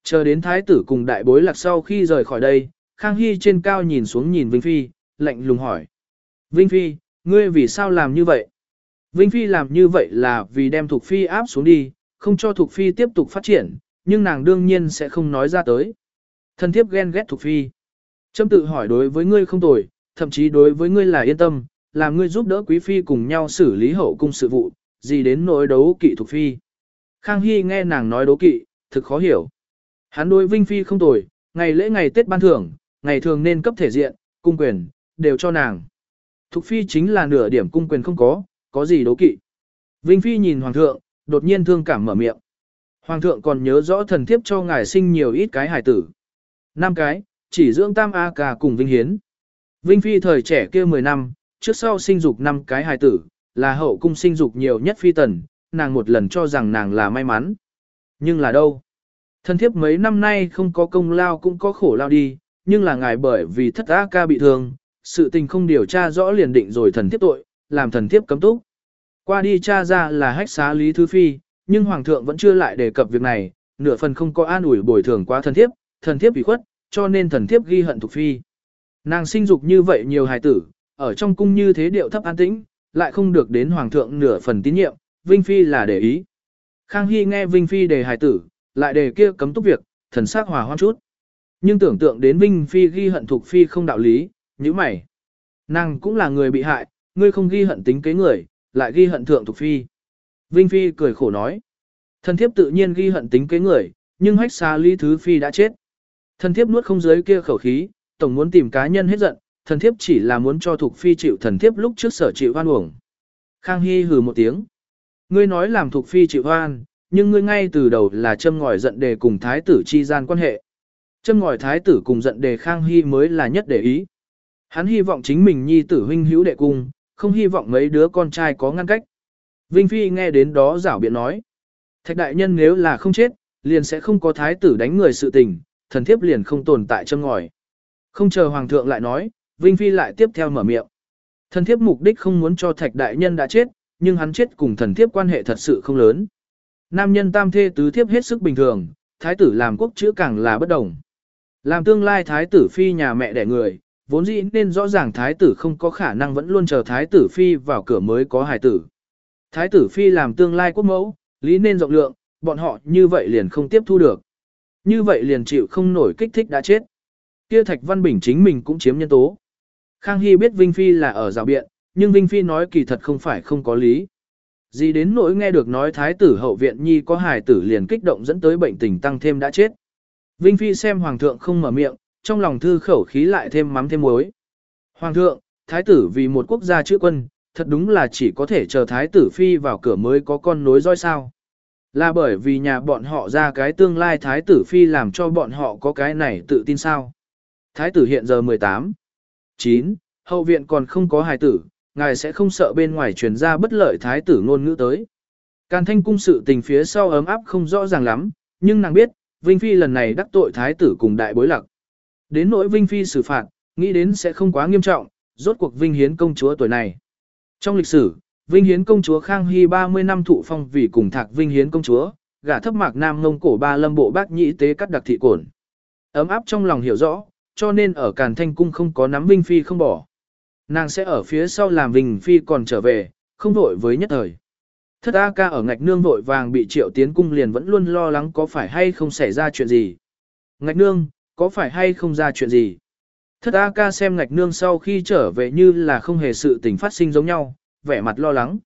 Chờ đến thái tử cùng đại bối lạc sau khi rời khỏi đây, Khang Hy trên cao nhìn xuống nhìn Vinh Phi, lạnh lùng hỏi. Vinh Phi, ngươi vì sao làm như vậy? Vinh Phi làm như vậy là vì đem Thục Phi áp xuống đi, không cho Thục Phi tiếp tục phát triển, nhưng nàng đương nhiên sẽ không nói ra tới. Thân thiếp ghen ghét Thục Phi. Trâm tự hỏi đối với ngươi không tồi, thậm chí đối với ngươi là yên tâm, làm ngươi giúp đỡ Quý Phi cùng nhau xử lý hậu cung sự vụ, gì đến nỗi đấu kỵ thuộc Phi. Khang Hy nghe nàng nói đấu kỵ, thực khó hiểu. Hắn đối Vinh Phi không tồi, ngày lễ ngày Tết ban thưởng, ngày thường nên cấp thể diện, cung quyền, đều cho nàng. Thục Phi chính là nửa điểm cung quyền không có, có gì đấu kỵ. Vinh Phi nhìn Hoàng thượng, đột nhiên thương cảm mở miệng. Hoàng thượng còn nhớ rõ thần thiếp cho ngài sinh nhiều ít cái hài tử. năm cái, chỉ dưỡng tam A ca cùng Vinh Hiến. Vinh Phi thời trẻ kia 10 năm, trước sau sinh dục năm cái hài tử, là hậu cung sinh dục nhiều nhất phi tần, nàng một lần cho rằng nàng là may mắn. Nhưng là đâu? Thần thiếp mấy năm nay không có công lao cũng có khổ lao đi, nhưng là ngài bởi vì thất A ca bị thương, sự tình không điều tra rõ liền định rồi thần thiếp tội, làm thần thiếp cấm túc. Qua đi tra ra là hách xá Lý Thứ Phi, nhưng Hoàng thượng vẫn chưa lại đề cập việc này, nửa phần không có an ủi bồi thường quá thần thiếp, thần thiếp bị khuất, cho nên thần thiếp ghi hận Thục Phi. Nàng sinh dục như vậy nhiều hài tử, ở trong cung như thế điệu thấp an tĩnh, lại không được đến Hoàng thượng nửa phần tín nhiệm, Vinh Phi là để ý. Khang Hy nghe Vinh Phi đề hài tử, lại đề kia cấm túc việc, thần sắc hòa hoan chút. Nhưng tưởng tượng đến Vinh Phi ghi hận Thục Phi không đạo lý, như mày. Nàng cũng là người bị hại, ngươi không ghi hận tính kế người, lại ghi hận thượng Thục Phi. Vinh Phi cười khổ nói. Thần thiếp tự nhiên ghi hận tính kế người, nhưng hách xa Lý Thứ Phi đã chết. Thần thiếp nuốt không dưới kia khẩu khí, tổng muốn tìm cá nhân hết giận, thần thiếp chỉ là muốn cho Thục Phi chịu thần thiếp lúc trước sở chịu hoan uổng. Khang Hy hừ một tiếng. Ngươi nói làm Thục Phi chịu hoan, nhưng ngươi ngay từ đầu là châm ngòi giận đề cùng thái tử chi gian quan hệ. Châm ngòi thái tử cùng giận đề Khang Hy mới là nhất để ý. Hắn hy vọng chính mình nhi tử huynh hữu đệ cung, không hy vọng mấy đứa con trai có ngăn cách. Vinh Phi nghe đến đó giảo biện nói. Thạch đại nhân nếu là không chết, liền sẽ không có thái tử đánh người sự tình, thần thiếp liền không tồn tại châm ngòi. Không chờ hoàng thượng lại nói, Vinh Phi lại tiếp theo mở miệng. Thần thiếp mục đích không muốn cho thạch đại nhân đã chết, nhưng hắn chết cùng thần thiếp quan hệ thật sự không lớn. Nam nhân tam thê tứ thiếp hết sức bình thường, thái tử làm quốc chữ càng là bất đồng. Làm tương lai thái tử phi nhà mẹ đẻ người, vốn dĩ nên rõ ràng thái tử không có khả năng vẫn luôn chờ thái tử phi vào cửa mới có hài tử. Thái tử phi làm tương lai quốc mẫu, lý nên rộng lượng, bọn họ như vậy liền không tiếp thu được. Như vậy liền chịu không nổi kích thích đã chết. Kia Thạch Văn Bình chính mình cũng chiếm nhân tố. Khang Hy biết Vinh Phi là ở rào biện, nhưng Vinh Phi nói kỳ thật không phải không có lý. Gì đến nỗi nghe được nói thái tử hậu viện nhi có hài tử liền kích động dẫn tới bệnh tình tăng thêm đã chết. Vinh Phi xem Hoàng thượng không mở miệng, trong lòng thư khẩu khí lại thêm mắm thêm muối. Hoàng thượng, thái tử vì một quốc gia chữ quân, thật đúng là chỉ có thể chờ thái tử phi vào cửa mới có con nối roi sao. Là bởi vì nhà bọn họ ra cái tương lai thái tử phi làm cho bọn họ có cái này tự tin sao. Thái tử hiện giờ 18. 9. Hậu viện còn không có hài tử, ngài sẽ không sợ bên ngoài truyền ra bất lợi thái tử ngôn ngữ tới. Càn thanh cung sự tình phía sau ấm áp không rõ ràng lắm, nhưng nàng biết, Vinh Phi lần này đắc tội thái tử cùng đại bối lạc. Đến nỗi Vinh Phi xử phạt, nghĩ đến sẽ không quá nghiêm trọng, rốt cuộc Vinh Hiến công chúa tuổi này. Trong lịch sử, Vinh Hiến công chúa Khang Hy 30 năm thụ phong vì cùng thạc Vinh Hiến công chúa, gả thấp mạc nam ngông cổ ba lâm bộ bác nhị tế cắt đặc thị cổn. Ấm áp trong lòng hiểu rõ, cho nên ở Càn Thanh Cung không có nắm Vinh Phi không bỏ. Nàng sẽ ở phía sau làm Vinh Phi còn trở về, không vội với nhất thời. Thất A ca ở ngạch nương vội vàng bị triệu tiến cung liền vẫn luôn lo lắng có phải hay không xảy ra chuyện gì. Ngạch nương, có phải hay không ra chuyện gì? Thất A ca xem ngạch nương sau khi trở về như là không hề sự tình phát sinh giống nhau, vẻ mặt lo lắng.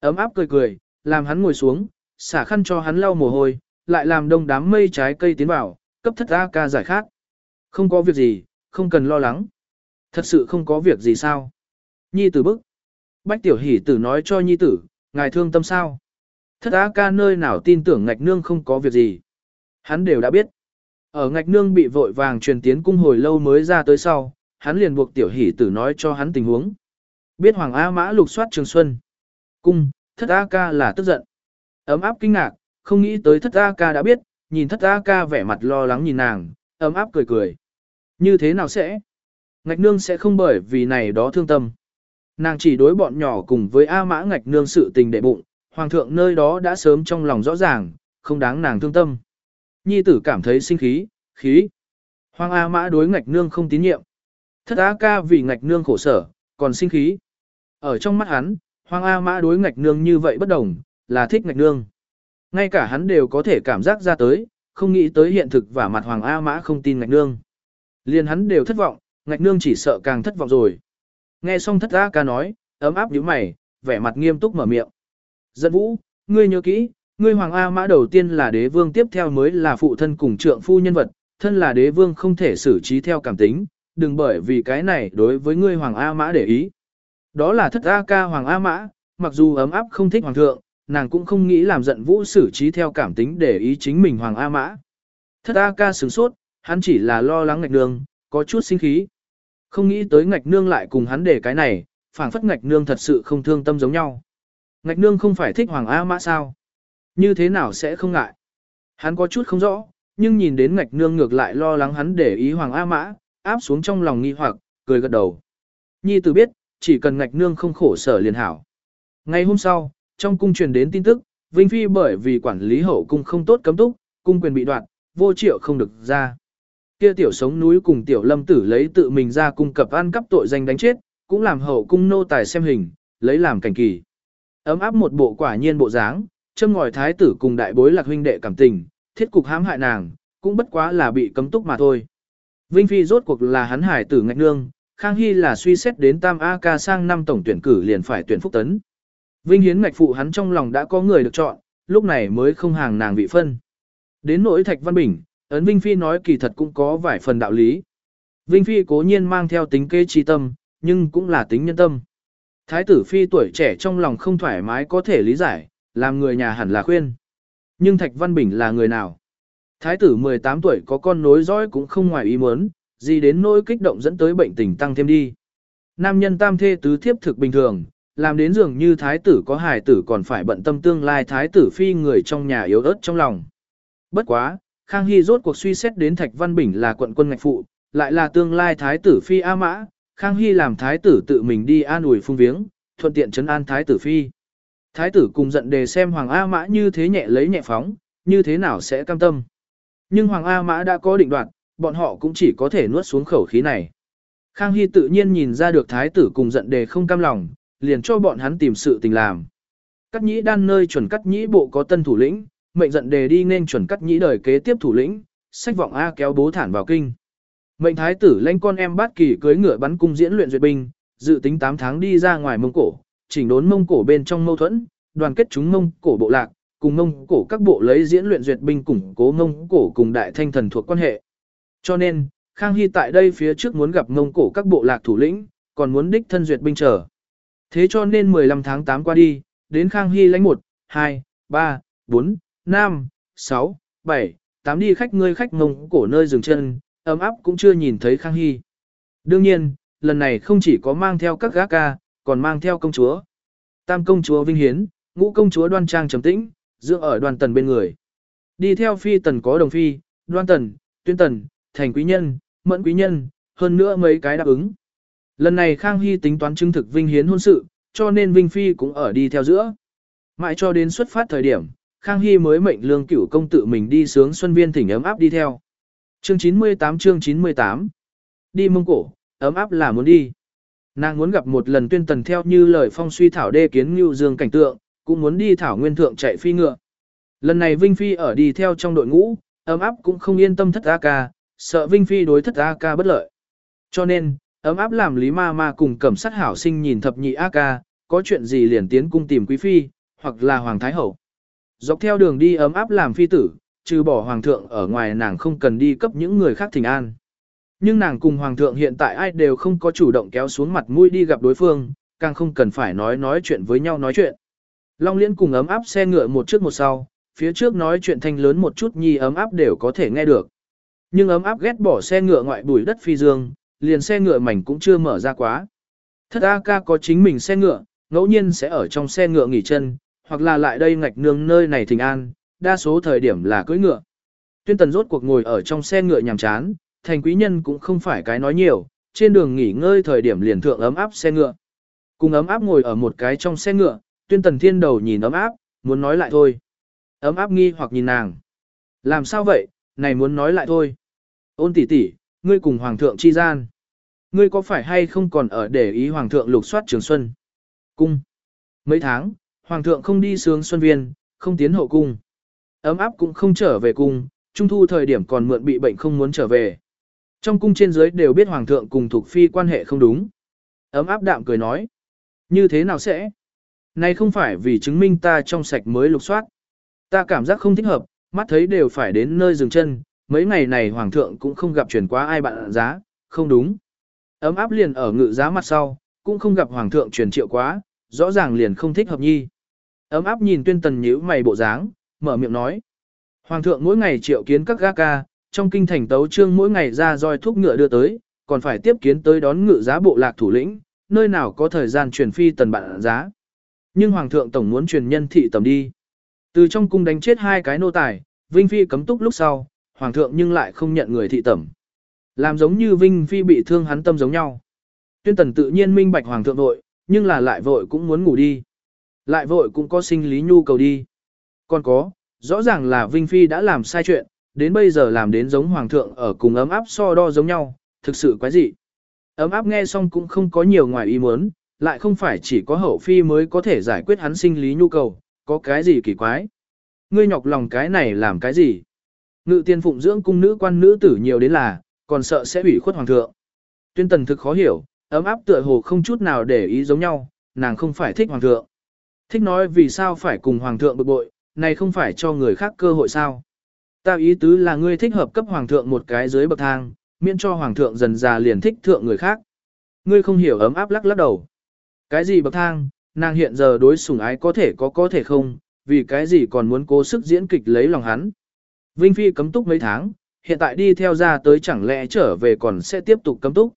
Ấm áp cười cười, làm hắn ngồi xuống, xả khăn cho hắn lau mồ hôi, lại làm đông đám mây trái cây tiến vào, cấp thất A ca giải khát. Không có việc gì, không cần lo lắng. Thật sự không có việc gì sao? Nhi tử bức. Bách tiểu hỷ tử nói cho nhi tử, ngài thương tâm sao? Thất A ca nơi nào tin tưởng ngạch nương không có việc gì. Hắn đều đã biết. Ở ngạch nương bị vội vàng truyền tiến cung hồi lâu mới ra tới sau, hắn liền buộc tiểu hỷ tử nói cho hắn tình huống. Biết Hoàng A Mã lục soát Trường Xuân. Cung, thất A ca là tức giận. Ấm áp kinh ngạc, không nghĩ tới thất A ca đã biết, nhìn thất A ca vẻ mặt lo lắng nhìn nàng, ấm áp cười cười. Như thế nào sẽ? Ngạch nương sẽ không bởi vì này đó thương tâm. Nàng chỉ đối bọn nhỏ cùng với A mã ngạch nương sự tình đệ bụng, hoàng thượng nơi đó đã sớm trong lòng rõ ràng, không đáng nàng thương tâm. Nhi tử cảm thấy sinh khí, khí. Hoàng A mã đối ngạch nương không tín nhiệm. Thất A ca vì ngạch nương khổ sở, còn sinh khí. Ở trong mắt hắn, Hoàng A mã đối ngạch nương như vậy bất đồng, là thích ngạch nương. Ngay cả hắn đều có thể cảm giác ra tới, không nghĩ tới hiện thực và mặt Hoàng A mã không tin ngạch nương. Liền hắn đều thất vọng, ngạch nương chỉ sợ càng thất vọng rồi. Nghe xong thất A ca nói, ấm áp nhíu mày, vẻ mặt nghiêm túc mở miệng. Dân vũ, ngươi nhớ kỹ, ngươi Hoàng A mã đầu tiên là đế vương tiếp theo mới là phụ thân cùng trượng phu nhân vật, thân là đế vương không thể xử trí theo cảm tính, đừng bởi vì cái này đối với ngươi Hoàng A mã để ý. Đó là thất A ca Hoàng A mã, mặc dù ấm áp không thích Hoàng thượng, nàng cũng không nghĩ làm giận vũ xử trí theo cảm tính để ý chính mình Hoàng A mã. Thất A ca sửng sốt, hắn chỉ là lo lắng ngạch nương, có chút sinh khí. Không nghĩ tới ngạch nương lại cùng hắn để cái này, phảng phất ngạch nương thật sự không thương tâm giống nhau. Ngạch nương không phải thích Hoàng A Mã sao? Như thế nào sẽ không ngại? Hắn có chút không rõ, nhưng nhìn đến ngạch nương ngược lại lo lắng hắn để ý Hoàng A Mã, áp xuống trong lòng nghi hoặc, cười gật đầu. Nhi tử biết, chỉ cần ngạch nương không khổ sở liền hảo. Ngày hôm sau, trong cung truyền đến tin tức, Vinh Phi bởi vì quản lý hậu cung không tốt cấm túc, cung quyền bị đoạn, vô triệu không được ra. Kia tiểu sống núi cùng tiểu lâm tử lấy tự mình ra cung cập ăn cắp tội danh đánh chết, cũng làm hậu cung nô tài xem hình, lấy làm cảnh kỳ. Ấm áp một bộ quả nhiên bộ dáng, châm ngòi thái tử cùng đại bối lạc huynh đệ cảm tình, thiết cục hãm hại nàng, cũng bất quá là bị cấm túc mà thôi. Vinh Phi rốt cuộc là hắn hải tử ngạch nương, Khang Hy là suy xét đến tam A ca sang năm tổng tuyển cử liền phải tuyển phúc tấn. Vinh Hiến ngạch phụ hắn trong lòng đã có người được chọn, lúc này mới không hàng nàng vị phân. Đến nỗi Thạch Văn Bình, ấn Vinh Phi nói kỳ thật cũng có vài phần đạo lý. Vinh Phi cố nhiên mang theo tính kê chi tâm, nhưng cũng là tính nhân tâm. Thái tử Phi tuổi trẻ trong lòng không thoải mái có thể lý giải, làm người nhà hẳn là khuyên. Nhưng Thạch Văn Bình là người nào? Thái tử 18 tuổi có con nối dõi cũng không ngoài ý muốn, gì đến nỗi kích động dẫn tới bệnh tình tăng thêm đi. Nam nhân tam thê tứ thiếp thực bình thường, làm đến dường như thái tử có hài tử còn phải bận tâm tương lai thái tử phi người trong nhà yếu ớt trong lòng. Bất quá, Khang Hy rốt cuộc suy xét đến Thạch Văn Bình là quận quân ngạch phụ, lại là tương lai thái tử phi A Mã, Khang Hy làm thái tử tự mình đi an ủi phung viếng, thuận tiện trấn an thái tử phi. Thái tử cùng giận đề xem Hoàng A Mã như thế nhẹ lấy nhẹ phóng, như thế nào sẽ cam tâm. Nhưng Hoàng A Mã đã có định đoạt, bọn họ cũng chỉ có thể nuốt xuống khẩu khí này. Khang Hy tự nhiên nhìn ra được thái tử cùng giận đề không cam lòng, liền cho bọn hắn tìm sự tình làm. Cắt nhĩ đan nơi chuẩn cắt nhĩ bộ có tân thủ lĩnh, mệnh giận đề đi nên chuẩn cắt nhĩ đời kế tiếp thủ lĩnh, sách vọng A kéo bố thản vào kinh. Mệnh thái tử lãnh con em bát kỳ cưới ngựa bắn cung diễn luyện duyệt binh, dự tính 8 tháng đi ra ngoài mông cổ, chỉnh đốn mông cổ bên trong mâu thuẫn, đoàn kết chúng mông cổ bộ lạc, cùng mông cổ các bộ lấy diễn luyện duyệt binh củng cố mông cổ cùng đại thanh thần thuộc quan hệ. Cho nên, Khang Hy tại đây phía trước muốn gặp mông cổ các bộ lạc thủ lĩnh, còn muốn đích thân duyệt binh trở. Thế cho nên 15 tháng 8 qua đi, đến Khang Hy lãnh 1, 2, 3, 4, 5, 6, 7, 8 đi khách ngươi khách mông cổ nơi dừng chân, ấm áp cũng chưa nhìn thấy Khang Hy. Đương nhiên, lần này không chỉ có mang theo các gác ca, còn mang theo công chúa. Tam công chúa Vinh Hiến, ngũ công chúa đoan trang trầm tĩnh, dưỡng ở đoan tần bên người. Đi theo phi tần có đồng phi, đoan tần, tuyên tần, thành quý nhân, mẫn quý nhân, hơn nữa mấy cái đáp ứng. Lần này Khang Hy tính toán chứng thực Vinh Hiến hôn sự, cho nên Vinh Phi cũng ở đi theo giữa. Mãi cho đến xuất phát thời điểm, Khang Hy mới mệnh lương cửu công tự mình đi sướng Xuân Viên thỉnh ấm áp đi theo. Chương 98 chương 98 Đi mông cổ, ấm áp là muốn đi. Nàng muốn gặp một lần tuyên tần theo như lời phong suy thảo đê kiến ngưu dương cảnh tượng, cũng muốn đi thảo nguyên thượng chạy phi ngựa. Lần này Vinh Phi ở đi theo trong đội ngũ, ấm áp cũng không yên tâm thất A ca, sợ Vinh Phi đối thất A ca bất lợi. Cho nên, ấm áp làm Lý Ma Ma cùng cẩm sát hảo sinh nhìn thập nhị A ca, có chuyện gì liền tiến cung tìm quý phi, hoặc là hoàng thái hậu. Dọc theo đường đi ấm áp làm phi tử, trừ bỏ hoàng thượng ở ngoài nàng không cần đi cấp những người khác thỉnh an. Nhưng nàng cùng hoàng thượng hiện tại ai đều không có chủ động kéo xuống mặt mũi đi gặp đối phương, càng không cần phải nói nói chuyện với nhau nói chuyện. Long Liên cùng ấm áp xe ngựa một trước một sau, phía trước nói chuyện thanh lớn một chút nhi ấm áp đều có thể nghe được. Nhưng ấm áp ghét bỏ xe ngựa ngoại bùi đất phi dương, liền xe ngựa mảnh cũng chưa mở ra quá. Thất A ca có chính mình xe ngựa, ngẫu nhiên sẽ ở trong xe ngựa nghỉ chân, hoặc là lại đây ngạch nương nơi này thình an, đa số thời điểm là cưỡi ngựa. Tuyên tần rốt cuộc ngồi ở trong xe ngựa nhàm chán, thành quý nhân cũng không phải cái nói nhiều, trên đường nghỉ ngơi thời điểm liền thượng ấm áp xe ngựa. Cùng ấm áp ngồi ở một cái trong xe ngựa, tuyên tần thiên đầu nhìn ấm áp, muốn nói lại thôi. Ấm áp nghi hoặc nhìn nàng. Làm sao vậy, này muốn nói lại thôi. Ôn tỷ tỷ, ngươi cùng hoàng thượng chi gian. Ngươi có phải hay không còn ở để ý hoàng thượng lục soát trường xuân? Cung. Mấy tháng, hoàng thượng không đi sướng xuân viên, không tiến hậu cung. Ấm áp cũng không trở về cung, trung thu thời điểm còn mượn bị bệnh không muốn trở về. Trong cung trên dưới đều biết hoàng thượng cùng thuộc phi quan hệ không đúng. Ấm áp đạm cười nói. Như thế nào sẽ? Này không phải vì chứng minh ta trong sạch mới lục soát. Ta cảm giác không thích hợp, mắt thấy đều phải đến nơi dừng chân, mấy ngày này hoàng thượng cũng không gặp chuyển quá ai bạn giá, không đúng. Ấm áp liền ở ngự giá mặt sau, cũng không gặp hoàng thượng truyền triệu quá, rõ ràng liền không thích hợp nhi. Ấm áp nhìn tuyên tần nhíu mày bộ dáng, mở miệng nói. Hoàng thượng mỗi ngày triệu kiến các ga ca, trong kinh thành tấu trương mỗi ngày ra roi thuốc ngựa đưa tới, còn phải tiếp kiến tới đón ngự giá bộ lạc thủ lĩnh, nơi nào có thời gian truyền phi tần bạn giá. Nhưng hoàng thượng tổng muốn truyền nhân thị tầm đi. Từ trong cung đánh chết hai cái nô tài, Vinh Phi cấm túc lúc sau, hoàng thượng nhưng lại không nhận người thị tẩm. Làm giống như Vinh Phi bị thương hắn tâm giống nhau. Tuyên tần tự nhiên minh bạch hoàng thượng vội, nhưng là lại vội cũng muốn ngủ đi. Lại vội cũng có sinh lý nhu cầu đi. Còn có, rõ ràng là Vinh Phi đã làm sai chuyện, đến bây giờ làm đến giống hoàng thượng ở cùng ấm áp so đo giống nhau, thực sự quái dị. Ấm áp nghe xong cũng không có nhiều ngoài ý muốn, lại không phải chỉ có hậu phi mới có thể giải quyết hắn sinh lý nhu cầu, có cái gì kỳ quái. Ngươi nhọc lòng cái này làm cái gì? Ngự tiên phụng dưỡng cung nữ quan nữ tử nhiều đến là, còn sợ sẽ bị khuất hoàng thượng. Tuyên tần thực khó hiểu, ấm áp tựa hồ không chút nào để ý giống nhau, nàng không phải thích hoàng thượng. Thích nói vì sao phải cùng hoàng thượng bực bội, này không phải cho người khác cơ hội sao. tao ý tứ là ngươi thích hợp cấp hoàng thượng một cái dưới bậc thang, miễn cho hoàng thượng dần già liền thích thượng người khác. Ngươi không hiểu ấm áp lắc lắc đầu. Cái gì bậc thang, nàng hiện giờ đối sủng ái có thể có có thể không, vì cái gì còn muốn cố sức diễn kịch lấy lòng hắn. Vinh Phi cấm túc mấy tháng, hiện tại đi theo ra tới chẳng lẽ trở về còn sẽ tiếp tục cấm túc.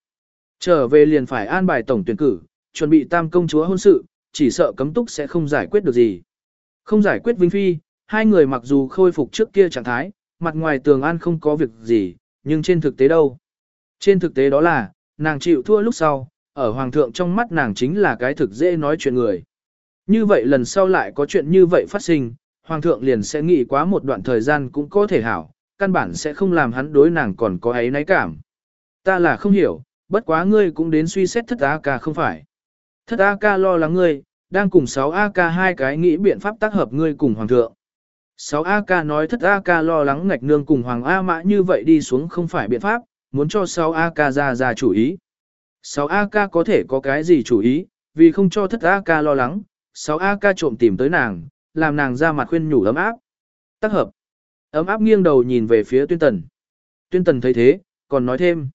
Trở về liền phải an bài tổng tuyển cử, chuẩn bị tam công chúa hôn sự, chỉ sợ cấm túc sẽ không giải quyết được gì. Không giải quyết Vinh Phi, hai người mặc dù khôi phục trước kia trạng thái, mặt ngoài tường an không có việc gì, nhưng trên thực tế đâu? Trên thực tế đó là, nàng chịu thua lúc sau, ở hoàng thượng trong mắt nàng chính là cái thực dễ nói chuyện người. Như vậy lần sau lại có chuyện như vậy phát sinh, hoàng thượng liền sẽ nghĩ quá một đoạn thời gian cũng có thể hảo, căn bản sẽ không làm hắn đối nàng còn có ấy náy cảm. Ta là không hiểu, bất quá ngươi cũng đến suy xét thất A ca không phải. Thất A ca lo lắng ngươi, đang cùng 6 A ca hai cái nghĩ biện pháp tác hợp ngươi cùng hoàng thượng. 6 A ca nói thất A ca lo lắng ngạch nương cùng hoàng A mã như vậy đi xuống không phải biện pháp, muốn cho 6 A ca ra ra chủ ý. 6 A ca có thể có cái gì chủ ý, vì không cho thất A ca lo lắng, 6 A ca trộm tìm tới nàng, làm nàng ra mặt khuyên nhủ ấm áp. Tác hợp. Ấm áp nghiêng đầu nhìn về phía tuyên tần. Tuyên tần thấy thế, còn nói thêm.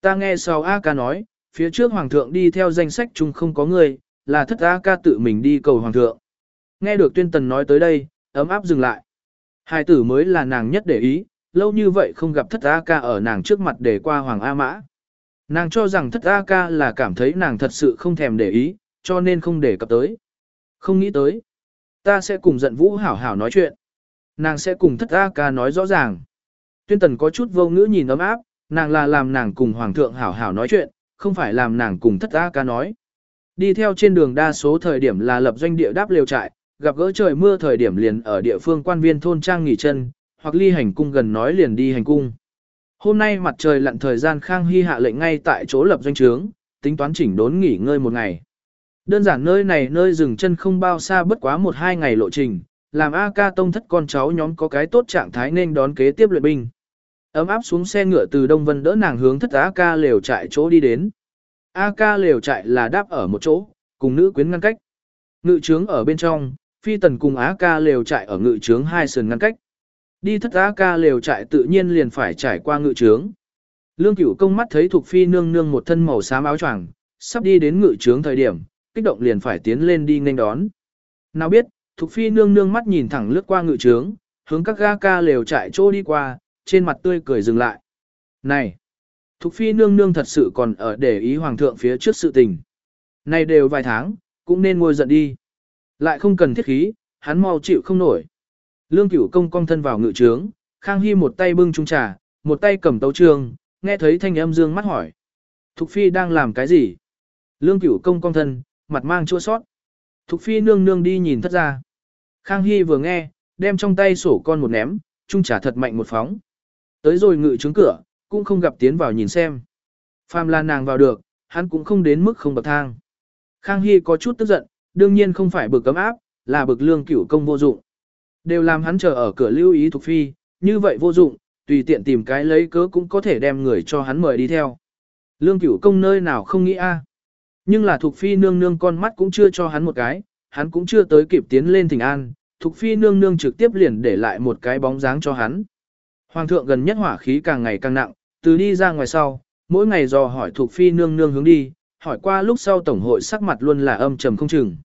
Ta nghe 6 A ca nói, phía trước hoàng thượng đi theo danh sách chung không có người, là thất A ca tự mình đi cầu hoàng thượng. Nghe được tuyên tần nói tới đây, ấm áp dừng lại. Hai tử mới là nàng nhất để ý, lâu như vậy không gặp thất A ca ở nàng trước mặt để qua hoàng A mã. Nàng cho rằng thất A ca là cảm thấy nàng thật sự không thèm để ý, cho nên không để cập tới. Không nghĩ tới. Ta sẽ cùng giận vũ hảo hảo nói chuyện. Nàng sẽ cùng thất A ca nói rõ ràng. Tuyên tần có chút vô ngữ nhìn ấm áp, nàng là làm nàng cùng hoàng thượng hảo hảo nói chuyện, không phải làm nàng cùng thất A ca nói. Đi theo trên đường đa số thời điểm là lập doanh địa đáp liều trại, gặp gỡ trời mưa thời điểm liền ở địa phương quan viên thôn trang nghỉ chân, hoặc ly hành cung gần nói liền đi hành cung. Hôm nay mặt trời lặn thời gian Khang Hy hạ lệnh ngay tại chỗ lập doanh trướng, tính toán chỉnh đốn nghỉ ngơi một ngày. Đơn giản nơi này nơi dừng chân không bao xa bất quá một hai ngày lộ trình, làm A ca tông thất con cháu nhóm có cái tốt trạng thái nên đón kế tiếp luyện binh. Ấm áp xuống xe ngựa từ Đông Vân đỡ nàng hướng thất A ca lều trại chỗ đi đến. A ca lều trại là đáp ở một chỗ, cùng nữ quyến ngăn cách. Ngự trướng ở bên trong, phi tần cùng A ca lều trại ở ngự trướng hai sườn ngăn cách. Đi thất á ca lều trại tự nhiên liền phải trải qua ngự trướng. Lương cửu công mắt thấy thuộc phi nương nương một thân màu xám áo choàng, sắp đi đến ngự trướng thời điểm, kích động liền phải tiến lên đi nghênh đón. Nào biết, thuộc phi nương nương mắt nhìn thẳng lướt qua ngự trướng, hướng các ga ca lều trại chỗ đi qua, trên mặt tươi cười dừng lại. Này! Thục phi nương nương thật sự còn ở để ý hoàng thượng phía trước sự tình. Này đều vài tháng, cũng nên ngồi giận đi. Lại không cần thiết khí, hắn mau chịu không nổi. Lương cửu công cong thân vào ngự trướng, Khang Hy một tay bưng chung trà, một tay cầm tấu trường. nghe thấy thanh âm dương mắt hỏi. Thục Phi đang làm cái gì? Lương cửu công cong thân, mặt mang chua sót. Thục Phi nương nương đi nhìn thất ra. Khang Hy vừa nghe, đem trong tay sổ con một ném, trung trà thật mạnh một phóng. Tới rồi ngự trướng cửa, cũng không gặp tiến vào nhìn xem. Phàm là nàng vào được, hắn cũng không đến mức không bậc thang. Khang Hy có chút tức giận, đương nhiên không phải bực cấm áp, là bực lương cửu công vô dụng. Đều làm hắn chờ ở cửa lưu ý thuộc Phi, như vậy vô dụng, tùy tiện tìm cái lấy cớ cũng có thể đem người cho hắn mời đi theo. Lương cửu công nơi nào không nghĩ a Nhưng là thuộc Phi nương nương con mắt cũng chưa cho hắn một cái, hắn cũng chưa tới kịp tiến lên thỉnh an, thuộc Phi nương nương trực tiếp liền để lại một cái bóng dáng cho hắn. Hoàng thượng gần nhất hỏa khí càng ngày càng nặng, từ đi ra ngoài sau, mỗi ngày dò hỏi thuộc Phi nương nương hướng đi, hỏi qua lúc sau Tổng hội sắc mặt luôn là âm trầm không chừng.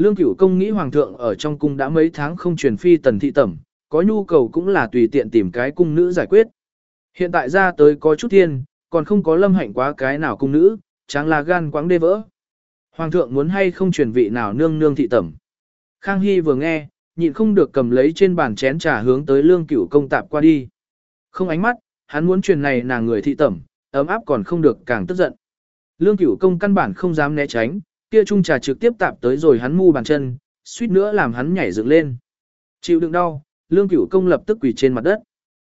Lương cửu công nghĩ Hoàng thượng ở trong cung đã mấy tháng không truyền phi tần thị tẩm, có nhu cầu cũng là tùy tiện tìm cái cung nữ giải quyết. Hiện tại ra tới có chút thiên, còn không có lâm hạnh quá cái nào cung nữ, chẳng là gan quáng đê vỡ. Hoàng thượng muốn hay không truyền vị nào nương nương thị tẩm. Khang Hy vừa nghe, nhịn không được cầm lấy trên bàn chén trà hướng tới lương cửu công tạp qua đi. Không ánh mắt, hắn muốn truyền này nàng người thị tẩm, ấm áp còn không được càng tức giận. Lương cửu công căn bản không dám né tránh, kia trung trà trực tiếp tạp tới rồi hắn mu bàn chân, suýt nữa làm hắn nhảy dựng lên. Chịu đựng đau, lương cửu công lập tức quỳ trên mặt đất.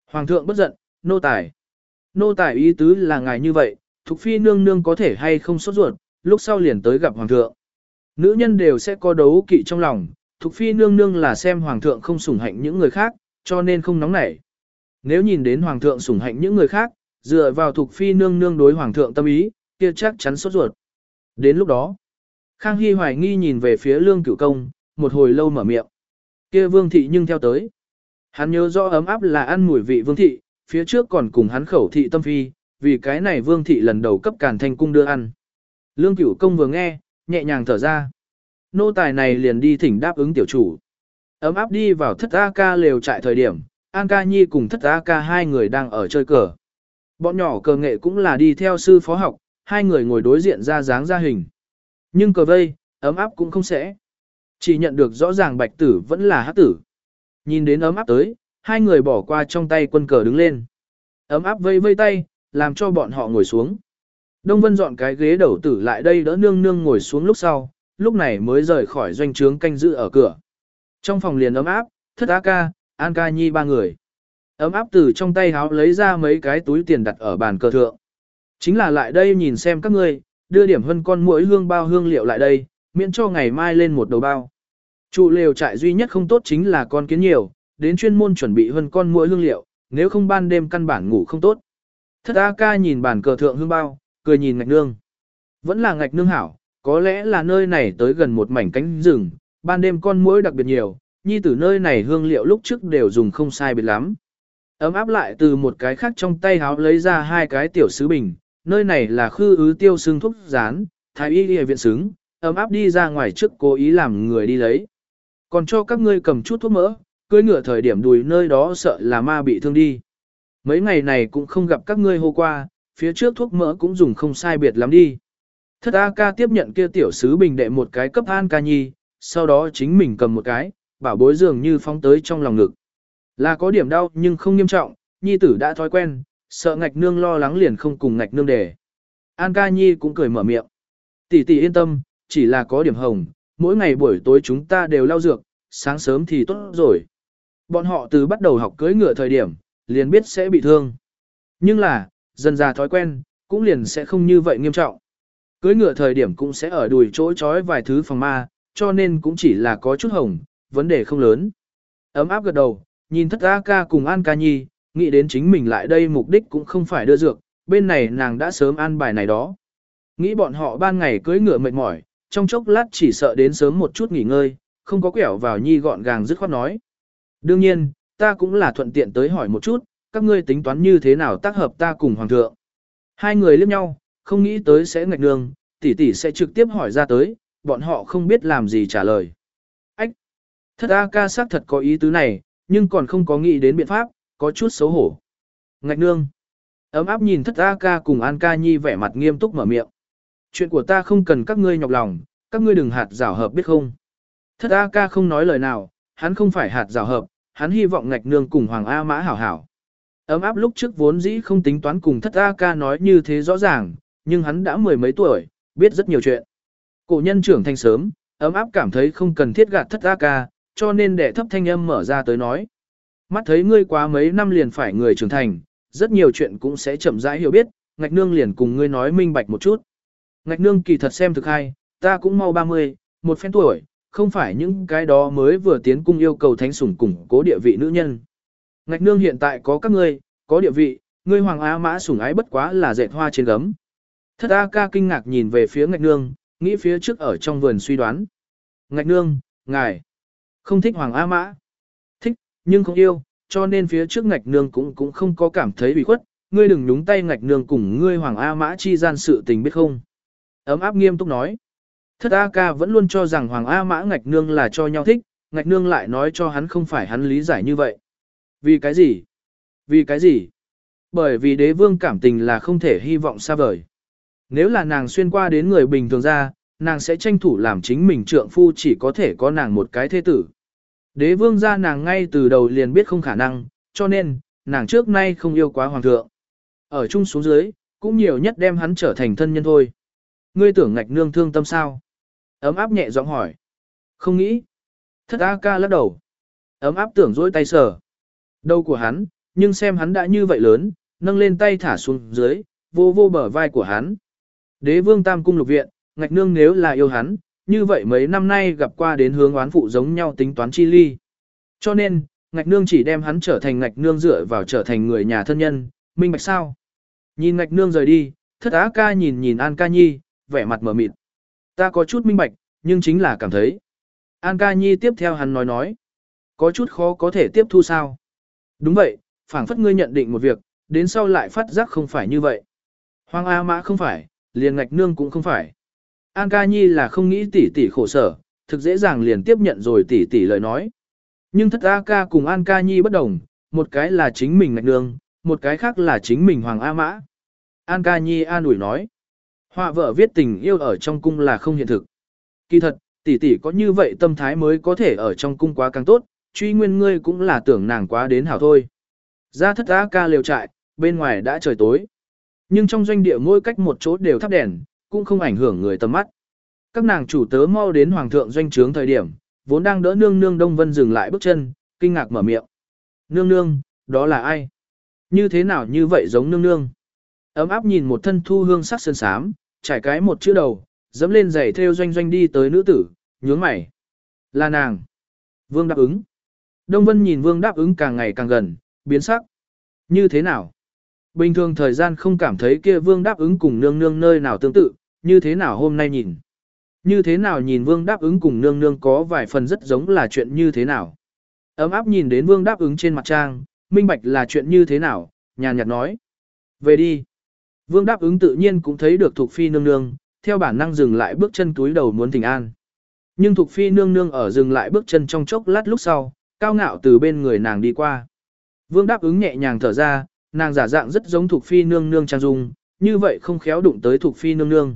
Hoàng thượng bất giận, nô tài. Nô tài ý tứ là ngài như vậy, Thục Phi nương nương có thể hay không sốt ruột, lúc sau liền tới gặp Hoàng thượng. Nữ nhân đều sẽ có đấu kỵ trong lòng, Thục Phi nương nương là xem Hoàng thượng không sủng hạnh những người khác, cho nên không nóng nảy. Nếu nhìn đến Hoàng thượng sủng hạnh những người khác, dựa vào Thục Phi nương nương đối Hoàng thượng tâm ý, kia chắc chắn sốt ruột. Đến lúc đó, Khang Hy hoài nghi nhìn về phía lương cửu công, một hồi lâu mở miệng. Kia vương thị nhưng theo tới. Hắn nhớ rõ ấm áp là ăn mùi vị vương thị, phía trước còn cùng hắn khẩu thị tâm phi, vì cái này vương thị lần đầu cấp càn thanh cung đưa ăn. Lương cửu công vừa nghe, nhẹ nhàng thở ra. Nô tài này liền đi thỉnh đáp ứng tiểu chủ. Ấm áp đi vào thất A ca lều trại thời điểm, An ca nhi cùng thất A ca hai người đang ở chơi cờ. Bọn nhỏ cờ nghệ cũng là đi theo sư phó học, hai người ngồi đối diện ra dáng ra hình. Nhưng cờ vây, ấm áp cũng không sẽ. Chỉ nhận được rõ ràng bạch tử vẫn là hát tử. Nhìn đến ấm áp tới, hai người bỏ qua trong tay quân cờ đứng lên. Ấm áp vây vây tay, làm cho bọn họ ngồi xuống. Đông Vân dọn cái ghế đầu tử lại đây đỡ nương nương ngồi xuống lúc sau, lúc này mới rời khỏi doanh trướng canh giữ ở cửa. Trong phòng liền ấm áp, thất á ca, an ca nhi ba người. Ấm áp từ trong tay háo lấy ra mấy cái túi tiền đặt ở bàn cờ thượng. Chính là lại đây nhìn xem các ngươi, đưa điểm hơn con mỗi hương bao hương liệu lại đây, miễn cho ngày mai lên một đầu bao. Trụ lều trại duy nhất không tốt chính là con kiến nhiều, đến chuyên môn chuẩn bị hơn con mỗi hương liệu, nếu không ban đêm căn bản ngủ không tốt. Thất A ca nhìn bản cờ thượng hương bao, cười nhìn ngạch nương. Vẫn là ngạch nương hảo, có lẽ là nơi này tới gần một mảnh cánh rừng, ban đêm con muỗi đặc biệt nhiều, nhi tử nơi này hương liệu lúc trước đều dùng không sai biệt lắm. Ấm áp lại từ một cái khác trong tay háo lấy ra hai cái tiểu sứ bình, nơi này là khư ứ tiêu xương thuốc rán, thái y y viện xứng, ấm áp đi ra ngoài trước cố ý làm người đi lấy. Còn cho các ngươi cầm chút thuốc mỡ, cưới ngựa thời điểm đùi nơi đó sợ là ma bị thương đi. Mấy ngày này cũng không gặp các ngươi hô qua, phía trước thuốc mỡ cũng dùng không sai biệt lắm đi. Thất A ca tiếp nhận kia tiểu sứ bình đệ một cái cấp an ca nhi, sau đó chính mình cầm một cái, bảo bối dường như phóng tới trong lòng ngực. Là có điểm đau nhưng không nghiêm trọng, nhi tử đã thói quen, sợ ngạch nương lo lắng liền không cùng ngạch nương để. An ca nhi cũng cười mở miệng. Tỷ tỷ yên tâm, chỉ là có điểm hồng, mỗi ngày buổi tối chúng ta đều lau dược, sáng sớm thì tốt rồi. Bọn họ từ bắt đầu học cưỡi ngựa thời điểm, liền biết sẽ bị thương. Nhưng là, dần già thói quen, cũng liền sẽ không như vậy nghiêm trọng. Cưỡi ngựa thời điểm cũng sẽ ở đùi chỗ chói vài thứ phòng ma, cho nên cũng chỉ là có chút hồng, vấn đề không lớn. Ấm áp gật đầu, nhìn thất A ca cùng An ca nhi, nghĩ đến chính mình lại đây mục đích cũng không phải đưa dược, bên này nàng đã sớm an bài này đó. Nghĩ bọn họ ban ngày cưỡi ngựa mệt mỏi, trong chốc lát chỉ sợ đến sớm một chút nghỉ ngơi, không có quẻo vào nhi gọn gàng dứt khoát nói. Đương nhiên, ta cũng là thuận tiện tới hỏi một chút, các ngươi tính toán như thế nào tác hợp ta cùng hoàng thượng. Hai người liếc nhau, không nghĩ tới sẽ ngạch đường, tỷ tỷ sẽ trực tiếp hỏi ra tới, bọn họ không biết làm gì trả lời. Ách! Thất A ca xác thật có ý tứ này, nhưng còn không có nghĩ đến biện pháp, có chút xấu hổ. Ngạch nương! Ấm áp nhìn thất A ca cùng An ca nhi vẻ mặt nghiêm túc mở miệng. Chuyện của ta không cần các ngươi nhọc lòng, các ngươi đừng hạt rào hợp biết không. Thất A ca không nói lời nào, hắn không phải hạt rào hợp, hắn hy vọng ngạch nương cùng Hoàng A mã hảo hảo. Ấm áp lúc trước vốn dĩ không tính toán cùng thất A ca nói như thế rõ ràng, nhưng hắn đã mười mấy tuổi, biết rất nhiều chuyện. Cổ nhân trưởng thành sớm, ấm áp cảm thấy không cần thiết gạt thất A ca, cho nên để thấp thanh âm mở ra tới nói. Mắt thấy ngươi quá mấy năm liền phải người trưởng thành, rất nhiều chuyện cũng sẽ chậm rãi hiểu biết, ngạch nương liền cùng ngươi nói minh bạch một chút. Ngạch nương kỳ thật xem thực hay, ta cũng mau 30, một phen tuổi, không phải những cái đó mới vừa tiến cung yêu cầu thánh sủng củng cố địa vị nữ nhân. Ngạch nương hiện tại có các ngươi, có địa vị, ngươi hoàng á mã sủng ái bất quá là dệt hoa trên gấm. Thất A ca kinh ngạc nhìn về phía ngạch nương, nghĩ phía trước ở trong vườn suy đoán. Ngạch nương, ngài, không thích hoàng Á mã. Nhưng không yêu, cho nên phía trước ngạch nương cũng cũng không có cảm thấy bị khuất, ngươi đừng nhúng tay ngạch nương cùng ngươi hoàng A mã chi gian sự tình biết không. Ấm áp nghiêm túc nói. Thất A ca vẫn luôn cho rằng hoàng A mã ngạch nương là cho nhau thích, ngạch nương lại nói cho hắn không phải hắn lý giải như vậy. Vì cái gì? Vì cái gì? Bởi vì đế vương cảm tình là không thể hy vọng xa vời. Nếu là nàng xuyên qua đến người bình thường ra, nàng sẽ tranh thủ làm chính mình trượng phu chỉ có thể có nàng một cái thế tử. Đế vương ra nàng ngay từ đầu liền biết không khả năng, cho nên, nàng trước nay không yêu quá hoàng thượng. Ở chung xuống dưới, cũng nhiều nhất đem hắn trở thành thân nhân thôi. Ngươi tưởng ngạch nương thương tâm sao? Ấm áp nhẹ giọng hỏi. Không nghĩ. Thất A ca lắc đầu. Ấm áp tưởng dỗi tay sờ. Đầu của hắn, nhưng xem hắn đã như vậy lớn, nâng lên tay thả xuống dưới, vô vô bờ vai của hắn. Đế vương tam cung lục viện, ngạch nương nếu là yêu hắn, như vậy mấy năm nay gặp qua đến hướng oán phụ giống nhau tính toán chi ly. Cho nên, ngạch nương chỉ đem hắn trở thành ngạch nương dựa vào trở thành người nhà thân nhân, minh bạch sao. Nhìn ngạch nương rời đi, thất á ca nhìn nhìn An ca nhi, vẻ mặt mở mịt. Ta có chút minh bạch, nhưng chính là cảm thấy. An ca nhi tiếp theo hắn nói nói. Có chút khó có thể tiếp thu sao. Đúng vậy, phảng phất ngươi nhận định một việc, đến sau lại phát giác không phải như vậy. Hoàng A Mã không phải, liền ngạch nương cũng không phải. An ca nhi là không nghĩ tỷ tỷ khổ sở, thực dễ dàng liền tiếp nhận rồi tỷ tỷ lời nói. Nhưng thất A ca cùng An ca nhi bất đồng, một cái là chính mình ngạch nương, một cái khác là chính mình Hoàng A Mã. An ca nhi an ủi nói. Họa vợ viết tình yêu ở trong cung là không hiện thực. Kỳ thật, tỷ tỷ có như vậy tâm thái mới có thể ở trong cung quá càng tốt, truy nguyên ngươi cũng là tưởng nàng quá đến hảo thôi. Ra thất A ca liều trại, bên ngoài đã trời tối. Nhưng trong doanh địa mỗi cách một chỗ đều thắp đèn, cũng không ảnh hưởng người tầm mắt. Các nàng chủ tớ mau đến hoàng thượng doanh trướng thời điểm, vốn đang đỡ nương nương Đông Vân dừng lại bước chân, kinh ngạc mở miệng. Nương nương, đó là ai? Như thế nào như vậy giống nương nương? Ấm áp nhìn một thân thu hương sắc sơn sám, trải cái một chữ đầu, dẫm lên giày theo doanh doanh đi tới nữ tử, nhướng mày. Là nàng. Vương đáp ứng. Đông Vân nhìn Vương đáp ứng càng ngày càng gần, biến sắc. Như thế nào? Bình thường thời gian không cảm thấy kia Vương đáp ứng cùng nương nương nơi nào tương tự, như thế nào hôm nay nhìn? Như thế nào nhìn Vương đáp ứng cùng nương nương có vài phần rất giống là chuyện như thế nào? Ấm áp nhìn đến Vương đáp ứng trên mặt trang, minh bạch là chuyện như thế nào, nhàn nhạt nói. Về đi. Vương đáp ứng tự nhiên cũng thấy được thuộc Phi nương nương, theo bản năng dừng lại bước chân túi đầu muốn thỉnh an. Nhưng thuộc Phi nương nương ở dừng lại bước chân trong chốc lát lúc sau, cao ngạo từ bên người nàng đi qua. Vương đáp ứng nhẹ nhàng thở ra, nàng giả dạng rất giống Thục Phi nương nương trang dung, như vậy không khéo đụng tới Thục Phi nương nương.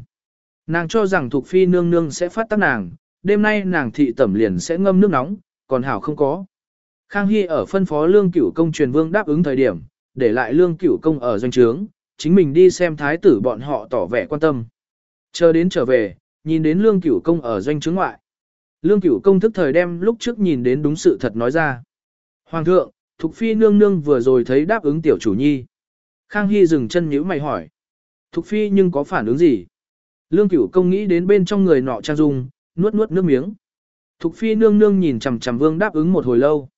Nàng cho rằng Thục Phi nương nương sẽ phát tác nàng, đêm nay nàng thị tẩm liền sẽ ngâm nước nóng, còn hảo không có. Khang Hy ở phân phó lương cửu công truyền vương đáp ứng thời điểm, để lại lương cửu công ở doanh trướng, chính mình đi xem thái tử bọn họ tỏ vẻ quan tâm. Chờ đến trở về, nhìn đến lương cửu công ở doanh trướng ngoại. Lương cửu công thức thời đem lúc trước nhìn đến đúng sự thật nói ra. Hoàng thượng, Thục Phi nương nương vừa rồi thấy đáp ứng tiểu chủ nhi. Khang Hy dừng chân nhíu mày hỏi. Thục Phi nhưng có phản ứng gì? Lương cửu công nghĩ đến bên trong người nọ trang dung, nuốt nuốt nước miếng. Thục Phi nương nương nhìn chằm chằm vương đáp ứng một hồi lâu.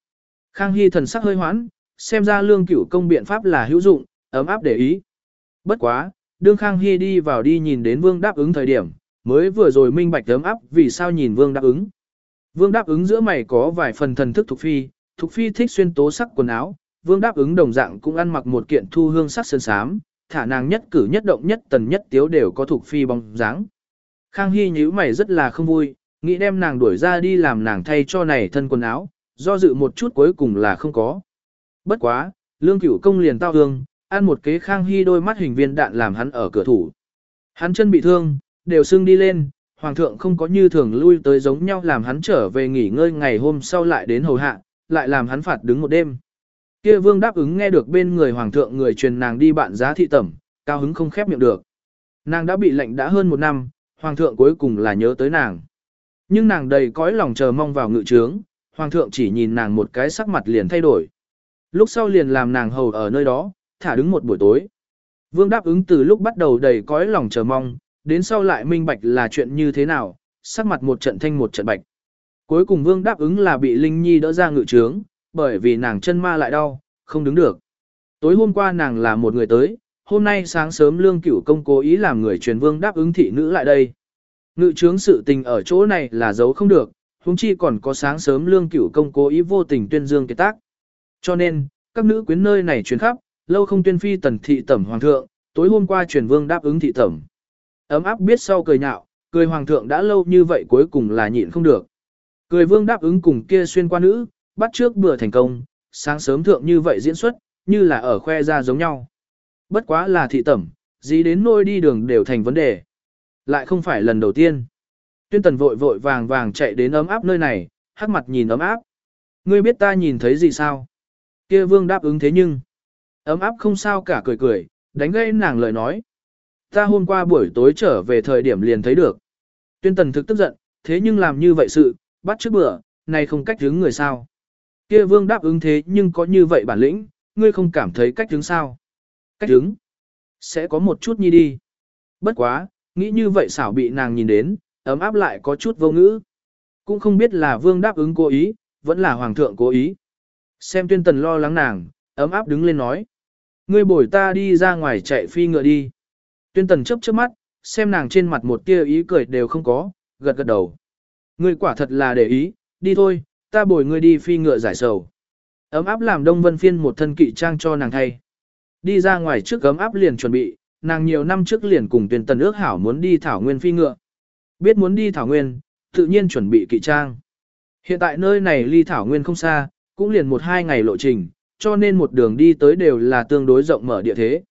Khang Hy thần sắc hơi hoãn, xem ra lương cửu công biện pháp là hữu dụng, ấm áp để ý. Bất quá, đương Khang Hy đi vào đi nhìn đến vương đáp ứng thời điểm, mới vừa rồi minh bạch ấm áp vì sao nhìn vương đáp ứng. Vương đáp ứng giữa mày có vài phần thần thức Thục Phi, Thục Phi thích xuyên tố sắc quần áo, vương đáp ứng đồng dạng cũng ăn mặc một kiện thu hương sắc sơn sám, thả nàng nhất cử nhất động nhất tần nhất tiếu đều có Thục Phi bóng dáng. Khang Hy nhíu mày rất là không vui, nghĩ đem nàng đuổi ra đi làm nàng thay cho này thân quần áo, do dự một chút cuối cùng là không có. Bất quá, lương cửu công liền tao hương, ăn một kế Khang Hy đôi mắt hình viên đạn làm hắn ở cửa thủ. Hắn chân bị thương, đều sưng đi lên, hoàng thượng không có như thường lui tới giống nhau làm hắn trở về nghỉ ngơi ngày hôm sau lại đến hầu hạ, lại làm hắn phạt đứng một đêm. Kia vương đáp ứng nghe được bên người hoàng thượng người truyền nàng đi bạn giá thị tẩm, cao hứng không khép miệng được. Nàng đã bị lệnh đã hơn một năm, hoàng thượng cuối cùng là nhớ tới nàng. Nhưng nàng đầy cõi lòng chờ mong vào ngự trướng, hoàng thượng chỉ nhìn nàng một cái sắc mặt liền thay đổi. Lúc sau liền làm nàng hầu ở nơi đó, thả đứng một buổi tối. Vương đáp ứng từ lúc bắt đầu đầy cõi lòng chờ mong, đến sau lại minh bạch là chuyện như thế nào, sắc mặt một trận thanh một trận bạch. Cuối cùng vương đáp ứng là bị Linh Nhi đỡ ra ngự trướng, bởi vì nàng chân ma lại đau, không đứng được. Tối hôm qua nàng là một người tới, hôm nay sáng sớm lương cửu công cố ý làm người truyền vương đáp ứng thị nữ lại đây. Ngự trướng sự tình ở chỗ này là giấu không được, huống chi còn có sáng sớm lương cửu công cố ý vô tình tuyên dương cái tác. Cho nên, các nữ quyến nơi này truyền khắp, lâu không tuyên phi tần thị tẩm hoàng thượng, tối hôm qua truyền vương đáp ứng thị tẩm. Ấm áp biết sau cười nhạo, cười hoàng thượng đã lâu như vậy cuối cùng là nhịn không được. Cười vương đáp ứng cùng kia xuyên qua nữ, bắt trước bữa thành công, sáng sớm thượng như vậy diễn xuất, như là ở khoe ra giống nhau. Bất quá là thị tẩm, gì đến nôi đi đường đều thành vấn đề. Lại không phải lần đầu tiên. Tuyên tần vội vội vàng vàng chạy đến ấm áp nơi này, hắc mặt nhìn ấm áp. Ngươi biết ta nhìn thấy gì sao? Kia vương đáp ứng thế nhưng. Ấm áp không sao cả cười cười, đánh gây nàng lời nói. Ta hôm qua buổi tối trở về thời điểm liền thấy được. Tuyên tần thực tức giận, thế nhưng làm như vậy sự, bắt trước bữa, này không cách hướng người sao. Kia vương đáp ứng thế nhưng có như vậy bản lĩnh, ngươi không cảm thấy cách hướng sao. Cách hướng, sẽ có một chút nhi đi. Bất quá, nghĩ như vậy xảo bị nàng nhìn đến, ấm áp lại có chút vô ngữ. Cũng không biết là vương đáp ứng cố ý, vẫn là hoàng thượng cố ý. Xem tuyên tần lo lắng nàng, ấm áp đứng lên nói. Ngươi bổi ta đi ra ngoài chạy phi ngựa đi. Tuyên tần chấp chớp mắt, xem nàng trên mặt một tia ý cười đều không có, gật gật đầu. Ngươi quả thật là để ý, đi thôi, ta bồi ngươi đi phi ngựa giải sầu. Ấm áp làm đông vân phiên một thân kỵ trang cho nàng thay. Đi ra ngoài trước ấm áp liền chuẩn bị, nàng nhiều năm trước liền cùng tuyển tần ước hảo muốn đi thảo nguyên phi ngựa. Biết muốn đi thảo nguyên, tự nhiên chuẩn bị kỵ trang. Hiện tại nơi này ly thảo nguyên không xa, cũng liền một hai ngày lộ trình, cho nên một đường đi tới đều là tương đối rộng mở địa thế.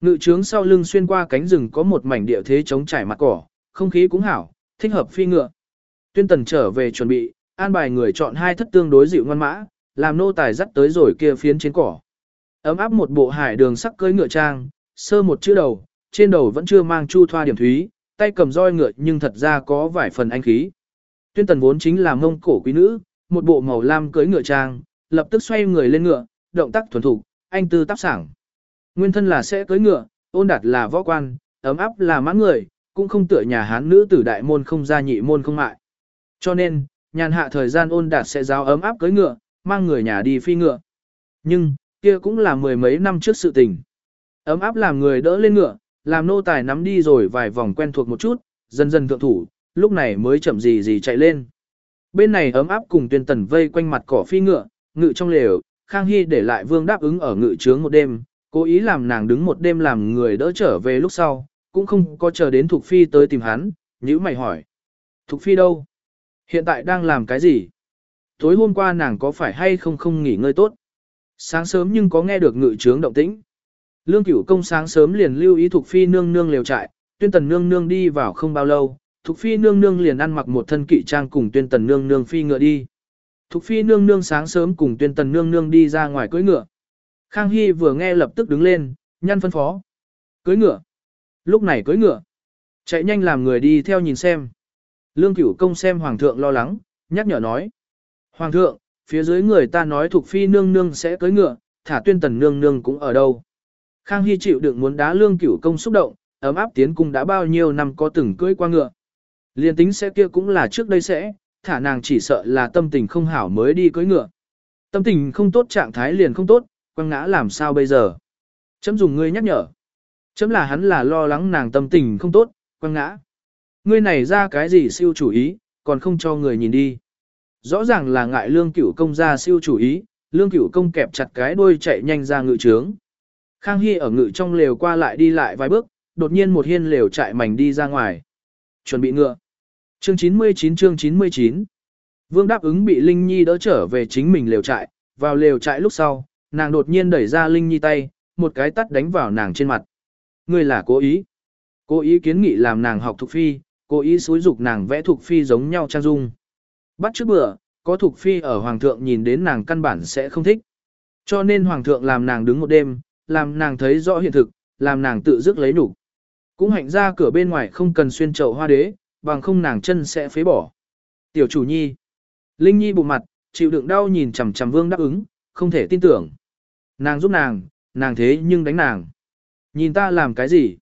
Ngự trướng sau lưng xuyên qua cánh rừng có một mảnh địa thế chống trải mặt cỏ, không khí cũng hảo, thích hợp phi ngựa. Tuyên tần trở về chuẩn bị, an bài người chọn hai thất tương đối dịu ngoan mã, làm nô tài dắt tới rồi kia phiến trên cỏ. Ấm áp một bộ hải đường sắc cưới ngựa trang, sơ một chữ đầu, trên đầu vẫn chưa mang chu thoa điểm thúy, tay cầm roi ngựa nhưng thật ra có vài phần anh khí. Tuyên tần vốn chính là mông cổ quý nữ, một bộ màu lam cưới ngựa trang, lập tức xoay người lên ngựa, động tác thuần thục, anh tư tác sảng. Nguyên thân là sẽ cưới ngựa, ôn đạt là võ quan, ấm áp là mã người, cũng không tựa nhà hán nữ tử đại môn không gia nhị môn không mại. Cho nên, nhàn hạ thời gian ôn đạt sẽ giáo ấm áp cưới ngựa, mang người nhà đi phi ngựa. Nhưng, kia cũng là mười mấy năm trước sự tình. Ấm áp làm người đỡ lên ngựa, làm nô tài nắm đi rồi vài vòng quen thuộc một chút, dần dần thượng thủ, lúc này mới chậm gì gì chạy lên. Bên này ấm áp cùng tuyên tần vây quanh mặt cỏ phi ngựa, ngự trong lều, Khang Hy để lại vương đáp ứng ở ngự trướng một đêm, cố ý làm nàng đứng một đêm làm người đỡ trở về lúc sau, cũng không có chờ đến Thục Phi tới tìm hắn, nhữ mày hỏi. Thục Phi đâu? Hiện tại đang làm cái gì? Tối hôm qua nàng có phải hay không không nghỉ ngơi tốt? Sáng sớm nhưng có nghe được ngự trướng động tĩnh. Lương cửu công sáng sớm liền lưu ý Thục Phi nương nương liều trại, tuyên tần nương nương đi vào không bao lâu, Thục Phi nương nương liền ăn mặc một thân kỵ trang cùng tuyên tần nương nương phi ngựa đi. Thục Phi nương nương sáng sớm cùng tuyên tần nương nương đi ra ngoài cưỡi ngựa. Khang Hy vừa nghe lập tức đứng lên, nhăn phân phó. Cưỡi ngựa. Lúc này cưỡi ngựa. Chạy nhanh làm người đi theo nhìn xem. Lương cửu công xem hoàng thượng lo lắng, nhắc nhở nói. Hoàng thượng, phía dưới người ta nói thuộc phi nương nương sẽ cưới ngựa, thả tuyên tần nương nương cũng ở đâu. Khang Hy chịu đựng muốn đá lương cửu công xúc động, ấm áp tiến cung đã bao nhiêu năm có từng cưới qua ngựa. Liên tính sẽ kia cũng là trước đây sẽ, thả nàng chỉ sợ là tâm tình không hảo mới đi cưới ngựa. Tâm tình không tốt trạng thái liền không tốt, quăng ngã làm sao bây giờ. Chấm dùng ngươi nhắc nhở. Chấm là hắn là lo lắng nàng tâm tình không tốt, quăng ngã. Ngươi này ra cái gì siêu chủ ý, còn không cho người nhìn đi. Rõ ràng là ngại lương cửu công ra siêu chủ ý, lương cửu công kẹp chặt cái đuôi chạy nhanh ra ngự trướng. Khang Hy ở ngự trong lều qua lại đi lại vài bước, đột nhiên một hiên lều chạy mảnh đi ra ngoài. Chuẩn bị ngựa. Chương 99 chương 99 Vương đáp ứng bị Linh Nhi đỡ trở về chính mình lều trại, vào lều trại lúc sau, nàng đột nhiên đẩy ra Linh Nhi tay, một cái tắt đánh vào nàng trên mặt. Ngươi là cố ý. Cố ý kiến nghị làm nàng học thuộc phi, cố ý xúi dục nàng vẽ thuộc phi giống nhau trang dung. Bắt trước bữa, có thuộc phi ở hoàng thượng nhìn đến nàng căn bản sẽ không thích. Cho nên hoàng thượng làm nàng đứng một đêm, làm nàng thấy rõ hiện thực, làm nàng tự dứt lấy đủ. Cũng hạnh ra cửa bên ngoài không cần xuyên chậu hoa đế, bằng không nàng chân sẽ phế bỏ. Tiểu chủ nhi. Linh nhi bụng mặt, chịu đựng đau nhìn chằm chằm vương đáp ứng, không thể tin tưởng. Nàng giúp nàng, nàng thế nhưng đánh nàng. Nhìn ta làm cái gì?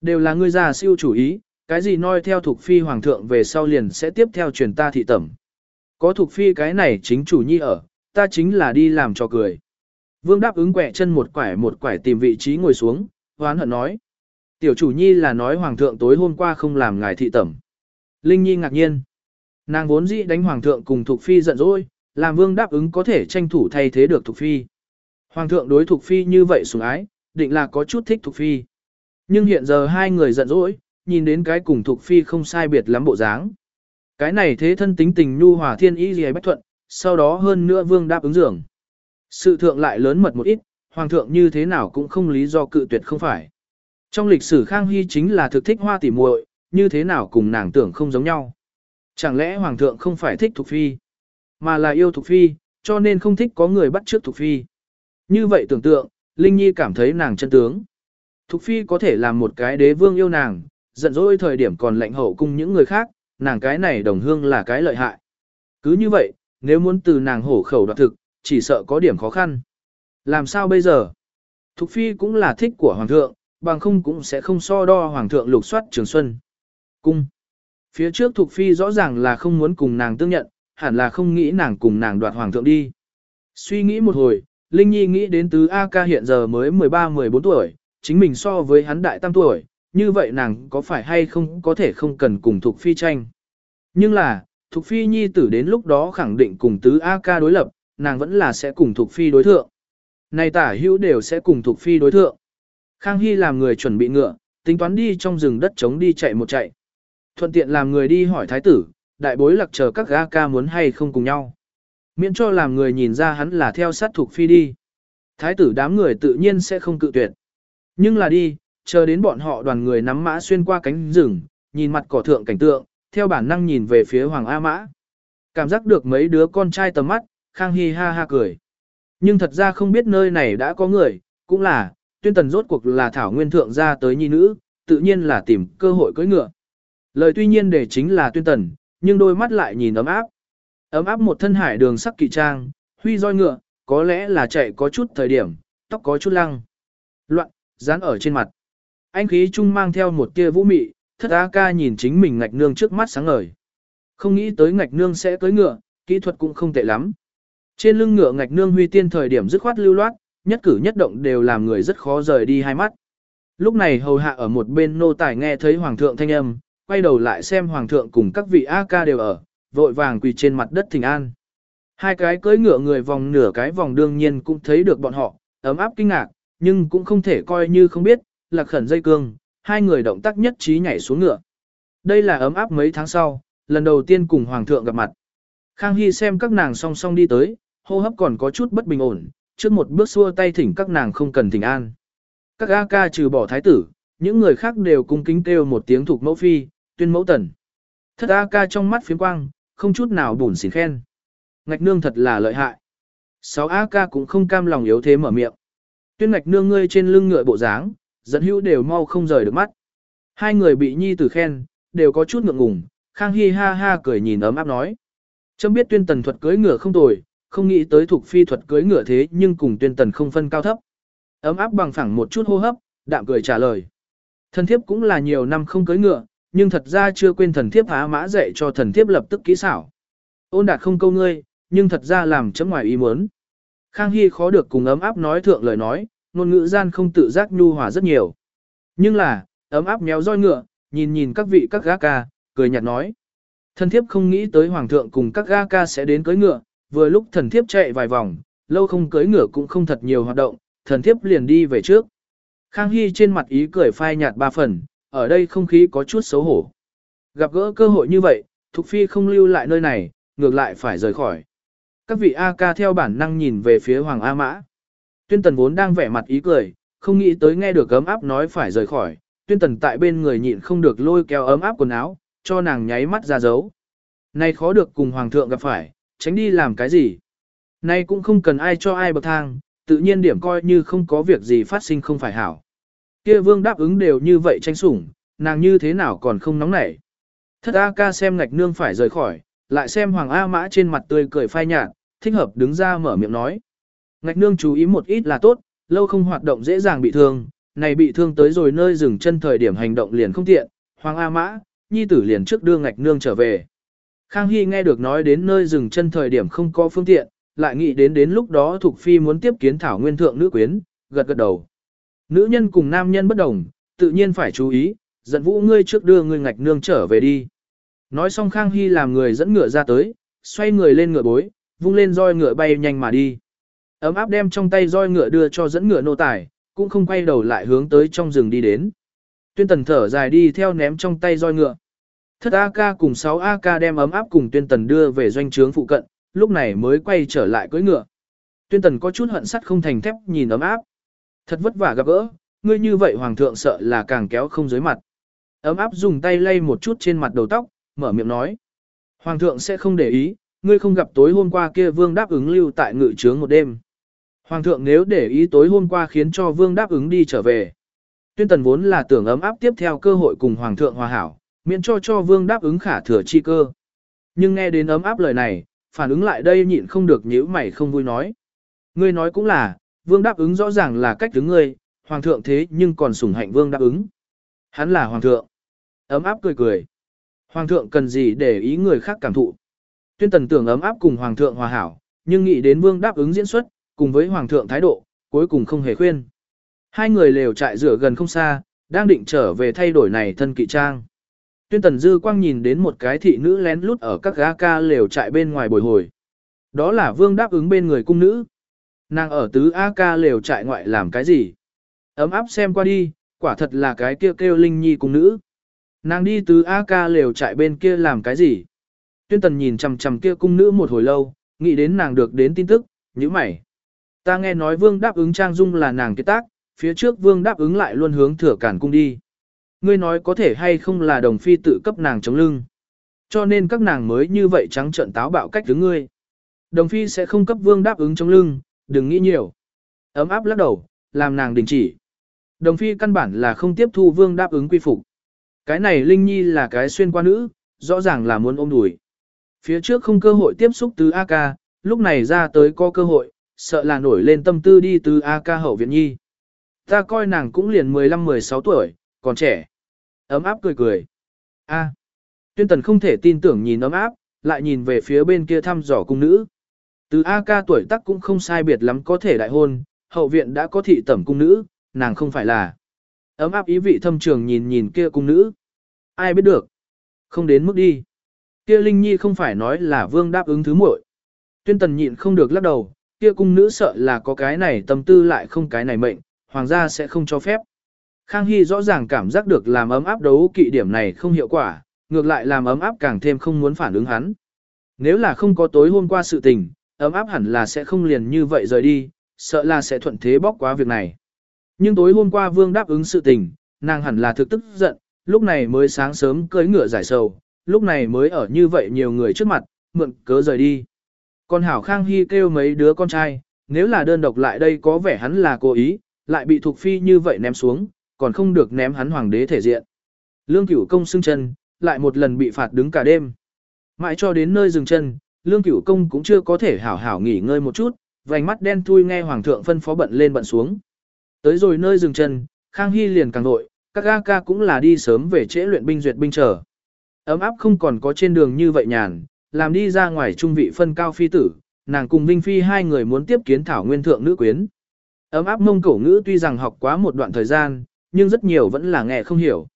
Đều là ngươi già siêu chủ ý, cái gì noi theo thuộc phi hoàng thượng về sau liền sẽ tiếp theo truyền ta thị tẩm. Có thuộc phi cái này chính chủ nhi ở, ta chính là đi làm cho cười. Vương đáp ứng quẹ chân một quải một quải tìm vị trí ngồi xuống, hoán hận nói. Tiểu chủ nhi là nói hoàng thượng tối hôm qua không làm ngài thị tẩm. Linh nhi ngạc nhiên. Nàng vốn dĩ đánh hoàng thượng cùng thuộc phi giận dỗi, làm vương đáp ứng có thể tranh thủ thay thế được thuộc phi. Hoàng thượng đối thuộc phi như vậy sủng ái, định là có chút thích thuộc phi. Nhưng hiện giờ hai người giận dỗi, nhìn đến cái cùng thuộc phi không sai biệt lắm bộ dáng. Cái này thế thân tính tình nhu hòa thiên ý gì bách thuận, sau đó hơn nữa vương đáp ứng dường. Sự thượng lại lớn mật một ít, hoàng thượng như thế nào cũng không lý do cự tuyệt không phải. Trong lịch sử Khang Hy chính là thực thích hoa tỉ muội, như thế nào cùng nàng tưởng không giống nhau. Chẳng lẽ hoàng thượng không phải thích thuộc Phi, mà là yêu thuộc Phi, cho nên không thích có người bắt trước thuộc Phi. Như vậy tưởng tượng, Linh Nhi cảm thấy nàng chân tướng. Thục Phi có thể làm một cái đế vương yêu nàng, giận dỗi thời điểm còn lệnh hậu cung những người khác, nàng cái này đồng hương là cái lợi hại. Cứ như vậy, nếu muốn từ nàng hổ khẩu đoạt thực, chỉ sợ có điểm khó khăn. Làm sao bây giờ? Thục Phi cũng là thích của Hoàng thượng, bằng không cũng sẽ không so đo Hoàng thượng lục soát Trường Xuân. Cung. Phía trước Thục Phi rõ ràng là không muốn cùng nàng tương nhận, hẳn là không nghĩ nàng cùng nàng đoạt Hoàng thượng đi. Suy nghĩ một hồi, Linh Nhi nghĩ đến tứ A ca hiện giờ mới 13-14 tuổi, chính mình so với hắn đại tam tuổi, như vậy nàng có phải hay không có thể không cần cùng Thục Phi tranh. Nhưng là, Thục Phi Nhi tử đến lúc đó khẳng định cùng tứ A ca đối lập, nàng vẫn là sẽ cùng Thục Phi đối thượng. Này tả hữu đều sẽ cùng Thục Phi đối thượng. Khang Hy làm người chuẩn bị ngựa, tính toán đi trong rừng đất trống đi chạy một chạy. Thuận tiện làm người đi hỏi thái tử, đại bối lạc chờ các a ca muốn hay không cùng nhau. Miễn cho làm người nhìn ra hắn là theo sát Thục Phi đi. Thái tử đám người tự nhiên sẽ không cự tuyệt. Nhưng là đi, chờ đến bọn họ đoàn người nắm mã xuyên qua cánh rừng, nhìn mặt cỏ thượng cảnh tượng, theo bản năng nhìn về phía Hoàng A Mã. Cảm giác được mấy đứa con trai tầm mắt, Khang Hy ha ha cười. Nhưng thật ra không biết nơi này đã có người, cũng là, tuyên tần rốt cuộc là thảo nguyên thượng ra tới nhi nữ, tự nhiên là tìm cơ hội cưỡi ngựa. Lời tuy nhiên để chính là tuyên tần, nhưng đôi mắt lại nhìn ấm áp. Ấm áp một thân hải đường sắc kỵ trang, huy roi ngựa, có lẽ là chạy có chút thời điểm, tóc có chút lăng. Loạn, dán ở trên mặt. Anh khí Chung mang theo một tia vũ mị, thất á ca nhìn chính mình ngạch nương trước mắt sáng ngời. Không nghĩ tới ngạch nương sẽ cưỡi ngựa, kỹ thuật cũng không tệ lắm. Trên lưng ngựa ngạch nương huy tiên thời điểm dứt khoát lưu loát, nhất cử nhất động đều làm người rất khó rời đi hai mắt. Lúc này hầu hạ ở một bên nô tài nghe thấy hoàng thượng thanh âm, quay đầu lại xem hoàng thượng cùng các vị A ca đều ở, vội vàng quỳ trên mặt đất thỉnh an. Hai cái cưỡi ngựa người vòng nửa cái vòng đương nhiên cũng thấy được bọn họ, ấm áp kinh ngạc, nhưng cũng không thể coi như không biết, lạc khẩn dây cương, hai người động tác nhất trí nhảy xuống ngựa. Đây là ấm áp mấy tháng sau, lần đầu tiên cùng hoàng thượng gặp mặt. Khang Hy xem các nàng song song đi tới, hô hấp còn có chút bất bình ổn, trước một bước xua tay thỉnh các nàng không cần thỉnh an. Các A ca trừ bỏ thái tử, những người khác đều cung kính kêu một tiếng thuộc mẫu phi, tuyên mẫu tần. Thất A ca trong mắt phiếm quang, không chút nào bùn xỉn khen. Ngạch nương thật là lợi hại. Sáu A ca cũng không cam lòng yếu thế mở miệng. Tuyên ngạch nương ngươi trên lưng ngựa bộ dáng, dẫn hữu đều mau không rời được mắt. Hai người bị nhi tử khen, đều có chút ngượng ngùng, Khang Hy ha ha cười nhìn ấm áp nói. Chấm biết tuyên tần thuật cưới ngựa không tồi, không nghĩ tới thuộc phi thuật cưới ngựa thế nhưng cùng tuyên tần không phân cao thấp. Ấm áp bằng phẳng một chút hô hấp, đạm cười trả lời. Thần thiếp cũng là nhiều năm không cưới ngựa, nhưng thật ra chưa quên thần thiếp há mã dạy cho thần thiếp lập tức kỹ xảo. Ôn đạt không câu ngươi, nhưng thật ra làm chấm ngoài ý muốn. Khang Hy khó được cùng ấm áp nói thượng lời nói, ngôn ngữ gian không tự giác nhu hòa rất nhiều. Nhưng là, ấm áp méo roi ngựa, nhìn nhìn các vị các gã ca, cười nhạt nói. Thần thiếp không nghĩ tới hoàng thượng cùng các gã ca sẽ đến cưới ngựa, vừa lúc thần thiếp chạy vài vòng, lâu không cưới ngựa cũng không thật nhiều hoạt động, thần thiếp liền đi về trước. Khang Hy trên mặt ý cười phai nhạt ba phần, ở đây không khí có chút xấu hổ. Gặp gỡ cơ hội như vậy, Thục Phi không lưu lại nơi này, ngược lại phải rời khỏi. Các vị A ca theo bản năng nhìn về phía Hoàng A Mã. Tuyên Tần vốn đang vẻ mặt ý cười, không nghĩ tới nghe được ấm áp nói phải rời khỏi. Tuyên Tần tại bên người nhịn không được lôi kéo ấm áp quần áo, cho nàng nháy mắt ra dấu. Này khó được cùng Hoàng thượng gặp phải, tránh đi làm cái gì. Nay cũng không cần ai cho ai bậc thang, tự nhiên điểm coi như không có việc gì phát sinh không phải hảo. kia vương đáp ứng đều như vậy tranh sủng, nàng như thế nào còn không nóng nảy. Thất A ca xem ngạch nương phải rời khỏi, lại xem Hoàng A mã trên mặt tươi cười phai nhạt, thích hợp đứng ra mở miệng nói. Ngạch nương chú ý một ít là tốt, lâu không hoạt động dễ dàng bị thương, này bị thương tới rồi nơi dừng chân thời điểm hành động liền không tiện, Hoàng A mã, nhi tử liền trước đưa ngạch nương trở về. Khang Hy nghe được nói đến nơi dừng chân thời điểm không có phương tiện, lại nghĩ đến đến lúc đó Thục Phi muốn tiếp kiến thảo nguyên thượng nữ quyến, gật gật đầu. Nữ nhân cùng nam nhân bất đồng, tự nhiên phải chú ý, giận vũ ngươi trước đưa ngươi ngạch nương trở về đi. Nói xong Khang Hy làm người dẫn ngựa ra tới, xoay người lên ngựa bối, vung lên roi ngựa bay nhanh mà đi. Ấm áp đem trong tay roi ngựa đưa cho dẫn ngựa nô tài, cũng không quay đầu lại hướng tới trong rừng đi đến. Tuyên tần thở dài đi theo ném trong tay roi ngựa. Thất A ca cùng 6 ca đem ấm áp cùng tuyên tần đưa về doanh trướng phụ cận, lúc này mới quay trở lại cưỡi ngựa. Tuyên tần có chút hận sắt không thành thép nhìn ấm áp. Thật vất vả gặp gỡ, ngươi như vậy hoàng thượng sợ là càng kéo không dưới mặt. Ấm áp dùng tay lay một chút trên mặt đầu tóc, mở miệng nói. Hoàng thượng sẽ không để ý, ngươi không gặp tối hôm qua kia vương đáp ứng lưu tại ngự trướng một đêm. Hoàng thượng nếu để ý tối hôm qua khiến cho vương đáp ứng đi trở về. Tuyên tần vốn là tưởng ấm áp tiếp theo cơ hội cùng hoàng thượng hòa hảo, miễn cho cho vương đáp ứng khả thừa chi cơ. Nhưng nghe đến ấm áp lời này, phản ứng lại đây nhịn không được nhíu mày không vui nói. Ngươi nói cũng là, vương đáp ứng rõ ràng là cách đứng ngươi, hoàng thượng thế nhưng còn sủng hạnh vương đáp ứng. Hắn là hoàng thượng. Ấm áp cười cười. Hoàng thượng cần gì để ý người khác cảm thụ. Tuyên tần tưởng ấm áp cùng hoàng thượng hòa hảo, nhưng nghĩ đến vương đáp ứng diễn xuất, cùng với hoàng thượng thái độ, cuối cùng không hề khuyên. Hai người lều trại rửa gần không xa, đang định trở về thay đổi này thân kỵ trang. Tuyên tần dư quang nhìn đến một cái thị nữ lén lút ở các gã ca lều trại bên ngoài bồi hồi. Đó là vương đáp ứng bên người cung nữ. Nàng ở tứ A ca lều trại ngoại làm cái gì? Ấm áp xem qua đi, quả thật là cái kia kêu, kêu linh nhi cung nữ. Nàng đi tứ A ca lều trại bên kia làm cái gì? Tuyên tần nhìn chằm chằm kia cung nữ một hồi lâu, nghĩ đến nàng được đến tin tức, như mày. Ta nghe nói vương đáp ứng trang dung là nàng kết tác, phía trước vương đáp ứng lại luôn hướng thừa cản cung đi. Ngươi nói có thể hay không là đồng phi tự cấp nàng chống lưng. Cho nên các nàng mới như vậy trắng trợn táo bạo cách đứng ngươi. Đồng phi sẽ không cấp vương đáp ứng chống lưng, đừng nghĩ nhiều. Ấm áp lắc đầu, làm nàng đình chỉ. Đồng phi căn bản là không tiếp thu vương đáp ứng quy phục. Cái này Linh Nhi là cái xuyên qua nữ, rõ ràng là muốn ôm đùi. Phía trước không cơ hội tiếp xúc từ ca lúc này ra tới có cơ hội, sợ là nổi lên tâm tư đi từ A Ca hậu viện nhi. Ta coi nàng cũng liền 15-16 tuổi, còn trẻ. Ấm áp cười cười. A. Tuyên tần không thể tin tưởng nhìn ấm áp, lại nhìn về phía bên kia thăm dò cung nữ. Từ A ca tuổi tác cũng không sai biệt lắm có thể đại hôn, hậu viện đã có thị tẩm cung nữ, nàng không phải là. Ấm áp ý vị thâm trường nhìn nhìn kia cung nữ. Ai biết được. Không đến mức đi. Kia Linh Nhi không phải nói là vương đáp ứng thứ muội. Tuyên tần nhịn không được lắc đầu, kia cung nữ sợ là có cái này tâm tư lại không cái này mệnh, hoàng gia sẽ không cho phép. Khang Hy rõ ràng cảm giác được làm ấm áp đấu kỵ điểm này không hiệu quả, ngược lại làm ấm áp càng thêm không muốn phản ứng hắn. Nếu là không có tối hôm qua sự tình, ấm áp hẳn là sẽ không liền như vậy rời đi, sợ là sẽ thuận thế bóc quá việc này. Nhưng tối hôm qua Vương đáp ứng sự tình, nàng hẳn là thực tức giận, lúc này mới sáng sớm cưỡi ngựa giải sầu, lúc này mới ở như vậy nhiều người trước mặt, mượn cớ rời đi. Còn Hảo Khang Hy kêu mấy đứa con trai, nếu là đơn độc lại đây có vẻ hắn là cố ý, lại bị thuộc phi như vậy ném xuống, còn không được ném hắn hoàng đế thể diện. Lương cửu công xưng chân, lại một lần bị phạt đứng cả đêm. Mãi cho đến nơi dừng chân, lương cửu công cũng chưa có thể hảo hảo nghỉ ngơi một chút, vành mắt đen thui nghe hoàng thượng phân phó bận lên bận xuống. Tới rồi nơi dừng chân, Khang Hy liền càng nội, các ga ca cũng là đi sớm về trễ luyện binh duyệt binh trở Ấm áp không còn có trên đường như vậy nhàn, làm đi ra ngoài trung vị phân cao phi tử, nàng cùng Vinh Phi hai người muốn tiếp kiến thảo nguyên thượng nữ quyến. Ấm áp mông cổ ngữ tuy rằng học quá một đoạn thời gian, nhưng rất nhiều vẫn là nghe không hiểu.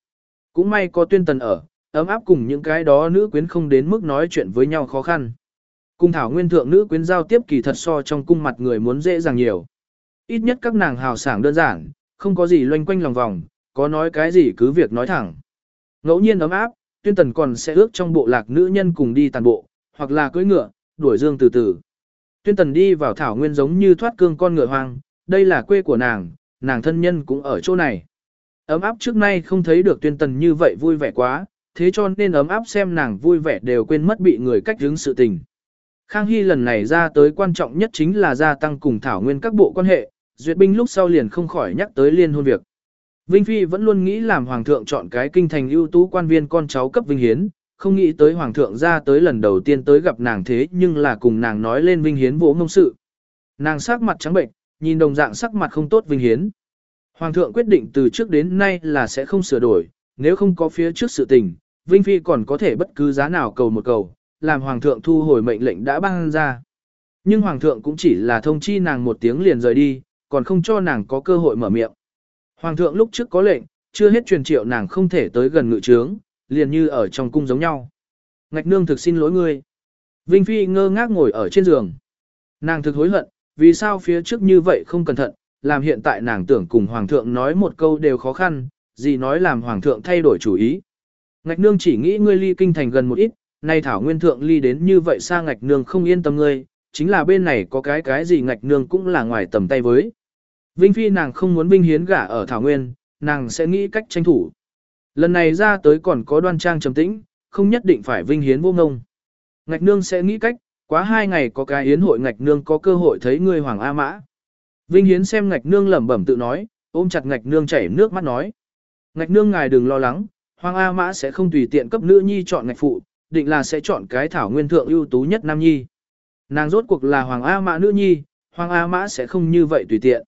Cũng may có tuyên tần ở, ấm áp cùng những cái đó nữ quyến không đến mức nói chuyện với nhau khó khăn. Cung thảo nguyên thượng nữ quyến giao tiếp kỳ thật so trong cung mặt người muốn dễ dàng nhiều. Ít nhất các nàng hào sảng đơn giản, không có gì loanh quanh lòng vòng, có nói cái gì cứ việc nói thẳng. Ngẫu nhiên ấm áp, tuyên tần còn sẽ ước trong bộ lạc nữ nhân cùng đi tàn bộ, hoặc là cưỡi ngựa, đuổi dương từ từ. Tuyên tần đi vào thảo nguyên giống như thoát cương con ngựa hoang, đây là quê của nàng, nàng thân nhân cũng ở chỗ này. Ấm áp trước nay không thấy được tuyên tần như vậy vui vẻ quá, thế cho nên ấm áp xem nàng vui vẻ đều quên mất bị người cách hướng sự tình. Khang Hy lần này ra tới quan trọng nhất chính là gia tăng cùng Thảo Nguyên các bộ quan hệ, duyệt binh lúc sau liền không khỏi nhắc tới liên hôn việc. Vinh Phi vẫn luôn nghĩ làm Hoàng thượng chọn cái kinh thành ưu tú quan viên con cháu cấp Vinh Hiến, không nghĩ tới Hoàng thượng ra tới lần đầu tiên tới gặp nàng thế nhưng là cùng nàng nói lên Vinh Hiến vỗ ngông sự. Nàng sắc mặt trắng bệnh, nhìn đồng dạng sắc mặt không tốt Vinh Hiến. Hoàng thượng quyết định từ trước đến nay là sẽ không sửa đổi, nếu không có phía trước sự tình, Vinh Phi còn có thể bất cứ giá nào cầu một cầu, làm Hoàng thượng thu hồi mệnh lệnh đã ban ra. Nhưng Hoàng thượng cũng chỉ là thông chi nàng một tiếng liền rời đi, còn không cho nàng có cơ hội mở miệng. Hoàng thượng lúc trước có lệnh, chưa hết truyền triệu nàng không thể tới gần ngự trướng, liền như ở trong cung giống nhau. Ngạch nương thực xin lỗi ngươi. Vinh Phi ngơ ngác ngồi ở trên giường. Nàng thực hối hận, vì sao phía trước như vậy không cẩn thận, làm hiện tại nàng tưởng cùng Hoàng thượng nói một câu đều khó khăn, gì nói làm Hoàng thượng thay đổi chủ ý. Ngạch nương chỉ nghĩ ngươi ly kinh thành gần một ít, nay thảo nguyên thượng ly đến như vậy xa ngạch nương không yên tâm ngươi, chính là bên này có cái cái gì ngạch nương cũng là ngoài tầm tay với. Vinh Phi nàng không muốn Vinh Hiến gả ở Thảo Nguyên, nàng sẽ nghĩ cách tranh thủ. Lần này ra tới còn có đoan trang trầm tĩnh, không nhất định phải Vinh Hiến vô ngông. Ngạch nương sẽ nghĩ cách, quá hai ngày có cái yến hội ngạch nương có cơ hội thấy người Hoàng A Mã. Vinh Hiến xem ngạch nương lẩm bẩm tự nói, ôm chặt ngạch nương chảy nước mắt nói. Ngạch nương ngài đừng lo lắng, Hoàng A Mã sẽ không tùy tiện cấp nữ nhi chọn ngạch phụ, định là sẽ chọn cái thảo nguyên thượng ưu tú nhất nam nhi. Nàng rốt cuộc là Hoàng A Mã nữ nhi, Hoàng A Mã sẽ không như vậy tùy tiện.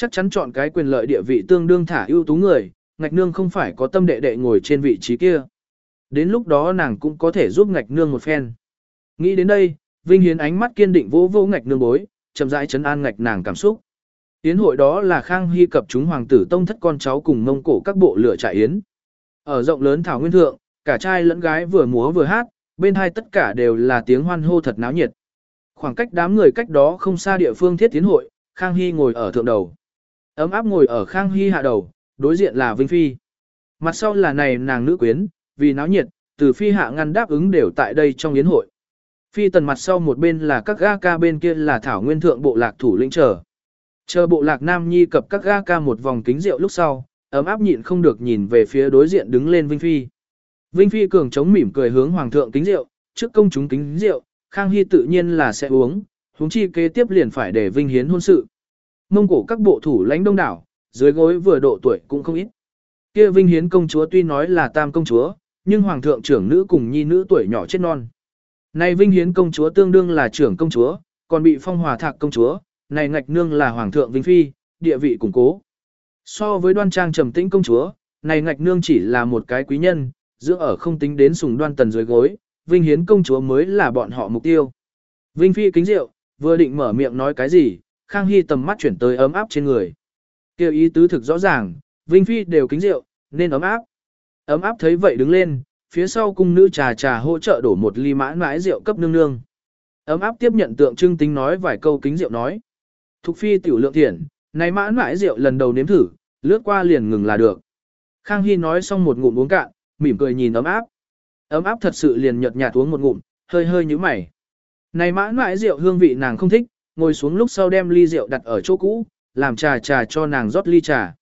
Chắc chắn chọn cái quyền lợi địa vị tương đương thả ưu tú người, ngạch nương không phải có tâm đệ đệ ngồi trên vị trí kia. Đến lúc đó nàng cũng có thể giúp ngạch nương một phen. Nghĩ đến đây, Vinh Hiến ánh mắt kiên định vỗ vỗ ngạch nương bối, chậm rãi chấn an ngạch nàng cảm xúc. Yến hội đó là Khang Hy cập chúng hoàng tử tông thất con cháu cùng mông cổ các bộ lửa trại yến. Ở rộng lớn thảo nguyên thượng, cả trai lẫn gái vừa múa vừa hát, bên hai tất cả đều là tiếng hoan hô thật náo nhiệt. Khoảng cách đám người cách đó không xa địa phương thiết tiến hội, Khang Hy ngồi ở thượng đầu. Ấm áp ngồi ở Khang Hy hạ đầu, đối diện là Vinh Phi. Mặt sau là này nàng nữ quyến, vì náo nhiệt, từ Phi hạ ngăn đáp ứng đều tại đây trong yến hội. Phi tần mặt sau một bên là các ga ca bên kia là Thảo Nguyên Thượng bộ lạc thủ lĩnh chờ. Chờ bộ lạc Nam Nhi cập các ga ca một vòng kính rượu lúc sau, ấm áp nhịn không được nhìn về phía đối diện đứng lên Vinh Phi. Vinh Phi cường chống mỉm cười hướng Hoàng thượng kính rượu, trước công chúng kính rượu, Khang Hy tự nhiên là sẽ uống, huống chi kế tiếp liền phải để Vinh Hiến hôn sự. Mông cổ các bộ thủ lãnh đông đảo, dưới gối vừa độ tuổi cũng không ít. Kia Vinh Hiến công chúa tuy nói là tam công chúa, nhưng hoàng thượng trưởng nữ cùng nhi nữ tuổi nhỏ chết non. Này Vinh Hiến công chúa tương đương là trưởng công chúa, còn bị phong hòa thạc công chúa, này ngạch nương là hoàng thượng Vinh Phi, địa vị củng cố. So với đoan trang trầm tĩnh công chúa, này ngạch nương chỉ là một cái quý nhân, giữa ở không tính đến sùng đoan tần dưới gối, Vinh Hiến công chúa mới là bọn họ mục tiêu. Vinh Phi kính rượu, vừa định mở miệng nói cái gì, Khang Hy tầm mắt chuyển tới ấm áp trên người. Kêu ý tứ thực rõ ràng, Vinh Phi đều kính rượu, nên ấm áp. Ấm áp thấy vậy đứng lên, phía sau cung nữ trà trà hỗ trợ đổ một ly mãn mãi rượu cấp nương nương. Ấm áp tiếp nhận tượng trưng tính nói vài câu kính rượu nói. Thục Phi tiểu lượng thiện, này mãn mãi rượu lần đầu nếm thử, lướt qua liền ngừng là được. Khang Hy nói xong một ngụm uống cạn, mỉm cười nhìn ấm áp. Ấm áp thật sự liền nhợt nhạt uống một ngụm, hơi hơi như mày. Này mãn mãi rượu hương vị nàng không thích, ngồi xuống lúc sau đem ly rượu đặt ở chỗ cũ, làm trà trà cho nàng rót ly trà.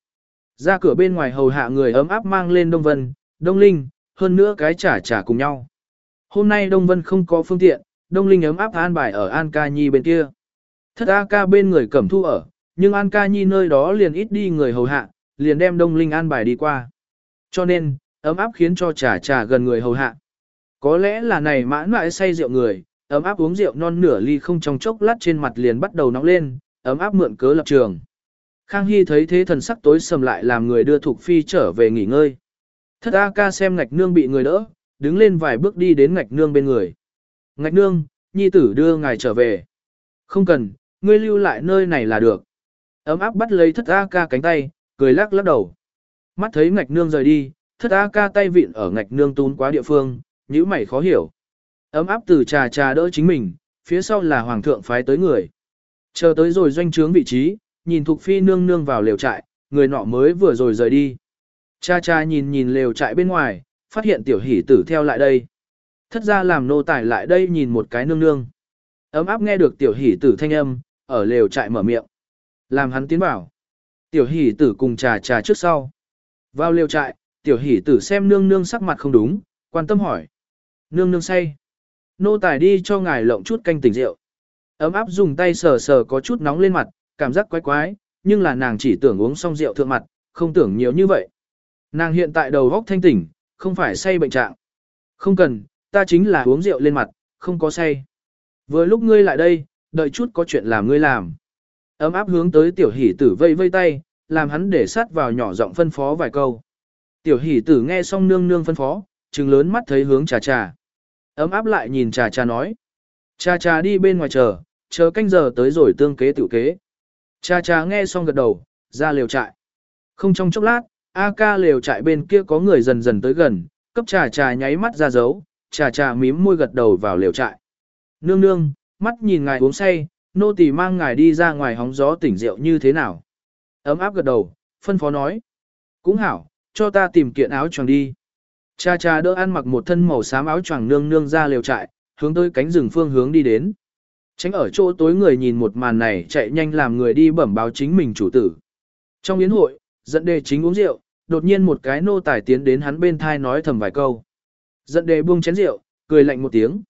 Ra cửa bên ngoài hầu hạ người ấm áp mang lên Đông Vân, Đông Linh, hơn nữa cái trà trà cùng nhau. Hôm nay Đông Vân không có phương tiện, Đông Linh ấm áp an bài ở An Ca Nhi bên kia. Thất A Ca bên người cẩm thu ở, nhưng An Ca Nhi nơi đó liền ít đi người hầu hạ, liền đem Đông Linh an bài đi qua. Cho nên, ấm áp khiến cho trà trà gần người hầu hạ. Có lẽ là này mãn mãi say rượu người, ấm áp uống rượu non nửa ly không trong chốc lát trên mặt liền bắt đầu nóng lên, ấm áp mượn cớ lập trường. Khang Hy thấy thế thần sắc tối sầm lại làm người đưa Thục Phi trở về nghỉ ngơi. Thất A ca xem ngạch nương bị người đỡ, đứng lên vài bước đi đến ngạch nương bên người. Ngạch nương, nhi tử đưa ngài trở về. Không cần, ngươi lưu lại nơi này là được. Ấm áp bắt lấy thất A ca cánh tay, cười lắc lắc đầu. Mắt thấy ngạch nương rời đi, thất A ca tay vịn ở ngạch nương tún quá địa phương, nhíu mày khó hiểu. Ấm áp từ trà trà đỡ chính mình, phía sau là hoàng thượng phái tới người. Chờ tới rồi doanh trướng vị trí, nhìn Thục Phi nương nương vào lều trại, người nọ mới vừa rồi rời đi. Cha cha nhìn nhìn lều trại bên ngoài, phát hiện tiểu hỷ tử theo lại đây. Thất ra làm nô tài lại đây nhìn một cái nương nương. Ấm áp nghe được tiểu hỷ tử thanh âm, ở lều trại mở miệng. Làm hắn tiến bảo, Tiểu hỷ tử cùng trà trà trước sau. Vào lều trại, tiểu hỷ tử xem nương nương sắc mặt không đúng, quan tâm hỏi. Nương nương say. Nô tài đi cho ngài lộng chút canh tỉnh rượu. Ấm áp dùng tay sờ sờ có chút nóng lên mặt, cảm giác quái quái, nhưng là nàng chỉ tưởng uống xong rượu thượng mặt, không tưởng nhiều như vậy. Nàng hiện tại đầu góc thanh tỉnh, không phải say bệnh trạng. Không cần, ta chính là uống rượu lên mặt, không có say. Vừa lúc ngươi lại đây, đợi chút có chuyện làm ngươi làm. Ấm áp hướng tới tiểu hỷ tử vây vây tay, làm hắn để sát vào nhỏ giọng phân phó vài câu. Tiểu hỷ tử nghe xong nương nương phân phó, trừng lớn mắt thấy hướng trà trà. Ấm áp lại nhìn trà trà nói. Trà trà đi bên ngoài chờ, chờ canh giờ tới rồi tương kế tự kế. Trà trà nghe xong gật đầu, ra lều trại. Không trong chốc lát, A ca lều trại bên kia có người dần dần tới gần, cấp trà trà nháy mắt ra dấu, trà trà mím môi gật đầu vào lều trại. Nương nương, mắt nhìn ngài uống say, nô tỳ mang ngài đi ra ngoài hóng gió tỉnh rượu như thế nào. Ấm áp gật đầu, phân phó nói. Cũng hảo, cho ta tìm kiện áo choàng đi. Cha cha đỡ ăn mặc một thân màu xám áo choàng nương nương ra lều trại, hướng tới cánh rừng phương hướng đi đến. Tránh ở chỗ tối người nhìn một màn này chạy nhanh làm người đi bẩm báo chính mình chủ tử. Trong yến hội, dẫn đề chính uống rượu, đột nhiên một cái nô tài tiến đến hắn bên thai nói thầm vài câu. Dẫn đề buông chén rượu, cười lạnh một tiếng.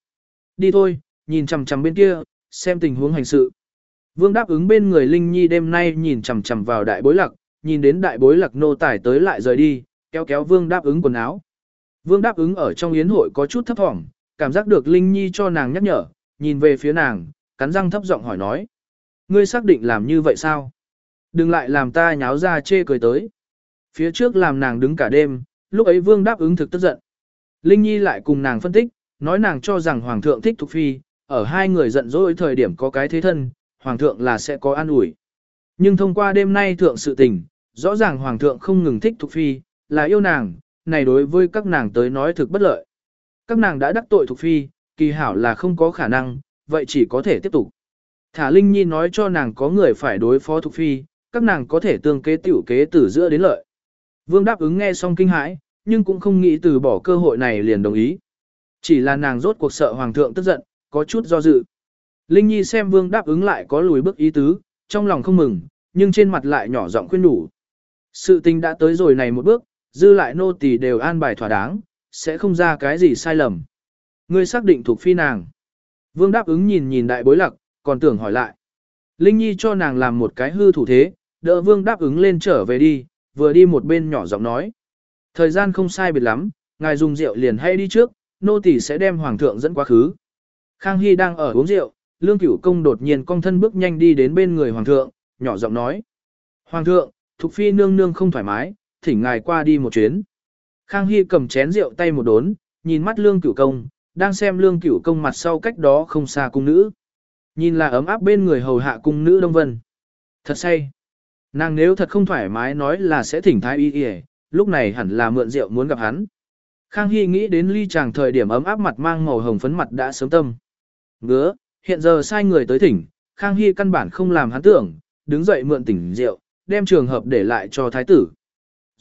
Đi thôi, nhìn chằm chằm bên kia, xem tình huống hành sự. Vương đáp ứng bên người Linh Nhi đêm nay nhìn chằm chằm vào đại bối lạc, nhìn đến đại bối lạc nô tài tới lại rời đi, kéo kéo vương đáp ứng quần áo. Vương đáp ứng ở trong yến hội có chút thấp thỏm, cảm giác được Linh Nhi cho nàng nhắc nhở, nhìn về phía nàng, cắn răng thấp giọng hỏi nói. Ngươi xác định làm như vậy sao? Đừng lại làm ta nháo ra chê cười tới. Phía trước làm nàng đứng cả đêm, lúc ấy vương đáp ứng thực tức giận. Linh Nhi lại cùng nàng phân tích, nói nàng cho rằng Hoàng thượng thích Thục Phi, ở hai người giận dỗi thời điểm có cái thế thân, Hoàng thượng là sẽ có an ủi. Nhưng thông qua đêm nay thượng sự tình, rõ ràng Hoàng thượng không ngừng thích Thục Phi, là yêu nàng, này đối với các nàng tới nói thực bất lợi. Các nàng đã đắc tội Thục Phi, kỳ hảo là không có khả năng, vậy chỉ có thể tiếp tục. Thả Linh Nhi nói cho nàng có người phải đối phó Thục Phi, các nàng có thể tương kế tiểu kế từ giữa đến lợi. Vương đáp ứng nghe xong kinh hãi, nhưng cũng không nghĩ từ bỏ cơ hội này liền đồng ý. Chỉ là nàng rốt cuộc sợ Hoàng thượng tức giận, có chút do dự. Linh Nhi xem Vương đáp ứng lại có lùi bước ý tứ, trong lòng không mừng, nhưng trên mặt lại nhỏ giọng khuyên đủ. Sự tình đã tới rồi này một bước, dư lại nô tỳ đều an bài thỏa đáng, sẽ không ra cái gì sai lầm. Ngươi xác định thuộc phi nàng. Vương đáp ứng nhìn nhìn đại bối lặc, còn tưởng hỏi lại. Linh Nhi cho nàng làm một cái hư thủ thế, đỡ vương đáp ứng lên trở về đi, vừa đi một bên nhỏ giọng nói. Thời gian không sai biệt lắm, ngài dùng rượu liền hay đi trước, nô tỳ sẽ đem hoàng thượng dẫn quá khứ. Khang Hy đang ở uống rượu, lương cửu công đột nhiên cong thân bước nhanh đi đến bên người hoàng thượng, nhỏ giọng nói. Hoàng thượng, Thục Phi nương nương không thoải mái, thỉnh ngài qua đi một chuyến. Khang Hy cầm chén rượu tay một đốn, nhìn mắt lương cửu công, đang xem lương cửu công mặt sau cách đó không xa cung nữ. Nhìn là ấm áp bên người hầu hạ cung nữ Đông Vân. Thật say. Nàng nếu thật không thoải mái nói là sẽ thỉnh thái y y, lúc này hẳn là mượn rượu muốn gặp hắn. Khang Hy nghĩ đến ly chàng thời điểm ấm áp mặt mang màu hồng phấn mặt đã sớm tâm. Ngứa, hiện giờ sai người tới thỉnh, Khang Hy căn bản không làm hắn tưởng, đứng dậy mượn tỉnh rượu, đem trường hợp để lại cho thái tử.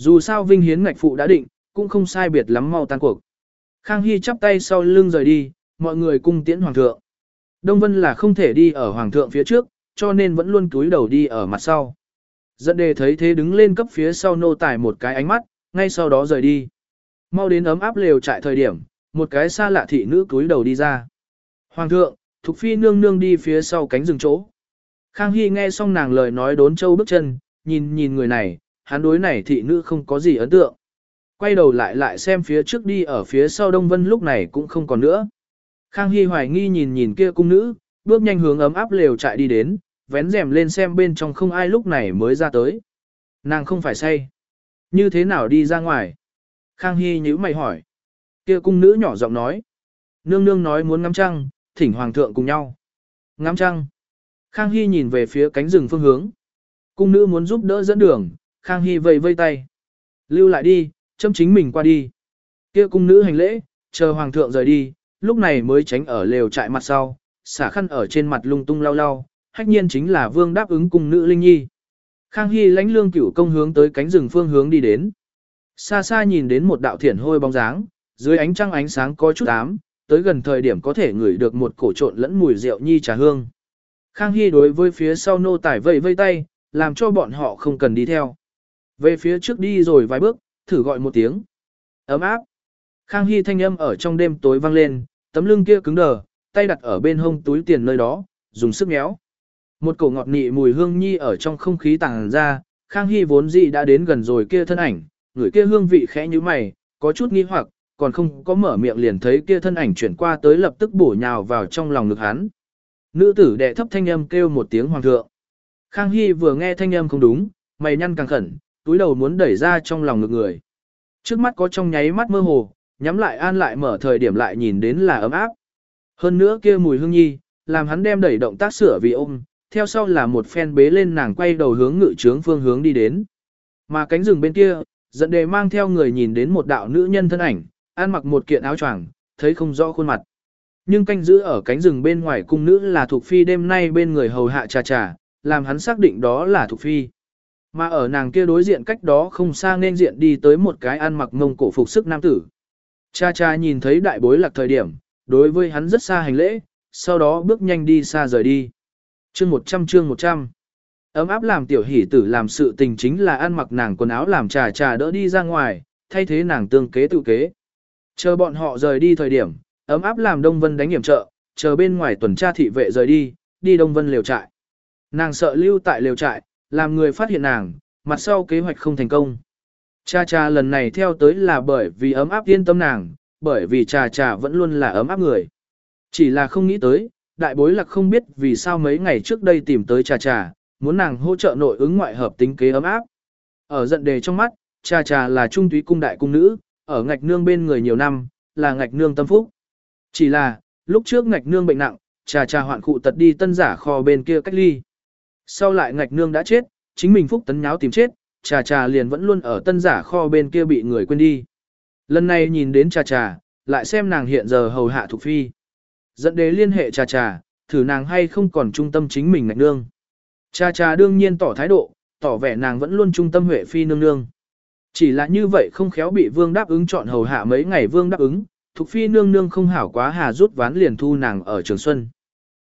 Dù sao Vinh Hiến ngạch phụ đã định, cũng không sai biệt lắm mau tan cuộc. Khang Hy chắp tay sau lưng rời đi, mọi người cung tiễn hoàng thượng. Đông Vân là không thể đi ở hoàng thượng phía trước, cho nên vẫn luôn cúi đầu đi ở mặt sau. Dẫn đề thấy thế đứng lên cấp phía sau nô tài một cái ánh mắt, ngay sau đó rời đi. Mau đến ấm áp lều trại thời điểm, một cái xa lạ thị nữ cúi đầu đi ra. Hoàng thượng, Thục Phi nương nương đi phía sau cánh rừng chỗ. Khang Hy nghe xong nàng lời nói đốn châu bước chân, nhìn nhìn người này, hắn đối này thị nữ không có gì ấn tượng. Quay đầu lại lại xem phía trước đi ở phía sau Đông Vân lúc này cũng không còn nữa. Khang Hy hoài nghi nhìn nhìn kia cung nữ, bước nhanh hướng ấm áp lều chạy đi đến, vén rèm lên xem bên trong không ai lúc này mới ra tới. Nàng không phải say. Như thế nào đi ra ngoài? Khang Hy nhíu mày hỏi. Kia cung nữ nhỏ giọng nói. Nương nương nói muốn ngắm trăng, thỉnh hoàng thượng cùng nhau. Ngắm trăng. Khang Hy nhìn về phía cánh rừng phương hướng. Cung nữ muốn giúp đỡ dẫn đường, Khang Hy vây vây tay. Lưu lại đi, châm chính mình qua đi. Kia cung nữ hành lễ, chờ hoàng thượng rời đi, lúc này mới tránh ở lều trại mặt sau, xả khăn ở trên mặt lung tung lau lau, hách nhiên chính là vương đáp ứng cung nữ Linh Nhi. Khang Hy lãnh lương cửu công hướng tới cánh rừng phương hướng đi đến. Xa xa nhìn đến một đạo thiển hôi bóng dáng, dưới ánh trăng ánh sáng có chút ám, tới gần thời điểm có thể ngửi được một cổ trộn lẫn mùi rượu nhi trà hương. Khang Hy đối với phía sau nô tải vây vây tay, làm cho bọn họ không cần đi theo. Về phía trước đi rồi vài bước, thử gọi một tiếng. Ấm áp. Khang Hy thanh âm ở trong đêm tối vang lên, tấm lưng kia cứng đờ, tay đặt ở bên hông túi tiền nơi đó, dùng sức méo. Một cổ ngọt nị mùi hương nhi ở trong không khí tàng ra, Khang Hy vốn dị đã đến gần rồi kia thân ảnh, người kia hương vị khẽ như mày, có chút nghi hoặc, còn không có mở miệng liền thấy kia thân ảnh chuyển qua tới lập tức bổ nhào vào trong lòng ngực hắn. Nữ tử đệ thấp thanh âm kêu một tiếng hoàng thượng. Khang Hy vừa nghe thanh âm không đúng, mày nhăn càng khẩn, túi đầu muốn đẩy ra trong lòng ngực người. Trước mắt có trong nháy mắt mơ hồ, nhắm lại an lại mở thời điểm lại nhìn đến là ấm áp. Hơn nữa kia mùi hương nhi, làm hắn đem đẩy động tác sửa vì ôm, theo sau là một phen bế lên nàng quay đầu hướng ngự trướng phương hướng đi đến. Mà cánh rừng bên kia, dẫn đề mang theo người nhìn đến một đạo nữ nhân thân ảnh, ăn mặc một kiện áo choàng, thấy không rõ khuôn mặt. Nhưng canh giữ ở cánh rừng bên ngoài cung nữ là thuộc phi đêm nay bên người hầu hạ trà trà, làm hắn xác định đó là thuộc phi. Mà ở nàng kia đối diện cách đó không xa nên diện đi tới một cái ăn mặc mông cổ phục sức nam tử. Cha cha nhìn thấy đại bối lạc thời điểm, đối với hắn rất xa hành lễ, sau đó bước nhanh đi xa rời đi. Chương 100 chương 100 Ấm áp làm tiểu hỷ tử làm sự tình chính là ăn mặc nàng quần áo làm trà trà đỡ đi ra ngoài, thay thế nàng tương kế tự kế. Chờ bọn họ rời đi thời điểm, ấm áp làm Đông Vân đánh hiểm trợ, chờ bên ngoài tuần tra thị vệ rời đi, đi Đông Vân liều trại. Nàng sợ lưu tại liều trại, làm người phát hiện nàng, mặt sau kế hoạch không thành công. Cha cha lần này theo tới là bởi vì ấm áp yên tâm nàng, bởi vì cha cha vẫn luôn là ấm áp người. Chỉ là không nghĩ tới, đại bối lạc không biết vì sao mấy ngày trước đây tìm tới cha cha, muốn nàng hỗ trợ nội ứng ngoại hợp tính kế ấm áp. Ở giận đề trong mắt, cha cha là trung túy cung đại cung nữ, ở ngạch nương bên người nhiều năm, là ngạch nương tâm phúc. Chỉ là, lúc trước ngạch nương bệnh nặng, cha cha hoạn cụ tật đi tân giả kho bên kia cách ly. Sau lại ngạch nương đã chết, chính mình phúc tấn nháo tìm chết, trà trà liền vẫn luôn ở tân giả kho bên kia bị người quên đi. Lần này nhìn đến trà trà, lại xem nàng hiện giờ hầu hạ thuộc phi. Dẫn đế liên hệ trà trà, thử nàng hay không còn trung tâm chính mình ngạch nương. Trà trà đương nhiên tỏ thái độ, tỏ vẻ nàng vẫn luôn trung tâm huệ phi nương nương. Chỉ là như vậy không khéo bị vương đáp ứng chọn hầu hạ mấy ngày vương đáp ứng, thuộc phi nương nương không hảo quá hà rút ván liền thu nàng ở trường xuân.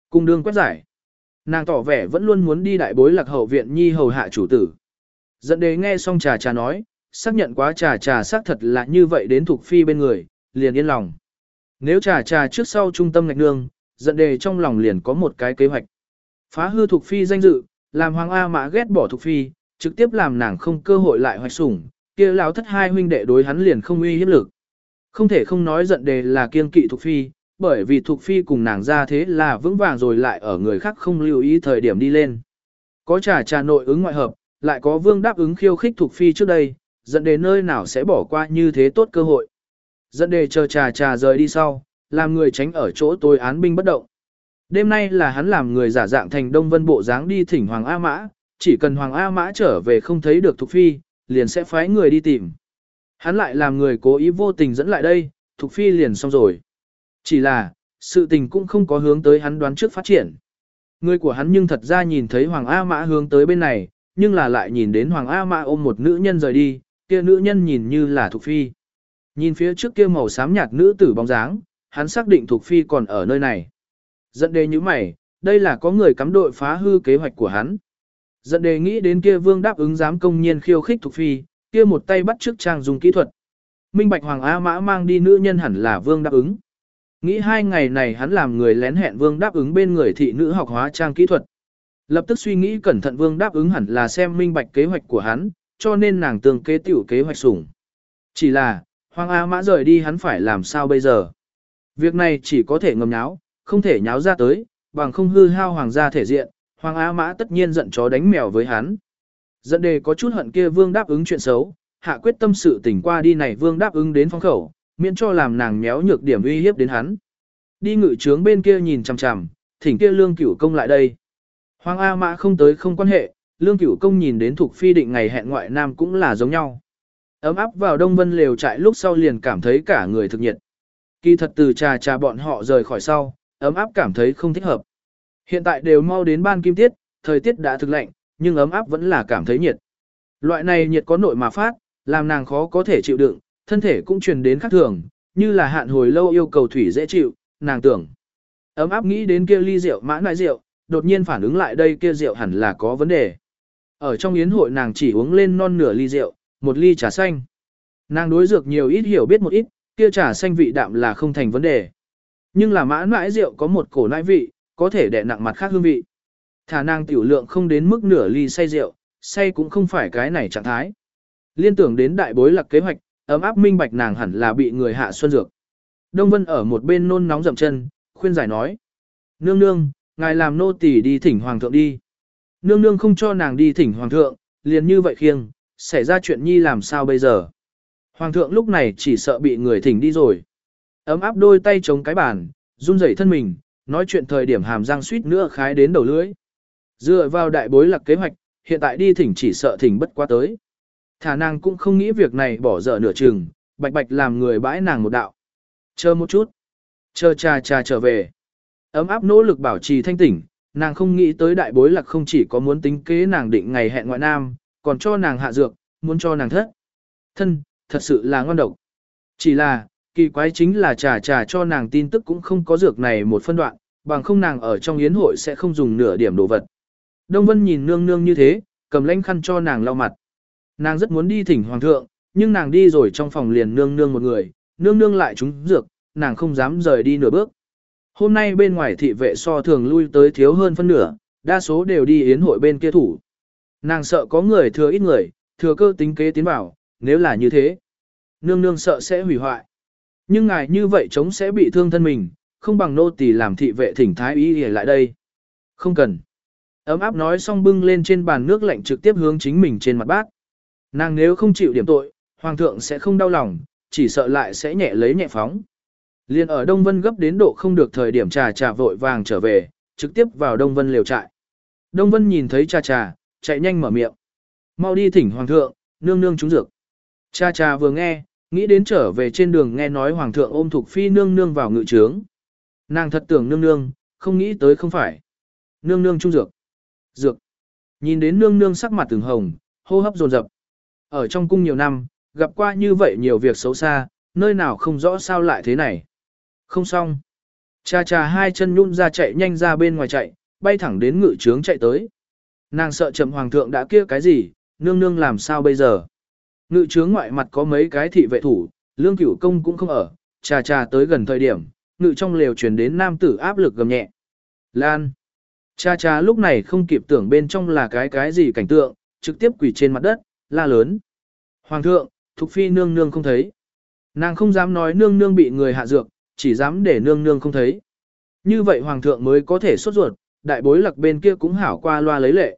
Cung đương quét giải. Nàng tỏ vẻ vẫn luôn muốn đi đại bối lạc hậu viện nhi hầu hạ chủ tử. Dẫn đế nghe xong trà trà nói, xác nhận quá trà trà xác thật là như vậy đến thuộc phi bên người, liền yên lòng. Nếu trà trà trước sau trung tâm ngạch nương, dẫn đề trong lòng liền có một cái kế hoạch. Phá hư thuộc phi danh dự, làm hoàng A mã ghét bỏ thuộc phi, trực tiếp làm nàng không cơ hội lại hoạch sủng, kia lão thất hai huynh đệ đối hắn liền không uy hiếp lực. Không thể không nói giận đề là kiên kỵ thuộc phi, bởi vì thuộc phi cùng nàng ra thế là vững vàng rồi lại ở người khác không lưu ý thời điểm đi lên. Có trà trà nội ứng ngoại hợp, lại có vương đáp ứng khiêu khích thuộc phi trước đây, dẫn đề nơi nào sẽ bỏ qua như thế tốt cơ hội. Dẫn đề chờ trà trà rời đi sau, làm người tránh ở chỗ tôi án binh bất động. Đêm nay là hắn làm người giả dạng thành Đông Vân Bộ dáng đi thỉnh Hoàng A Mã, chỉ cần Hoàng A Mã trở về không thấy được Thục Phi, liền sẽ phái người đi tìm. Hắn lại làm người cố ý vô tình dẫn lại đây, Thục Phi liền xong rồi. Chỉ là, sự tình cũng không có hướng tới hắn đoán trước phát triển. Người của hắn nhưng thật ra nhìn thấy Hoàng A Mã hướng tới bên này, nhưng là lại nhìn đến Hoàng A Mã ôm một nữ nhân rời đi, kia nữ nhân nhìn như là Thục Phi. Nhìn phía trước kia màu xám nhạt nữ tử bóng dáng, hắn xác định Thục Phi còn ở nơi này. Dẫn đề như mày, đây là có người cắm đội phá hư kế hoạch của hắn. Dẫn đề nghĩ đến kia vương đáp ứng dám công nhiên khiêu khích Thục Phi, kia một tay bắt trước trang dùng kỹ thuật. Minh Bạch Hoàng A Mã mang đi nữ nhân hẳn là vương đáp ứng. Nghĩ hai ngày này hắn làm người lén hẹn vương đáp ứng bên người thị nữ học hóa trang kỹ thuật. Lập tức suy nghĩ cẩn thận vương đáp ứng hẳn là xem minh bạch kế hoạch của hắn, cho nên nàng tương kế tiểu kế hoạch sủng. Chỉ là, Hoàng A Mã rời đi hắn phải làm sao bây giờ? Việc này chỉ có thể ngầm nháo, không thể nháo ra tới, bằng không hư hao hoàng gia thể diện, Hoàng A Mã tất nhiên giận chó đánh mèo với hắn. Dẫn đề có chút hận kia vương đáp ứng chuyện xấu, hạ quyết tâm sự tỉnh qua đi này vương đáp ứng đến phong khẩu, miễn cho làm nàng méo nhược điểm uy hiếp đến hắn. Đi ngự trướng bên kia nhìn chằm chằm, thỉnh kia lương cửu công lại đây. Hoàng A Mã không tới không quan hệ, lương cửu công nhìn đến thuộc phi định ngày hẹn ngoại nam cũng là giống nhau. Ấm áp vào đông vân lều trại lúc sau liền cảm thấy cả người thực nhiệt. Kỳ thật từ trà trà bọn họ rời khỏi sau, ấm áp cảm thấy không thích hợp. Hiện tại đều mau đến ban kim tiết, thời tiết đã thực lạnh, nhưng ấm áp vẫn là cảm thấy nhiệt. Loại này nhiệt có nội mà phát, làm nàng khó có thể chịu đựng, thân thể cũng truyền đến khác thường, như là hạn hồi lâu yêu cầu thủy dễ chịu, nàng tưởng. Ấm áp nghĩ đến kia ly rượu mã nại rượu, đột nhiên phản ứng lại đây kia rượu hẳn là có vấn đề. Ở trong yến hội nàng chỉ uống lên non nửa ly rượu, một ly trà xanh. Nàng đối dược nhiều ít hiểu biết một ít, kia trà xanh vị đạm là không thành vấn đề. Nhưng là mã nãi rượu có một cổ nãi vị, có thể đè nặng mặt khác hương vị. Thả nàng tiểu lượng không đến mức nửa ly say rượu, say cũng không phải cái này trạng thái. Liên tưởng đến đại bối lạc kế hoạch, ấm áp minh bạch nàng hẳn là bị người hạ xuân dược. Đông Vân ở một bên nôn nóng dậm chân, khuyên giải nói. Nương nương, ngài làm nô tỳ đi thỉnh hoàng thượng đi. Nương nương không cho nàng đi thỉnh hoàng thượng, liền như vậy khiêng, xảy ra chuyện nhi làm sao bây giờ. Hoàng thượng lúc này chỉ sợ bị người thỉnh đi rồi. Ấm áp đôi tay chống cái bàn, run rẩy thân mình, nói chuyện thời điểm hàm răng suýt nữa khái đến đầu lưỡi. Dựa vào đại bối lạc kế hoạch, hiện tại đi thỉnh chỉ sợ thỉnh bất quá tới. Thả nàng cũng không nghĩ việc này bỏ dở nửa chừng, bạch bạch làm người bãi nàng một đạo. Chờ một chút. Chờ cha cha trở về. Ấm áp nỗ lực bảo trì thanh tỉnh, nàng không nghĩ tới đại bối lạc không chỉ có muốn tính kế nàng định ngày hẹn ngoại nam, còn cho nàng hạ dược, muốn cho nàng thất. Thân, thật sự là ngon độc. Chỉ là, kỳ quái chính là trà trà cho nàng tin tức cũng không có dược này một phân đoạn, bằng không nàng ở trong yến hội sẽ không dùng nửa điểm đồ vật. Đông Vân nhìn nương nương như thế, cầm lãnh khăn cho nàng lau mặt. Nàng rất muốn đi thỉnh hoàng thượng, nhưng nàng đi rồi trong phòng liền nương nương một người, nương nương lại trúng dược, nàng không dám rời đi nửa bước. Hôm nay bên ngoài thị vệ so thường lui tới thiếu hơn phân nửa, đa số đều đi yến hội bên kia thủ. Nàng sợ có người thừa ít người, thừa cơ tính kế tiến vào, nếu là như thế. Nương nương sợ sẽ hủy hoại. Nhưng ngài như vậy chống sẽ bị thương thân mình, không bằng nô tỳ làm thị vệ thỉnh thái ý để lại đây. Không cần. Ấm áp nói xong bưng lên trên bàn nước lạnh trực tiếp hướng chính mình trên mặt bát. Nàng nếu không chịu điểm tội, hoàng thượng sẽ không đau lòng, chỉ sợ lại sẽ nhẹ lấy nhẹ phóng. Liên ở Đông Vân gấp đến độ không được thời điểm trà trà vội vàng trở về, trực tiếp vào Đông Vân liều trại. Đông Vân nhìn thấy trà trà, chạy nhanh mở miệng. Mau đi thỉnh hoàng thượng, nương nương trúng dược. Cha cha vừa nghe, nghĩ đến trở về trên đường nghe nói hoàng thượng ôm thục phi nương nương vào ngự trướng. Nàng thật tưởng nương nương, không nghĩ tới không phải. Nương nương trung dược. Dược. Nhìn đến nương nương sắc mặt từng hồng, hô hấp dồn dập. Ở trong cung nhiều năm, gặp qua như vậy nhiều việc xấu xa, nơi nào không rõ sao lại thế này. Không xong. Cha cha hai chân nhún ra chạy nhanh ra bên ngoài chạy, bay thẳng đến ngự trướng chạy tới. Nàng sợ chậm hoàng thượng đã kia cái gì, nương nương làm sao bây giờ. Ngự trướng ngoại mặt có mấy cái thị vệ thủ, lương cửu công cũng không ở, Cha cha tới gần thời điểm, ngự trong lều truyền đến nam tử áp lực gầm nhẹ. Lan. Cha cha lúc này không kịp tưởng bên trong là cái cái gì cảnh tượng, trực tiếp quỳ trên mặt đất, la lớn. Hoàng thượng, Thục Phi nương nương không thấy. Nàng không dám nói nương nương bị người hạ dược, chỉ dám để nương nương không thấy. Như vậy hoàng thượng mới có thể sốt ruột, đại bối lạc bên kia cũng hảo qua loa lấy lệ.